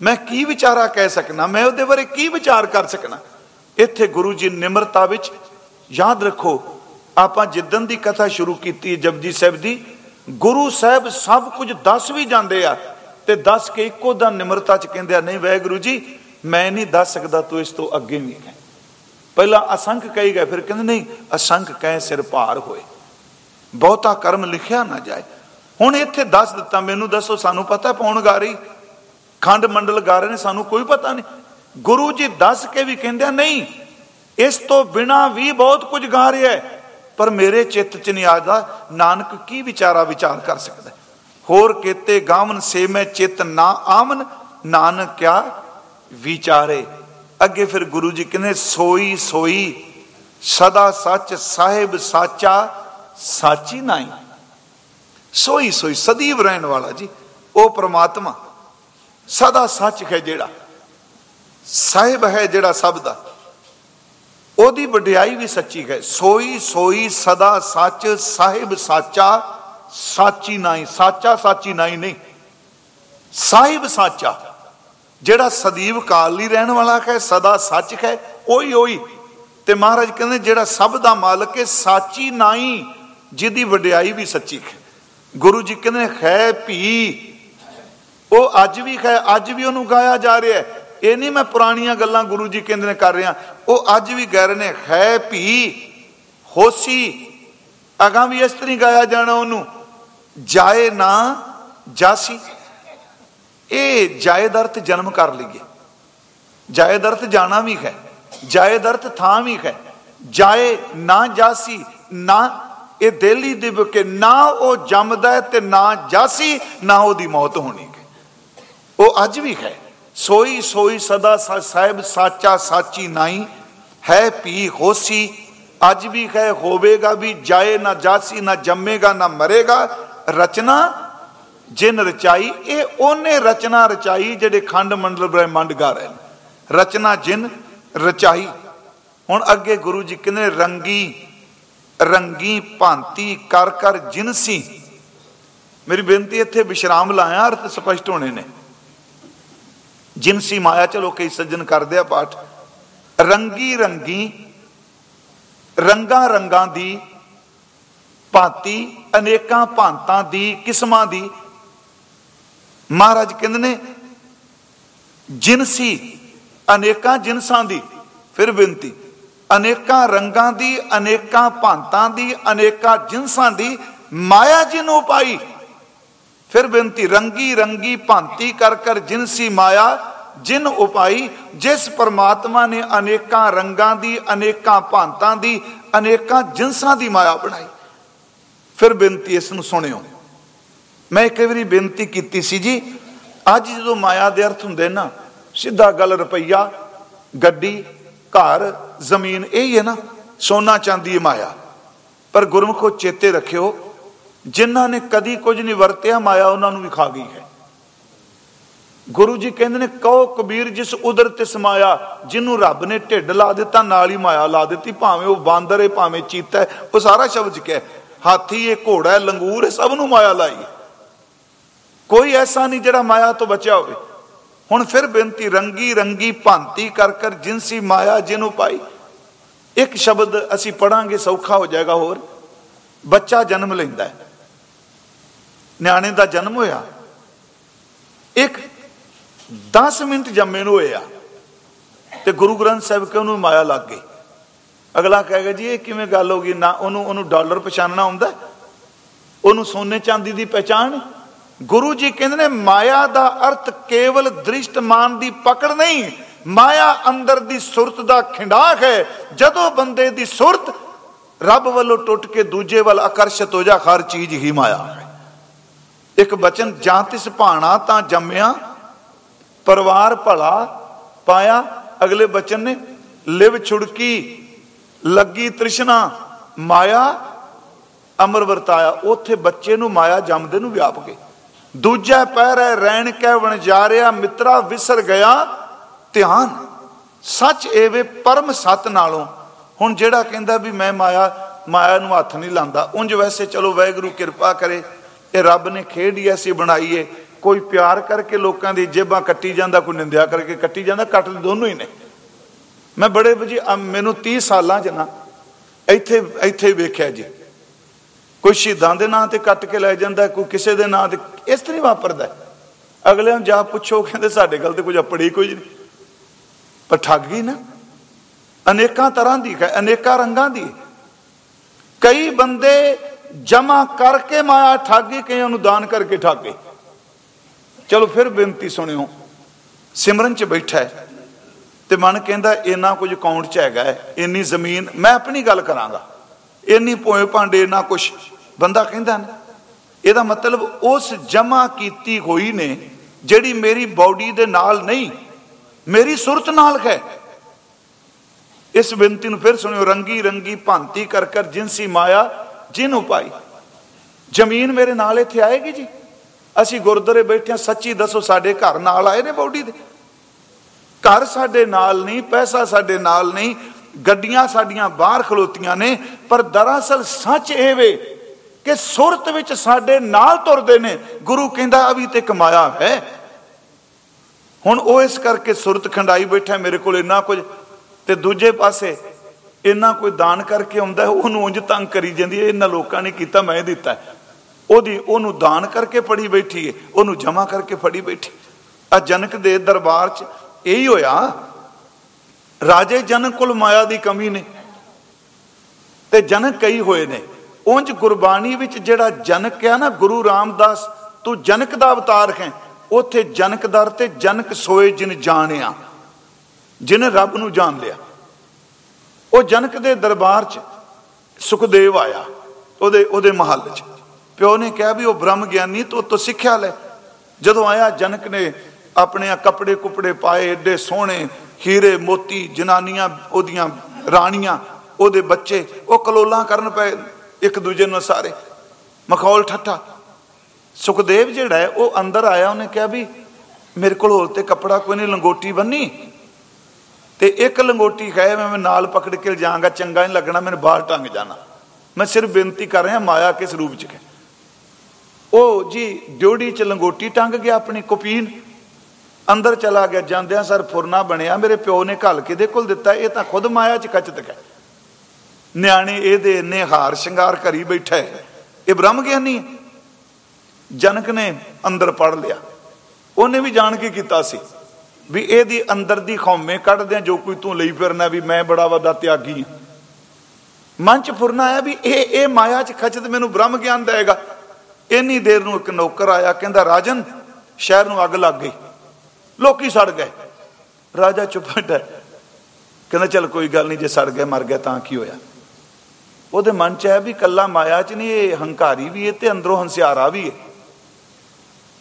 ਮੈਂ ਕੀ ਵਿਚਾਰਾ ਕਹਿ ਸਕਣਾ ਮੈਂ ਉਹਦੇ ਬਾਰੇ ਕੀ ਵਿਚਾਰ ਕਰ ਸਕਣਾ ਇੱਥੇ ਗੁਰੂ ਜੀ ਨਿਮਰਤਾ ਵਿੱਚ ਯਾਦ ਰੱਖੋ, ਆਪਾਂ ਜਿੱਦਨ ਦੀ ਕਥਾ ਸ਼ੁਰੂ ਕੀਤੀ ਜਪਜੀ ਸਾਹਿਬ ਦੀ, ਗੁਰੂ ਸਾਹਿਬ ਸਭ ਕੁਝ ਦੱਸ ਵੀ ਜਾਂਦੇ ਆ ਤੇ ਦੱਸ ਕੇ ਇੱਕੋ ਦਾ ਨਿਮਰਤਾ ਚ ਕਹਿੰਦੇ ਆ, ਨਹੀਂ ਵੈਗੁਰੂ ਜੀ, ਮੈਂ ਨਹੀਂ ਦੱਸ ਸਕਦਾ, ਤੂੰ ਇਸ ਤੋਂ ਅੱਗੇ ਵੀ ਕਹਿ ਪਹਿਲਾਂ ਅਸੰਖ ਕਹੀ ਗਏ, ਫਿਰ ਕਹਿੰਦੇ, ਨਹੀਂ, ਅਸੰਖ ਕਹਿ ਸਿਰ ਭਾਰ ਹੋਏ। ਬਹੁਤਾ ਕਰਮ ਲਿਖਿਆ ਨਾ ਜਾਏ। ਹੁਣ ਇੱਥੇ ਦੱਸ ਦਿੱਤਾ, ਮੈਨੂੰ ਦੱਸੋ, ਸਾਨੂੰ ਪਤਾ ਪੌਣ ਗਾ ਰਹੀ? ਖੰਡ ਮੰਡਲ ਗਾ ਰਹੇ ਨੇ, ਸਾਨੂੰ ਕੋਈ ਪਤਾ ਨਹੀਂ। ਗੁਰੂ ਜੀ ਦੱਸ ਕੇ ਵੀ ਕਹਿੰਦੇ ਨਹੀਂ, ਇਸ ਤੋਂ ਬਿਨਾ ਵੀ ਬਹੁਤ ਕੁਝ ਗਾ ਰਿਹਾ ਹੈ। ਪਰ ਮੇਰੇ ਚਿੱਤ 'ਚ ਨਹੀਂ ਆਦਾ ਨਾਨਕ ਕੀ ਵਿਚਾਰਾ ਵਿਚਾਰ ਕਰ ਸਕਦਾ ਹੋਰ ਕੀਤੇ ਗਾਵਨ ਸੇ ਮੈਂ ਚਿੱਤ ਨਾ ਆਮਨ ਨਾਨਕ ਕਿਆ ਵਿਚਾਰੇ? ਅੱਗੇ ਫਿਰ ਗੁਰੂ ਜੀ ਕਹਿੰਦੇ, ਸੋਈ ਸੋਈ, ਸਦਾ ਸੱਚ ਸਾਹਿਬ ਸਾਚਾ, ਸਾਚੀ ਨਹੀਂ। ਸੋਈ ਸੋਈ, ਸਦੀਵ ਰਹਿਣ ਵਾਲਾ ਜੀ, ਉਹ ਪ੍ਰਮਾਤਮਾ। ਸਦਾ ਸੱਚ ਹੈ ਜਿਹੜਾ, ਸਾਹਿਬ ਹੈ ਜਿਹੜਾ ਸਭ ਦਾ। ਉਹਦੀ ਵਡਿਆਈ ਵੀ ਸੱਚੀ ਹੈ। ਸੋਈ ਸੋਈ ਸਦਾ ਸੱਚ, ਸਾਹਿਬ ਸਾਚਾ, ਸਾਚੀ ਨਾਈ। ਸਾਚਾ, ਸਾਚੀ ਨਾਈ ਨਹੀਂ। ਸਾਹਿਬ ਸਾਚਾ, ਜਿਹੜਾ ਸਦੀਵ ਕਾਲ ਲਈ ਰਹਿਣ ਵਾਲਾ ਹੈ, ਸਦਾ ਸੱਚ ਹੈ। ਉਹੀ ਉਹੀ ਤੇ ਮਹਾਰਾਜ ਕਹਿੰਦੇ, ਜਿਹੜਾ ਸਭ ਦਾ ਮਾਲਕ ਹੈ, ਸਾਚੀ ਨਾਈ, ਜਿਹਦੀ ਵਡਿਆਈ ਵੀ ਸੱਚੀ ਹੈ। ਗੁਰੂ ਜੀ ਕਹਿੰਦੇ ਹੈ ਭੀ ਉਹ ਅੱਜ ਵੀ ਹੈ ਅੱਜ ਵੀ ਉਹਨੂੰ ਗਾਇਆ ਜਾ ਰਿਹਾ ਹੈ। ਇਹ ਨਹੀਂ ਮੈਂ ਪੁਰਾਣੀਆਂ ਗੱਲਾਂ ਗੁਰੂ ਜੀ ਕਹਿੰਦੇ ਨੇ ਕਰ ਰਿਹਾ। ਉਹ ਅੱਜ ਵੀ ਗੈਰ ਨੇ, ਹੈ ਭੀ, ਹੋਸੀ। ਅਗਾਂ ਵੀ ਇਸ ਤਰੀ ਗਾਇਆ ਜਾਣਾ ਉਹਨੂੰ। ਜਾਏ ਨਾ ਜਾਸੀ। ਇਹ ਜਾਇਦ ਅਰਥ ਜਨਮ ਕਰ ਲਈਏ। ਜਾਇਦ ਅਰਥ ਜਾਣਾ ਵੀ ਹੈ। ਜਾਇਦ ਅਰਥ ਥਾਂ ਵੀ ਹੈ। ਜਾਏ ਨਾ ਜਾਸੀ, ਨਾ ਇਹ ਦੇਲੀ ਦੇ ਕੇ ਨਾ ਉਹ ਜੰਮਦਾ ਤੇ ਨਾ ਜਾਸੀ, ਨਾ ਉਹਦੀ ਮੌਤ ਹੋਣੀ। ਉਹ ਅੱਜ ਵੀ ਹੈ। ਸੋਈ ਸੋਈ ਸਦਾ ਸਾਹਿਬ ਸਾਚਾ ਸਾਚੀ ਨਾਈ, ਹੈ ਪੀ ਹੋਸੀ। ਅੱਜ ਵੀ ਹੈ, ਹੋਵੇਗਾ ਵੀ, ਜਾਏ ਨਾ ਜਾਸੀ, ਨਾ ਜੰਮੇਗਾ, ਨਾ ਮਰੇਗਾ। ਰਚਨਾ ਜਿਨ ਰਚਾਈ, ਇਹ ਉਹਨੇ ਰਚਨਾ ਰਚਾਈ ਜਿਹੜੇ ਖੰਡ ਮੰਡਲ ਬ੍ਰਹਿਮੰਡ ਗਾ ਰਹੇ ਨੇ। ਰਚਨਾ ਜਿਨ ਰਚਾਈ। ਹੁਣ ਅੱਗੇ ਗੁਰੂ ਜੀ ਕਹਿੰਦੇ ਰੰਗੀ ਰੰਗੀ ਭਾਂਤੀ ਕਰ ਕਰ ਜਿਨਸੀ ਮੇਰੀ ਬੇਨਤੀ ਇੱਥੇ ਵਿਸ਼ਰਾਮ ਲਾਇਆ, ਅਰਥ ਸਪਸ਼ਟ ਹੋਣੇ ਨੇ। ਜਿਨਸੀ ਮਾਇਆ, ਚਲੋ ਕਈ ਸੱਜਣ ਕਰਦੇ ਆ ਪਾਠ। ਰੰਗੀ ਰੰਗੀ, ਰੰਗਾ ਰੰਗਾਂ ਦੀ ਭਾਂਤੀ, ਅਨੇਕਾਂ ਭਾਂਤਾਂ ਦੀ ਕਿਸਮਾਂ ਦੀ। ਮਹਾਰਾਜ ਕਹਿੰਦੇ ਨੇ ਜਿਨਸੀ ਅਨੇਕਾਂ ਜਿਨਸਾਂ ਦੀ, ਫਿਰ ਬੇਨਤੀ, ਅਨੇਕਾਂ ਰੰਗਾਂ ਦੀ, ਅਨੇਕਾਂ ਭਾਂਤਾਂ ਦੀ, ਅਨੇਕਾਂ ਜਿਨਸਾਂ ਦੀ ਮਾਇਆ ਜਿਨੋਂ ਪਾਈ। ਫਿਰ ਬੇਨਤੀ, ਰੰਗੀ ਰੰਗੀ ਭਾਂਤੀ ਕਰ ਕਰ ਜਿਨਸੀ ਮਾਇਆ ਜਿਨ ਉਪਾਈ, ਜਿਸ ਪਰਮਾਤਮਾ ਨੇ ਅਨੇਕਾਂ ਰੰਗਾਂ ਦੀ, ਅਨੇਕਾਂ ਭਾਂਤਾਂ ਦੀ, ਅਨੇਕਾਂ ਜਿਨਸਾਂ ਦੀ ਮਾਇਆ ਬਣਾਈ। ਫਿਰ ਬੇਨਤੀ ਇਸ ਨੂੰ ਸੁਣਿਓ। ਮੈਂ ਇੱਕ ਵਾਰੀ ਬੇਨਤੀ ਕੀਤੀ ਸੀ ਜੀ, ਅੱਜ ਜਦੋਂ ਮਾਇਆ ਦੇ ਅਰਥ ਹੁੰਦੇ ਨਾ, ਸਿੱਧਾ ਗੱਲ ਰੁਪਈਆ, ਗੱਡੀ, ਘਰ, ਜ਼ਮੀਨ, ਇਹ ਹੀ ਹੈ ਨਾ, ਸੋਨਾ ਚਾਂਦੀ ਮਾਇਆ। ਪਰ ਗੁਰਮਖੋ ਚੇਤੇ ਰੱਖਿਓ, ਜਿਨ੍ਹਾਂ ਨੇ ਕਦੀ ਕੁਝ ਨਹੀਂ ਵਰਤਿਆ, ਮਾਇਆ ਉਹਨਾਂ ਨੂੰ ਵੀ ਖਾ ਗਈ ਹੈ। ਗੁਰੂ ਜੀ ਕਹਿੰਦੇ ਨੇ, ਕਹੋ ਕਬੀਰ ਜਿਸ ਉਦਰ ਤੇ ਸਮਾਇਆ ਜਿਹਨੂੰ ਰੱਬ ਨੇ ਢਿੱਡ ਲਾ ਦਿੱਤਾ, ਨਾਲ ਹੀ ਮਾਇਆ ਲਾ ਦਿੱਤੀ, ਭਾਵੇਂ ਉਹ ਬਾਂਦਰ ਹੈ ਭਾਵੇਂ ਚੀਤਾ ਹੈ ਉਹ ਸਾਰਾ ਸ਼ਬਦ ਚ ਹਾਥੀ ਹੈ ਘੋੜਾ ਹੈ ਲੰਗੂਰ ਹੈ ਸਭ ਨੂੰ ਮਾਇਆ ਲਾਈ ਕੋਈ ਐਸਾ ਨਹੀਂ ਜਿਹੜਾ ਮਾਇਆ ਤੋਂ ਬਚਿਆ ਹੋਵੇ। ਹੁਣ ਫਿਰ ਬੇਨਤੀ, ਰੰਗੀ ਰੰਗੀ ਭਾਂਤੀ ਕਰ ਕਰ ਜਿੰਸੀ ਮਾਇਆ ਜਿਹਨੂੰ ਪਾਈ। ਇੱਕ ਸ਼ਬਦ ਅਸੀਂ ਪੜਾਂਗੇ, ਸੌਖਾ ਹੋ ਜਾਏਗਾ ਹੋਰ। ਬੱਚਾ ਜਨਮ ਲੈਂਦਾ ਹੈ। ਨਿਆਣੇ ਦਾ ਜਨਮ ਹੋਇਆ। ਇੱਕ 10 ਮਿੰਟ ਜੰਮੇ ਨੂੰ ਹੋਏ ਆ। ਤੇ ਗੁਰੂ ਗ੍ਰੰਥ ਸਾਹਿਬ ਕਿ ਉਹਨੂੰ ਮਾਇਆ ਲੱਗ ਗਈ? ਅਗਲਾ ਕਹੇਗਾ ਜੀ, ਇਹ ਕਿਵੇਂ ਗੱਲ ਹੋ ਗਈ? ਨਾ ਉਹਨੂੰ ਉਹਨੂੰ ਡਾਲਰ ਪਛਾਣਨਾ ਹੁੰਦਾ ਉਹਨੂੰ ਸੋਨੇ ਚਾਂਦੀ ਦੀ ਪਛਾਣ? ਗੁਰੂ ਜੀ ਕਹਿੰਦੇ ਨੇ, ਮਾਇਆ ਦਾ ਅਰਥ ਕੇਵਲ ਦ੍ਰਿਸ਼ਟਮਾਨ ਦੀ ਪਕੜ ਨਹੀਂ, ਮਾਇਆ ਅੰਦਰ ਦੀ ਸੁਰਤ ਦਾ ਖਿੰਡਾਕ ਹੈ। ਜਦੋਂ ਬੰਦੇ ਦੀ ਸੁਰਤ ਰੱਬ ਵੱਲੋਂ ਟੁੱਟ ਕੇ ਦੂਜੇ ਵੱਲ ਆਕਰਸ਼ਿਤ ਹੋ ਜਾ, ਹਰ ਚੀਜ਼ ਹੀ ਮਾਇਆ ਹੈ। ਇੱਕ ਬਚਨ, ਜਾਂ ਤਿਸ ਭਾਣਾ ਤਾਂ ਜੰਮਿਆ ਪਰਿਵਾਰ ਭਲਾ ਪਾਇਆ। ਅਗਲੇ ਬਚਨ ਨੇ, ਲਿਵ ਛੁੜਕੀ, ਲੱਗੀ ਤ੍ਰਿਸ਼ਨਾ, ਮਾਇਆ, ਅਮਰ ਵਰਤਾਇਆ। ਉਥੇ ਬੱਚੇ ਨੂੰ ਮਾਇਆ ਜੰਮਦੇ ਨੂੰ ਵਿਆਪ ਕੇ ਦੂਜਾ ਪੈਰ ਹੈ, ਰਹਿਣ ਕਹਿ ਵਣ ਮਿੱਤਰਾ ਵਿਸਰ ਗਿਆ, ਧਿਆਨ। ਸੱਚ ਏਵੇ ਪਰਮ ਸਤ ਨਾਲੋਂ। ਹੁਣ ਜਿਹੜਾ ਕਹਿੰਦਾ ਵੀ ਮੈਂ ਮਾਇਆ ਮਾਇਆ ਨੂੰ ਹੱਥ ਨਹੀਂ ਲਾਂਦਾ, ਉਂਝ ਵੈਸੇ ਚਲੋ ਵੈਗਰੂ ਕਿਰਪਾ ਕਰੇ, ਇਹ ਰੱਬ ਨੇ ਖੇਡ ਹੀ ਐਸੀ ਬਣਾਈ ਏ ਕੋਈ ਪਿਆਰ ਕਰਕੇ ਲੋਕਾਂ ਦੀ ਜੇਬਾਂ ਕੱਟੀ ਜਾਂਦਾ, ਕੋਈ ਨਿੰਦਿਆ ਕਰਕੇ ਕੱਟੀ ਜਾਂਦਾ, ਕੱਟ ਦੋਨੋਂ ਹੀ ਨੇ। ਮੈਂ ਬੜੇ ਵਜੀ ਮੈਨੂੰ 30 ਸਾਲਾਂ ਚ ਨਾ, ਇੱਥੇ ਇੱਥੇ ਵੇਖਿਆ ਜੀ। ਕੋਈ ਸ਼ਹੀਦਾਂ ਦੇ ਨਾਂ ਤੇ ਕੱਟ ਕੇ ਲੈ ਜਾਂਦਾ, ਕੋਈ ਕਿਸੇ ਦੇ ਨਾਂ ਤੇ, ਇਸ ਤਰ੍ਹਾਂ ਵਾਪਰਦਾ। ਅਗਲਿਆਂ ਨੂੰ ਜਾ ਪੁੱਛੋ, ਕਹਿੰਦੇ ਸਾਡੇ ਗੱਲ ਤੇ ਕੁਝ ਅਪੜੀ ਕੋਈ ਨਹੀਂ। ਪਰ ਠੱਗੀ ਨਾ। ਅਨੇਕਾਂ ਤਰ੍ਹਾਂ ਦੀ ਹੈ, ਅਨੇਕਾਂ ਰੰਗਾਂ ਦੀ। ਕਈ ਬੰਦੇ ਜਮਾ ਕਰਕੇ ਮਾਇਆ ਠਾਗੀ ਕਈਆਂ ਨੂੰ ਦਾਨ ਕਰਕੇ ਠੱਗੇ ਚਲੋ ਫਿਰ ਬੇਨਤੀ ਸੁਣਿਓ, ਸਿਮਰਨ 'ਚ ਬੈਠਾ ਹੈ ਤੇ ਮਨ ਕਹਿੰਦਾ ਇੰਨਾ ਕੁਝ ਅਕਾਊਂਟ 'ਚ ਹੈਗਾ ਇੰਨੀ ਜ਼ਮੀਨ, ਮੈਂ ਆਪਣੀ ਗੱਲ ਕਰਾਂਗਾ। ਇੰਨੀ ਪੋਏ ਭਾਂਡੇ, ਇੰਨਾ ਕੁਝ ਬੰਦਾ ਕਹਿੰਦਾ ਨਾ, ਇਹਦਾ ਮਤਲਬ ਉਸ ਜਮਾ ਕੀਤੀ ਹੋਈ ਨੇ ਜਿਹੜੀ ਮੇਰੀ ਬਾਡੀ ਦੇ ਨਾਲ ਨਹੀਂ, ਮੇਰੀ ਸੁਰਤ ਨਾਲ ਹੈ। ਇਸ ਬੇਨਤੀ ਨੂੰ ਫਿਰ ਸੁਣਿਓ, ਰੰਗੀ ਰੰਗੀ ਭਾਂਤੀ ਕਰ ਕਰ ਜਿੰਸੀ ਮਾਇਆ, ਜਿਨ ਉਪਾਈ ਜ਼ਮੀਨ ਮੇਰੇ ਨਾਲ ਇੱਥੇ ਆਏਗੀ ਜੀ? ਅਸੀਂ ਗੁਰਦੁਆਰੇ ਬੈਠੇ ਸੱਚੀ ਦੱਸੋ, ਸਾਡੇ ਘਰ ਨਾਲ ਆਏ ਨੇ ਬਾਡੀ ਦੇ? ਘਰ ਸਾਡੇ ਨਾਲ ਨਹੀਂ, ਪੈਸਾ ਸਾਡੇ ਨਾਲ ਨਹੀਂ, ਗੱਡੀਆਂ ਸਾਡੀਆਂ ਬਾਹਰ ਖਲੋਤੀਆਂ ਨੇ, ਪਰ ਦਰਅਸਲ ਸੱਚ ਇਹ ਵੇ ਕਿ ਸੁਰਤ ਵਿੱਚ ਸਾਡੇ ਨਾਲ ਤੁਰਦੇ ਨੇ। ਗੁਰੂ ਕਹਿੰਦਾ, ਆ ਤੇ ਕਮਾਇਆ ਹੈ। ਹੁਣ ਉਹ ਇਸ ਕਰਕੇ ਸੁਰਤ ਖੰਡਾਈ ਬੈਠਾ, ਮੇਰੇ ਕੋਲ ਇੰਨਾ ਕੁਝ ਤੇ ਦੂਜੇ ਪਾਸੇ ਇੰਨਾ ਕੋਈ ਦਾਨ ਕਰਕੇ ਆਉਂਦਾ ਉਹਨੂੰ ਉਂਝ ਤੰਗ ਕਰੀ ਜਾਂਦੀ ਹੈ ਇਹਨਾਂ ਲੋਕਾਂ ਨੇ ਕੀਤਾ, ਮੈਂ ਦਿੱਤਾ ਉਹਦੀ ਉਹਨੂੰ ਦਾਨ ਕਰਕੇ ਫੜੀ ਬੈਠੀ ਏ, ਉਹਨੂੰ ਜਮਾ ਕਰਕੇ ਫੜੀ ਬੈਠੀ ਆ ਜਨਕ ਦੇ ਦਰਬਾਰ 'ਚ ਇਹੀ ਹੋਇਆ, ਰਾਜੇ ਜਨਕ ਕੋਲ ਮਾਇਆ ਦੀ ਕਮੀ ਨੇ। ਤੇ ਜਨਕ ਕਈ ਹੋਏ ਨੇ। ਉਂਝ ਗੁਰਬਾਣੀ ਵਿੱਚ ਜਿਹੜਾ ਜਨਕ ਆ ਨਾ, ਗੁਰੂ ਰਾਮਦਾਸ, ਤੂੰ ਜਨਕ ਦਾ ਅਵਤਾਰ ਹੈ। ਉਥੇ ਜਨਕਦਰ ਤੇ ਜਨਕ ਸੋਏ ਜਿਨ ਜਾਣਿਆ, ਜਿਨੇ ਰੱਬ ਨੂੰ ਜਾਣ ਲਿਆ। ਉਹ ਜਨਕ ਦੇ ਦਰਬਾਰ 'ਚ ਸੁਖਦੇਵ ਆਇਆ, ਉਹਦੇ ਉਹਦੇ ਮਹੱਲ 'ਚ। ਪਿਓ ਨੇ ਕਿਹਾ ਵੀ ਉਹ ਬ੍ਰਹਮ ਗਿਆਨੀ, ਤੂੰ ਤੋਂ ਸਿੱਖਿਆ ਲੈ। ਜਦੋਂ ਆਇਆ, ਜਨਕ ਨੇ ਆਪਣੇ ਕੱਪੜੇ ਕੁਪੜੇ ਪਾਏ, ਏਡੇ ਸੋਹਣੇ, ਹੀਰੇ, ਮੋਤੀ, ਜਨਾਨੀਆਂ, ਉਹਦੀਆਂ ਰਾਣੀਆਂ, ਉਹਦੇ ਬੱਚੇ, ਉਹ ਕਲੋਲਾਂ ਕਰਨ ਪਏ ਇੱਕ ਦੂਜੇ ਨੂੰ ਸਾਰੇ। ਮਖੌਲ ਠੱਠਾ। ਸੁਖਦੇਵ ਜਿਹੜਾ ਹੈ, ਉਹ ਅੰਦਰ ਆਇਆ, ਉਹਨੇ ਕਿਹਾ ਵੀ ਮੇਰੇ ਕੋਲ ਹੋਰ ਤੇ ਕੱਪੜਾ ਕੋਈ ਨਹੀਂ, ਲੰਗੋਟੀ ਬੰਨੀ। ਤੇ ਇੱਕ ਲੰਗੋਟੀ ਖਾਏ ਮੈਂ ਨਾਲ ਪਕੜ ਕੇ ਜਾਵਾਂਗਾ ਚੰਗਾ ਨਹੀਂ ਲੱਗਣਾ, ਮੈਨੂੰ ਬਾਹਰ ਟੰਗ ਜਾਣਾ। ਮੈਂ ਸਿਰਫ ਬੇਨਤੀ ਕਰ ਰਿਹਾ, ਮਾਇਆ ਕਿਸ ਰੂਪ ਚ ਹੈ ਉਹ ਜੀ ਡਿਉੜੀ ਚ ਲੰਗੋਟੀ ਟੰਗ ਗਿਆ ਆਪਣੀ ਕੁਪੀਨ। ਅੰਦਰ ਚਲਾ ਗਿਆ, ਜਾਂਦਿਆਂ ਸਰ ਫੁਰਨਾ ਬਣਿਆ। ਮੇਰੇ ਪਿਓ ਨੇ ਘਲ ਕਿਦੇ ਕੋਲ ਦਿੱਤਾ। ਇਹ ਤਾਂ ਖੁਦ ਮਾਇਆ ਚ ਕਚਤ ਹੈ। ਨਿਆਣੇ ਇਹਦੇ ਇੰਨੇ ਹਾਰ ਸ਼ਿੰਗਾਰ ਕਰੀ ਬੈਠਾ ਹੈ। ਇਹ ਬ੍ਰਹਮ ਗਿਆਨੀ ਜਨਕ ਨੇ ਅੰਦਰ ਪੜ ਲਿਆ। ਉਹਨੇ ਵੀ ਜਾਣ ਕੇ ਕੀਤਾ ਸੀ ਵੀ ਇਹਦੀ ਅੰਦਰ ਦੀ ਖੌਮੇ ਕੱਢਦੇ ਜੋ ਕੋਈ ਤੂੰ ਲਈ ਫਿਰਨਾ ਵੀ ਮੈਂ ਬੜਾ ਵੱਡਾ ਤਿਆਗੀ ਹਾਂ। ਮਨ ਚ ਫੁਰਨਾ ਆਇਆ ਵੀ ਇਹ ਇਹ ਮਾਇਆ ਚ ਖਚਤ ਮੈਨੂੰ ਬ੍ਰਹਮ ਗਿਆਨ ਦੇਗਾ ਇੰਨੀ ਦੇਰ ਨੂੰ ਇੱਕ ਨੌਕਰ ਆਇਆ, ਕਹਿੰਦਾ, ਰਾਜਨ, ਸ਼ਹਿਰ ਨੂੰ ਅੱਗ ਲੱਗ ਗਈ। ਲੋਕੀ ਸੜ ਗਏ। ਰਾਜਾ ਚੁੱਪ ਬੈਠਾ। ਕਹਿੰਦਾ, ਚਲ ਕੋਈ ਗੱਲ ਨਹੀਂ, ਜੇ ਸੜ ਗਏ ਮਰ ਗਏ ਤਾਂ ਕੀ ਹੋਇਆ? ਉਹਦੇ ਮਨ ਚ ਹੈ ਵੀ ਕੱਲਾ ਮਾਇਆ ਚ ਨਹੀਂ, ਇਹ ਹੰਕਾਰੀ ਵੀ ਹੈ ਤੇ ਅੰਦਰੋਂ ਹੰਸਿਆਰਾ ਵੀ ਹੈ।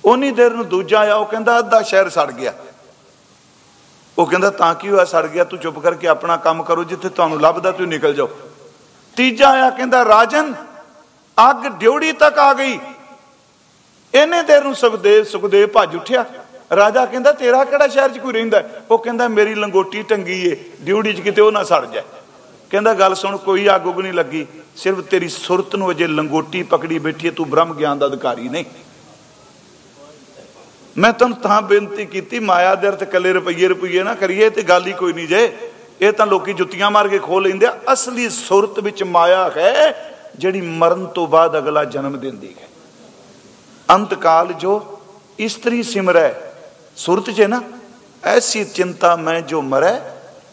ਉਨੀ ਦੇਰ ਨੂੰ ਦੂਜਾ ਆਇਆ, ਉਹ ਕਹਿੰਦਾ, ਅੱਧਾ ਸ਼ਹਿਰ ਸੜ ਗਿਆ। ਉਹ ਕਹਿੰਦਾ, ਤਾਂ ਕੀ ਹੋਇਆ, ਸੜ ਗਿਆ? ਤੂੰ ਚੁੱਪ ਕਰਕੇ ਆਪਣਾ ਕੰਮ ਕਰੋ, ਜਿੱਥੇ ਤੁਹਾਨੂੰ ਲੱਭਦਾ, ਤੂੰ ਨਿਕਲ ਜਾਓ। ਤੀਜਾ ਆਇਆ, ਕਹਿੰਦਾ, ਰਾਜਨ, ਅੱਗ ਡਿਉੜੀ ਤੱਕ ਆ ਗਈ। ਇਹਨੇ ਦੇਰ ਨੂੰ ਸੁਖਦੇਵ ਸੁਖਦੇਵ ਭੱਜ ਉੱਠਿਆ। ਰਾਜਾ ਕਹਿੰਦਾ, ਤੇਰਾ ਕਿਹੜਾ ਸ਼ਹਿਰ 'ਚ ਕੋਈ ਰਹਿੰਦਾ? ਉਹ ਕਹਿੰਦਾ, ਮੇਰੀ ਲੰਗੋਟੀ ਟੰਗੀ ਏ ਡਿਊਟੀ 'ਚ ਕਿਤੇ ਉਹ ਨਾ ਸੜ ਜਾਏ। ਕਹਿੰਦਾ, ਗੱਲ ਸੁਣ, ਕੋਈ ਅੱਗ ਉਗ ਨਹੀਂ ਲੱਗੀ। ਸਿਰਫ ਤੇਰੀ ਸੁਰਤ ਨੂੰ ਅਜੇ ਲੰਗੋਟੀ ਪਕੜੀ ਬੈਠੀ ਏ, ਤੂੰ ਬ੍ਰਹਮ ਗਿਆਨ ਦਾ ਅਧਿਕਾਰੀ ਨਹੀਂ। ਮੈਂ ਤੁਹਾਨੂੰ ਤਾਂ ਬੇਨਤੀ ਕੀਤੀ, ਮਾਇਆ ਦੇ ਅਰਥ ਕੱਲੇ ਰੁਪਈਏ ਰੁਪਈਏ ਨਾ ਕਰੀਏ ਤੇ ਗੱਲ ਹੀ ਕੋਈ ਨਹੀਂ ਜੇ। ਇਹ ਤਾਂ ਲੋਕੀ ਜੁੱਤੀਆਂ ਮਾਰ ਕੇ ਖੋ ਲੈਂਦੇ ਆ। ਅਸਲੀ ਸੁਰਤ ਵਿੱਚ ਮਾਇਆ ਹੈ, ਜਿਹੜੀ ਮਰਨ ਤੋਂ ਬਾਅਦ ਅਗਲਾ ਜਨਮ ਦਿੰਦੀ ਹੈ। ਅੰਤ ਕਾਲ ਜੋ ਇਸਤਰੀ ਸਿਮਰੈ, ਸੁਰਤ 'ਚ ਨਾ, ਐਸੀ ਚਿੰਤਾ ਮੈਂ ਜੋ ਮਰੈ,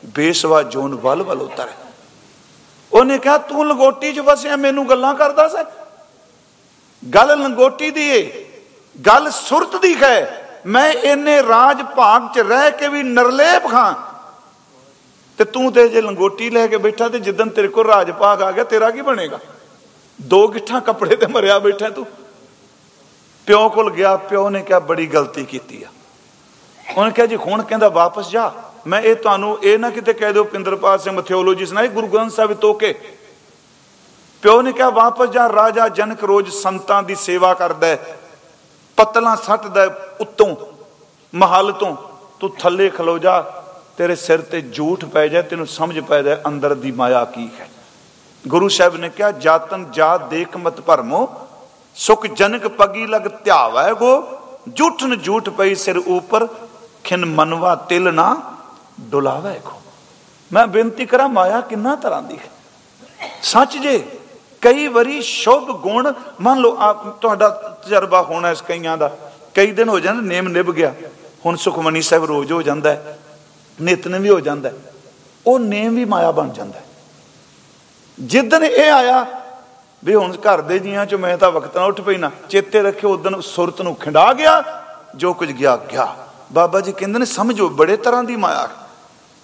ਬੇਸਵਾ ਜੋਨ ਵੱਲ ਵੱਲ ਉਤਰ। ਉਹਨੇ ਕਿਹਾ, ਤੂੰ ਲੰਗੋਟੀ 'ਚ ਵਸਿਆ, ਮੈਨੂੰ ਗੱਲਾਂ ਕਰਦਾ ਸੈ ਗੱਲ ਲੰਗੋਟੀ ਦੀ ਏ, ਗੱਲ ਸੁਰਤ ਦੀ ਹੈ। ਮੈਂ ਇੰਨੇ ਰਾਜ ਭਾਗ 'ਚ ਰਹਿ ਕੇ ਵੀ ਨਰਲੇਪ ਖਾਂ। ਤੇ ਤੂੰ ਤੇ ਜੇ ਲੰਗੋਟੀ ਲੈ ਕੇ ਬੈਠਾ ਤੇ ਜਿੱਦਨ ਤੇਰੇ ਕੋਲ ਰਾਜ ਭਾਗ ਆ ਗਿਆ, ਤੇਰਾ ਕੀ ਬਣੇਗਾ? ਦੋ ਗਿੱਠਾਂ ਕੱਪੜੇ ਤੇ ਮਰਿਆ ਬੈਠਾ ਤੂੰ। ਪਿਓ ਕੋਲ ਗਿਆ, ਪਿਓ ਨੇ ਕਿਹਾ, ਬੜੀ ਗਲਤੀ ਕੀਤੀ ਆ। ਉਹਨੇ ਕਿਹਾ, ਜੀ, ਹੁਣ ਕਹਿੰਦਾ, ਵਾਪਸ ਜਾ। ਮੈਂ ਇਹ ਤੁਹਾਨੂੰ, ਇਹ ਨਾ ਕਿਤੇ ਕਹਿ ਦਿਓ, ਪਿੰਦਰਪਾਲ ਸਿੰਘ ਥਿਓਲੋਜਿਸਟ ਨਾ ਗੁਰੂ ਗ੍ਰੰਥ ਸਾਹਿਬ ਤੋਕੇ ਪਿਓ ਨੇ ਕਿਹਾ, ਵਾਪਸ ਜਾ, ਰਾਜਾ ਜਨਕ ਰੋਜ਼ ਸੰਤਾਂ ਦੀ ਸੇਵਾ ਕਰਦਾ ਪਤਲਾ ਸੱਟਦਾ ਉੱਤੋਂ, ਮਹਲ ਤੋਂ। ਤੂੰ ਥੱਲੇ ਖਲੋ ਜਾ, ਤੇਰੇ ਸਿਰ ਤੇ ਝੂਠ ਪੈ ਜਾ ਤੈਨੂੰ ਸਮਝ ਪੈ ਜਾ ਅੰਦਰ ਦੀ ਮਾਇਆ ਕੀ ਹੈ? ਗੁਰੂ ਸਾਹਿਬ ਨੇ ਕਿਹਾ, ਜਾਤਨ ਜਾਤ ਦੇਖ ਮਤ ਭਰਮੋ ਸੁਖ ਜਨਕ ਪਗੀ ਲਗ ਧਿਆਵੈ ਗੋ ਝੂਠਨ ਜੂਠ ਪਈ ਸਿਰ ਉਪਰ, ਖਿਨ ਮਨਵਾ ਤਿਲ ਨਾ ਡੁਲਾਵੇ ਕੋ ਮੈਂ ਬੇਨਤੀ ਕਰਾਂ, ਮਾਇਆ ਕਿੰਨਾ ਤਰ੍ਹਾਂ ਦੀ ਹੈ? ਸੱਚ ਜੇ, ਕਈ ਵਾਰੀ ਸ਼ੁਭ ਗੁਣ, ਮੰਨ ਲਓ ਆਪ, ਤੁਹਾਡਾ ਤਜਰਬਾ ਹੋਣਾ ਇਸ ਕਈਆਂ ਦਾ, ਕਈ ਦਿਨ ਹੋ ਜਾਂਦੇ, ਨੇਮ ਨਿਭ ਗਿਆ, ਹੁਣ ਸੁਖਮਨੀ ਸਾਹਿਬ ਰੋਜ਼ ਹੋ ਜਾਂਦਾ ਹੈ ਨਿਤਨ ਵੀ ਹੋ ਜਾਂਦਾ ਉਹ ਨੇਮ ਵੀ ਮਾਇਆ ਬਣ ਜਾਂਦਾ ਜਿੱਦਨ ਇਹ ਆਇਆ ਵੀ ਹੁਣ ਘਰ ਦੇ ਜੀਆਂ ਚ ਮੈਂ ਤਾਂ ਵਕਤ ਨਾਲ ਉੱਠ ਪਈ ਨਾ, ਚੇਤੇ ਰੱਖਿਓ ਉਦੋਂ ਸੁਰਤ ਨੂੰ ਖਿੰਡਾ ਗਿਆ, ਜੋ ਕੁਝ ਗਿਆ ਗਿਆ। ਬਾਬਾ ਜੀ ਕਹਿੰਦੇ ਨੇ, ਸਮਝੋ, ਬੜੇ ਤਰ੍ਹਾਂ ਦੀ ਮਾਇਆ।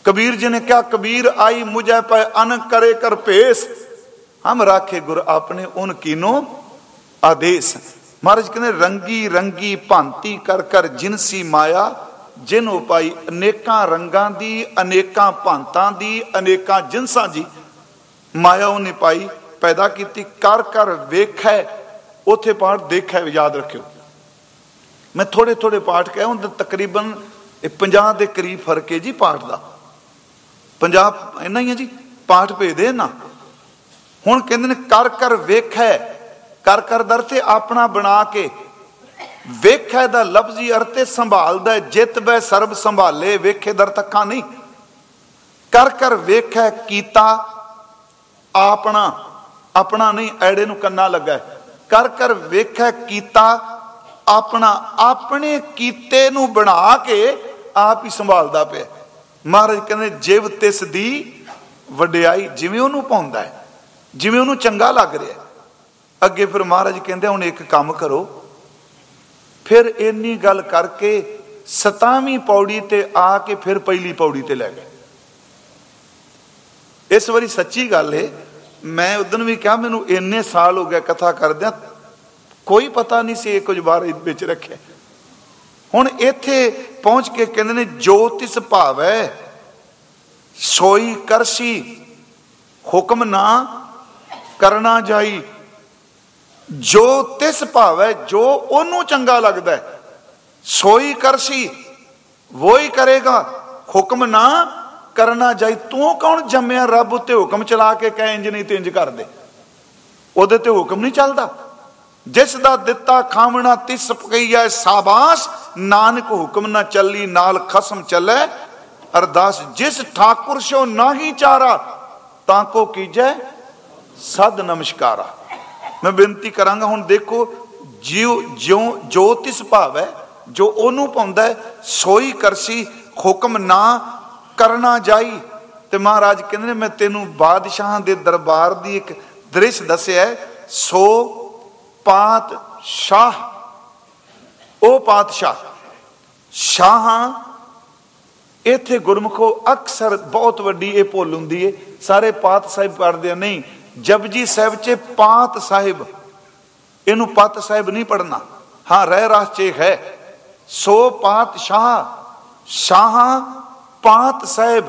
ਕਬੀਰ ਜੀ ਨੇ ਕਿਹਾ, ਕਬੀਰ ਆਈ ਮੁਝੇ ਪੈ ਅਨ ਕਰੇ ਕਰ ਭੇਸ। ਹਮ ਰਾਖੇ ਗੁਰ ਆਪਣੇ ਉਨ ਕੀਨੋ ਆਦੇਸ਼। ਮਹਾਰਾਜ ਕਹਿੰਦੇ, ਰੰਗੀ ਰੰਗੀ ਭਾਂਤੀ ਕਰ ਕਰ ਜਿਨਸੀ ਮਾਇਆ, ਜਿਨ ਉਪਾਈ ਅਨੇਕਾਂ ਰੰਗਾਂ ਦੀ, ਅਨੇਕਾਂ ਭਾਂਤਾਂ ਦੀ, ਅਨੇਕਾਂ ਜਿਨਸਾਂ ਦੀ ਮਾਇਆ ਉਹਨੇ ਪਾਈ। ਪੈਦਾ ਕੀਤੀ ਕਰ ਕਰ ਵੇਖੈ, ਉਥੇ ਪਾਠ ਦੇਖੈ, ਯਾਦ ਰੱਖਿਓ। ਮੈਂ ਥੋੜੇ ਥੋੜੇ ਪਾਠ ਕਹੇ, ਹੁਣ ਤਕਰੀਬਨ 50 ਦੇ ਕਰੀਬ ਫ਼ਰਕ ਹੈ ਜੀ ਪਾਠ ਦਾ। 50 ਇੰਨਾ ਹੀ ਹੈ ਜੀ, ਪਾਠ ਭੇਜਦੇ ਨਾ। ਹੁਣ ਕਹਿੰਦੇ ਨੇ ਕਰ ਕਰ ਵੇਖੈ ਕਰ ਕਰ ਦਰ ਤੇ ਆਪਣਾ ਬਣਾ ਕੇ। ਵੇਖੈ ਦਾ ਲਫ਼ਜ਼ੀ ਅਰਥੇ ਸੰਭਾਲਦਾ ਜਿਤ ਬੈ ਸਰਬ ਸੰਭਾਲੇ, ਵੇਖੇ ਦਰ ਤੱਕਾਂ ਨਹੀਂ। ਕਰ ਕਰ ਵੇਖੈ, ਕੀਤਾ ਆਪਣਾ। ਆਪਣਾ ਨਹੀਂ, ਐੜੇ ਨੂੰ ਕੰਨਾ ਲੱਗਾ ਕਰ ਕਰ ਵੇਖੈ ਕੀਤਾ, ਆਪਣਾ, ਆਪਣੇ ਕੀਤੇ ਨੂੰ ਬਣਾ ਕੇ ਆਪ ਹੀ ਸੰਭਾਲਦਾ ਪਿਆ ਮਹਾਰਾਜ ਕਹਿੰਦੇ, ਜਿਵ ਤਿਸ ਦੀ ਵਡਿਆਈ, ਜਿਵੇਂ ਉਹਨੂੰ ਪਾਉਂਦਾ ਹੈ, ਜਿਵੇਂ ਉਹਨੂੰ ਚੰਗਾ ਲੱਗ ਰਿਹਾ ਅੱਗੇ ਫਿਰ ਮਹਾਰਾਜ ਕਹਿੰਦੇ, ਹੁਣ ਇੱਕ ਕੰਮ ਕਰੋ। ਫਿਰ ਇੰਨੀ ਗੱਲ ਕਰਕੇ 27ਵੀਂ ਪੌੜੀ ਤੇ ਆ ਕੇ ਫਿਰ ਪਹਿਲੀ ਪੌੜੀ ਤੇ ਲੈ ਗਏ। ਇਸ ਵਾਰੀ ਸੱਚੀ ਗੱਲ ਏ ਮੈਂ ਉਦੋਂ ਵੀ ਕਿਹਾ, ਮੈਨੂੰ ਇੰਨੇ ਸਾਲ ਹੋ ਗਏ ਕਥਾ ਕਰਦਿਆਂ, ਕੋਈ ਪਤਾ ਨਹੀਂ ਸੀ ਇਹ ਕੁਝ ਬਾਰ ਵਿੱਚ ਰੱਖਿਆ। ਹੁਣ ਇੱਥੇ ਪਹੁੰਚ ਕੇ ਕਹਿੰਦੇ ਨੇ ਜੋ ਤਿਸ ਹੈ ਸੋਈ ਕਰਸੀ, ਹੁਕਮ ਨਾ ਕਰਨਾ ਜਾਈ। ਜੋ ਤਿਸ ਭਾਵੈ, ਜੋ ਉਹਨੂੰ ਚੰਗਾ ਲੱਗਦਾ ਸੋਈ ਕਰਸੀ ਵੋਈ ਕਰੇਗਾ, ਹੁਕਮ ਨਾ ਕਰਨਾ ਜਾਈ, ਤੂੰ ਕੌਣ ਜੰਮਿਆ ਰੱਬ ਉੱਤੇ ਹੁਕਮ ਚਲਾ ਕੇ ਕਹੇ ਇੰਜ ਨਹੀਂ ਤੇ ਕਰ ਦੇ ਉਹਦੇ ਤੇ ਹੁਕਮ ਨਹੀਂ ਚੱਲਦਾ। ਜਿਸ ਦਾ ਦਿੱਤਾ ਖਾਵਣਾ ਤਿਸ ਪਕਈਆ ਸਾਬਾਸ, ਨਾਨਕ ਹੁਕਮ ਨਾ ਚੱਲੀ, ਨਾਲ ਖਸਮ ਚੱਲੇ। ਅਰਦਾਸ, ਜਿਸ ਠਾਕੁਰ ਸੋ ਨਾਹੀ ਚਾਰਾ, ਤਾਂ ਕੋ ਕੀਜੈ ਸਦ ਨਮਸਕਾਰਾ। ਮੈਂ ਬੇਨਤੀ ਕਰਾਂਗਾ, ਹੁਣ ਦੇਖੋ, ਜਿਉ ਜਿਉ, ਜੋ ਤਿਸ ਭਾਵ ਹੈ ਜੋ ਉਹਨੂੰ ਪਾਉਂਦਾ ਸੋਈ ਕਰਸੀ, ਹੁਕਮ ਨਾ ਕਰਨਾ ਜਾਈ। ਤੇ ਮਹਾਰਾਜ ਕਹਿੰਦੇ ਨੇ, ਮੈਂ ਤੈਨੂੰ ਬਾਦਸ਼ਾਹਾਂ ਦੇ ਦਰਬਾਰ ਦੀ ਇੱਕ ਦ੍ਰਿਸ਼ ਦੱਸਿਆ ਸੋ ਪਾਤ ਸ਼ਾਹ। ਉਹ ਪਾਤਸ਼ਾਹ। ਸ਼ਾਹਾਂ, ਇੱਥੇ ਗੁਰਮਖੋ ਅਕਸਰ ਬਹੁਤ ਵੱਡੀ ਇਹ ਭੁੱਲ ਹੁੰਦੀ ਏ। ਸਾਰੇ ਪਾਤ ਸਾਹਿਬ ਪੜਦੇ ਨਹੀਂ, ਜਪਜੀ ਸਾਹਿਬ 'ਚ ਪਾਤ ਸਾਹਿਬ। ਇਹਨੂੰ ਪਤ ਸਾਹਿਬ ਨਹੀਂ ਪੜਨਾ ਹਾਂ, ਰਹਿ ਰਾਸ 'ਚ ਹੈ। ਸੋ ਪਾਤ ਸ਼ਾਹ। ਸ਼ਾਹਾਂ ਪਾਤ ਸਾਹਿਬ,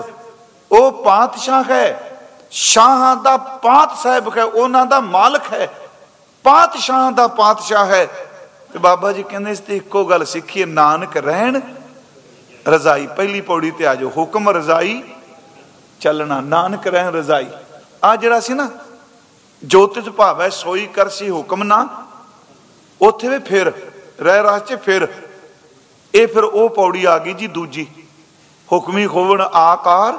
ਉਹ ਪਾਤਸ਼ਾਹ ਹੈ, ਸ਼ਾਹਾਂ ਦਾ ਪਾਤ ਸਾਹਿਬ ਹੈ, ਉਹਨਾਂ ਦਾ ਮਾਲਕ ਹੈ। ਪਾਤਸ਼ਾਹ ਦਾ ਪਾਤਸ਼ਾਹ ਹੈ। ਤੇ ਬਾਬਾ ਜੀ ਕਹਿੰਦੇ ਇਸ ਤੇ ਇੱਕੋ ਗੱਲ ਸਿੱਖੀਏ, ਨਾਨਕ ਰਹਿਣ, ਰਜ਼ਾਈ, ਪਹਿਲੀ ਪੌੜੀ ਤੇ ਆਜੋ ਹੁਕਮ ਰਜ਼ਾਈ, ਚੱਲਣਾ, ਨਾਨਕ ਰਹਿਣ, ਰਜ਼ਾਈ। ਆ ਜਿਹੜਾ ਸੀ ਨਾ ਜੋਤਿਸ ਭਾਵੈ ਸੋਈ ਕਰਸੀ ਹੁਕਮ ਨਾ, ਉੱਥੇ ਵੀ ਫਿਰ ਰਹਿ ਰਾਸ ਚ ਫਿਰ, ਇਹ ਫਿਰ ਉਹ ਪੌੜੀ ਆ ਗਈ ਜੀ ਦੂਜੀ। ਹੁਕਮੀ ਹੋਵਣ ਆਕਾਰ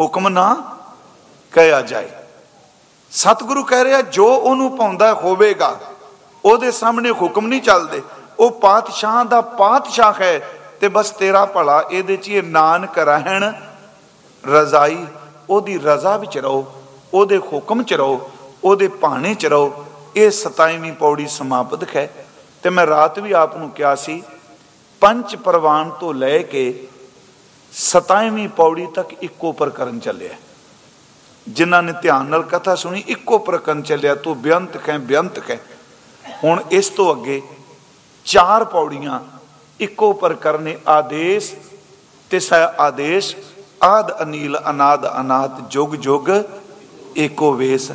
ਹੁਕਮ ਨਾ ਕਹਿਆ ਜਾਏ। ਸਤਿਗੁਰੂ ਕਹਿ ਰਿਹਾ, ਜੋ ਉਹਨੂੰ ਪਾਉਂਦਾ ਹੋਵੇਗਾ, ਉਹਦੇ ਸਾਹਮਣੇ ਹੁਕਮ ਨਹੀਂ ਚੱਲਦੇ। ਉਹ ਪਾਤਸ਼ਾਹ ਦਾ ਪਾਤਸ਼ਾਹ ਹੈ ਤੇ ਬਸ ਤੇਰਾ ਭਲਾ ਇਹਦੇ 'ਚ ਇਹ ਨਾਨਕ ਰਹਿਣ, ਰਜ਼ਾਈ, ਉਹਦੀ ਰਜ਼ਾ ਵਿੱਚ ਰਹੋ, ਉਹਦੇ ਹੁਕਮ 'ਚ ਰਹੋ, ਉਹਦੇ ਭਾਣੇ 'ਚ ਰਹੋ। ਇਹ 27ਵੀਂ ਪੌੜੀ ਸਮਾਪਤ ਹੈ। ਤੇ ਮੈਂ ਰਾਤ ਵੀ ਆਪ ਨੂੰ ਕਿਹਾ ਸੀ, ਪੰਜ ਪ੍ਰਵਾਨ ਤੋਂ ਲੈ ਕੇ 27ਵੀਂ ਪੌੜੀ ਤੱਕ ਇੱਕੋ ਪ੍ਰਕਰਨ ਚੱਲਿਆ। ਜਿਨ੍ਹਾਂ ਨੇ ਧਿਆਨ ਨਾਲ ਕਥਾ ਸੁਣੀ, ਇੱਕੋ ਪ੍ਰਕਰਨ ਚੱਲਿਆ, ਤੂੰ ਬੇਅੰਤ ਕਹਿ ਬੇਅੰਤ ਕਹਿ। ਹੁਣ ਇਸ ਤੋਂ ਅੱਗੇ ਚਾਰ ਪੌੜੀਆਂ ਇੱਕੋ ਪ੍ਰਕਰਨ ਆਦੇਸ਼ ਤਿਸ ਆਦੇਸ਼, ਆਦ ਅਨੀਲ, ਅਨਾਦ ਅਨਾਦ, ਜੁਗ ਜੁਗ, ਏਕੋ ਵੇਸ।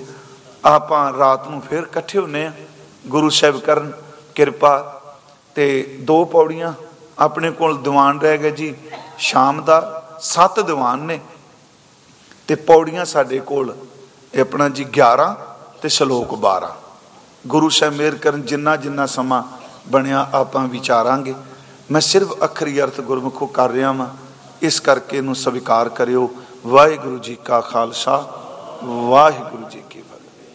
ਆਪਾਂ ਰਾਤ ਨੂੰ ਫਿਰ ਇਕੱਠੇ ਹੁੰਨੇ ਆ। ਗੁਰੂ ਸਾਹਿਬ ਕਰਨ ਕਿਰਪਾ ਤੇ ਦੋ ਪੌੜੀਆਂ ਆਪਣੇ ਕੋਲ ਦੀਵਾਨ ਰਹਿ ਗਏ ਜੀ। ਸ਼ਾਮ ਦਾ ਸੱਤ ਦੀਵਾਨ ਨੇ ਤੇ ਪੌੜੀਆਂ ਸਾਡੇ ਕੋਲ ਆਪਣਾ ਜੀ 11 ਤੇ ਸ਼ਲੋਕ 12 ਗੁਰੂ ਸਾਹਿਬ ਮੇਰ ਕਰਨ ਜਿੰਨਾ ਜਿੰਨਾ ਸਮਾਂ ਬਣਿਆ ਆਪਾਂ ਵਿਚਾਰਾਂਗੇ। ਮੈਂ ਸਿਰਫ ਅਖਰੀ ਅਰਥ ਗੁਰਮੁਖੋ ਕਰ ਰਿਹਾ ਹਾਂ ਇਸ ਕਰਕੇ ਇਹਨੂੰ ਸਵੀਕਾਰ ਕਰਿਓ। ਵਾਹਿਗੁਰੂ ਜੀ ਕਾ ਖਾਲਸਾ, ਵਾਹਿਗੁਰੂ ਜੀ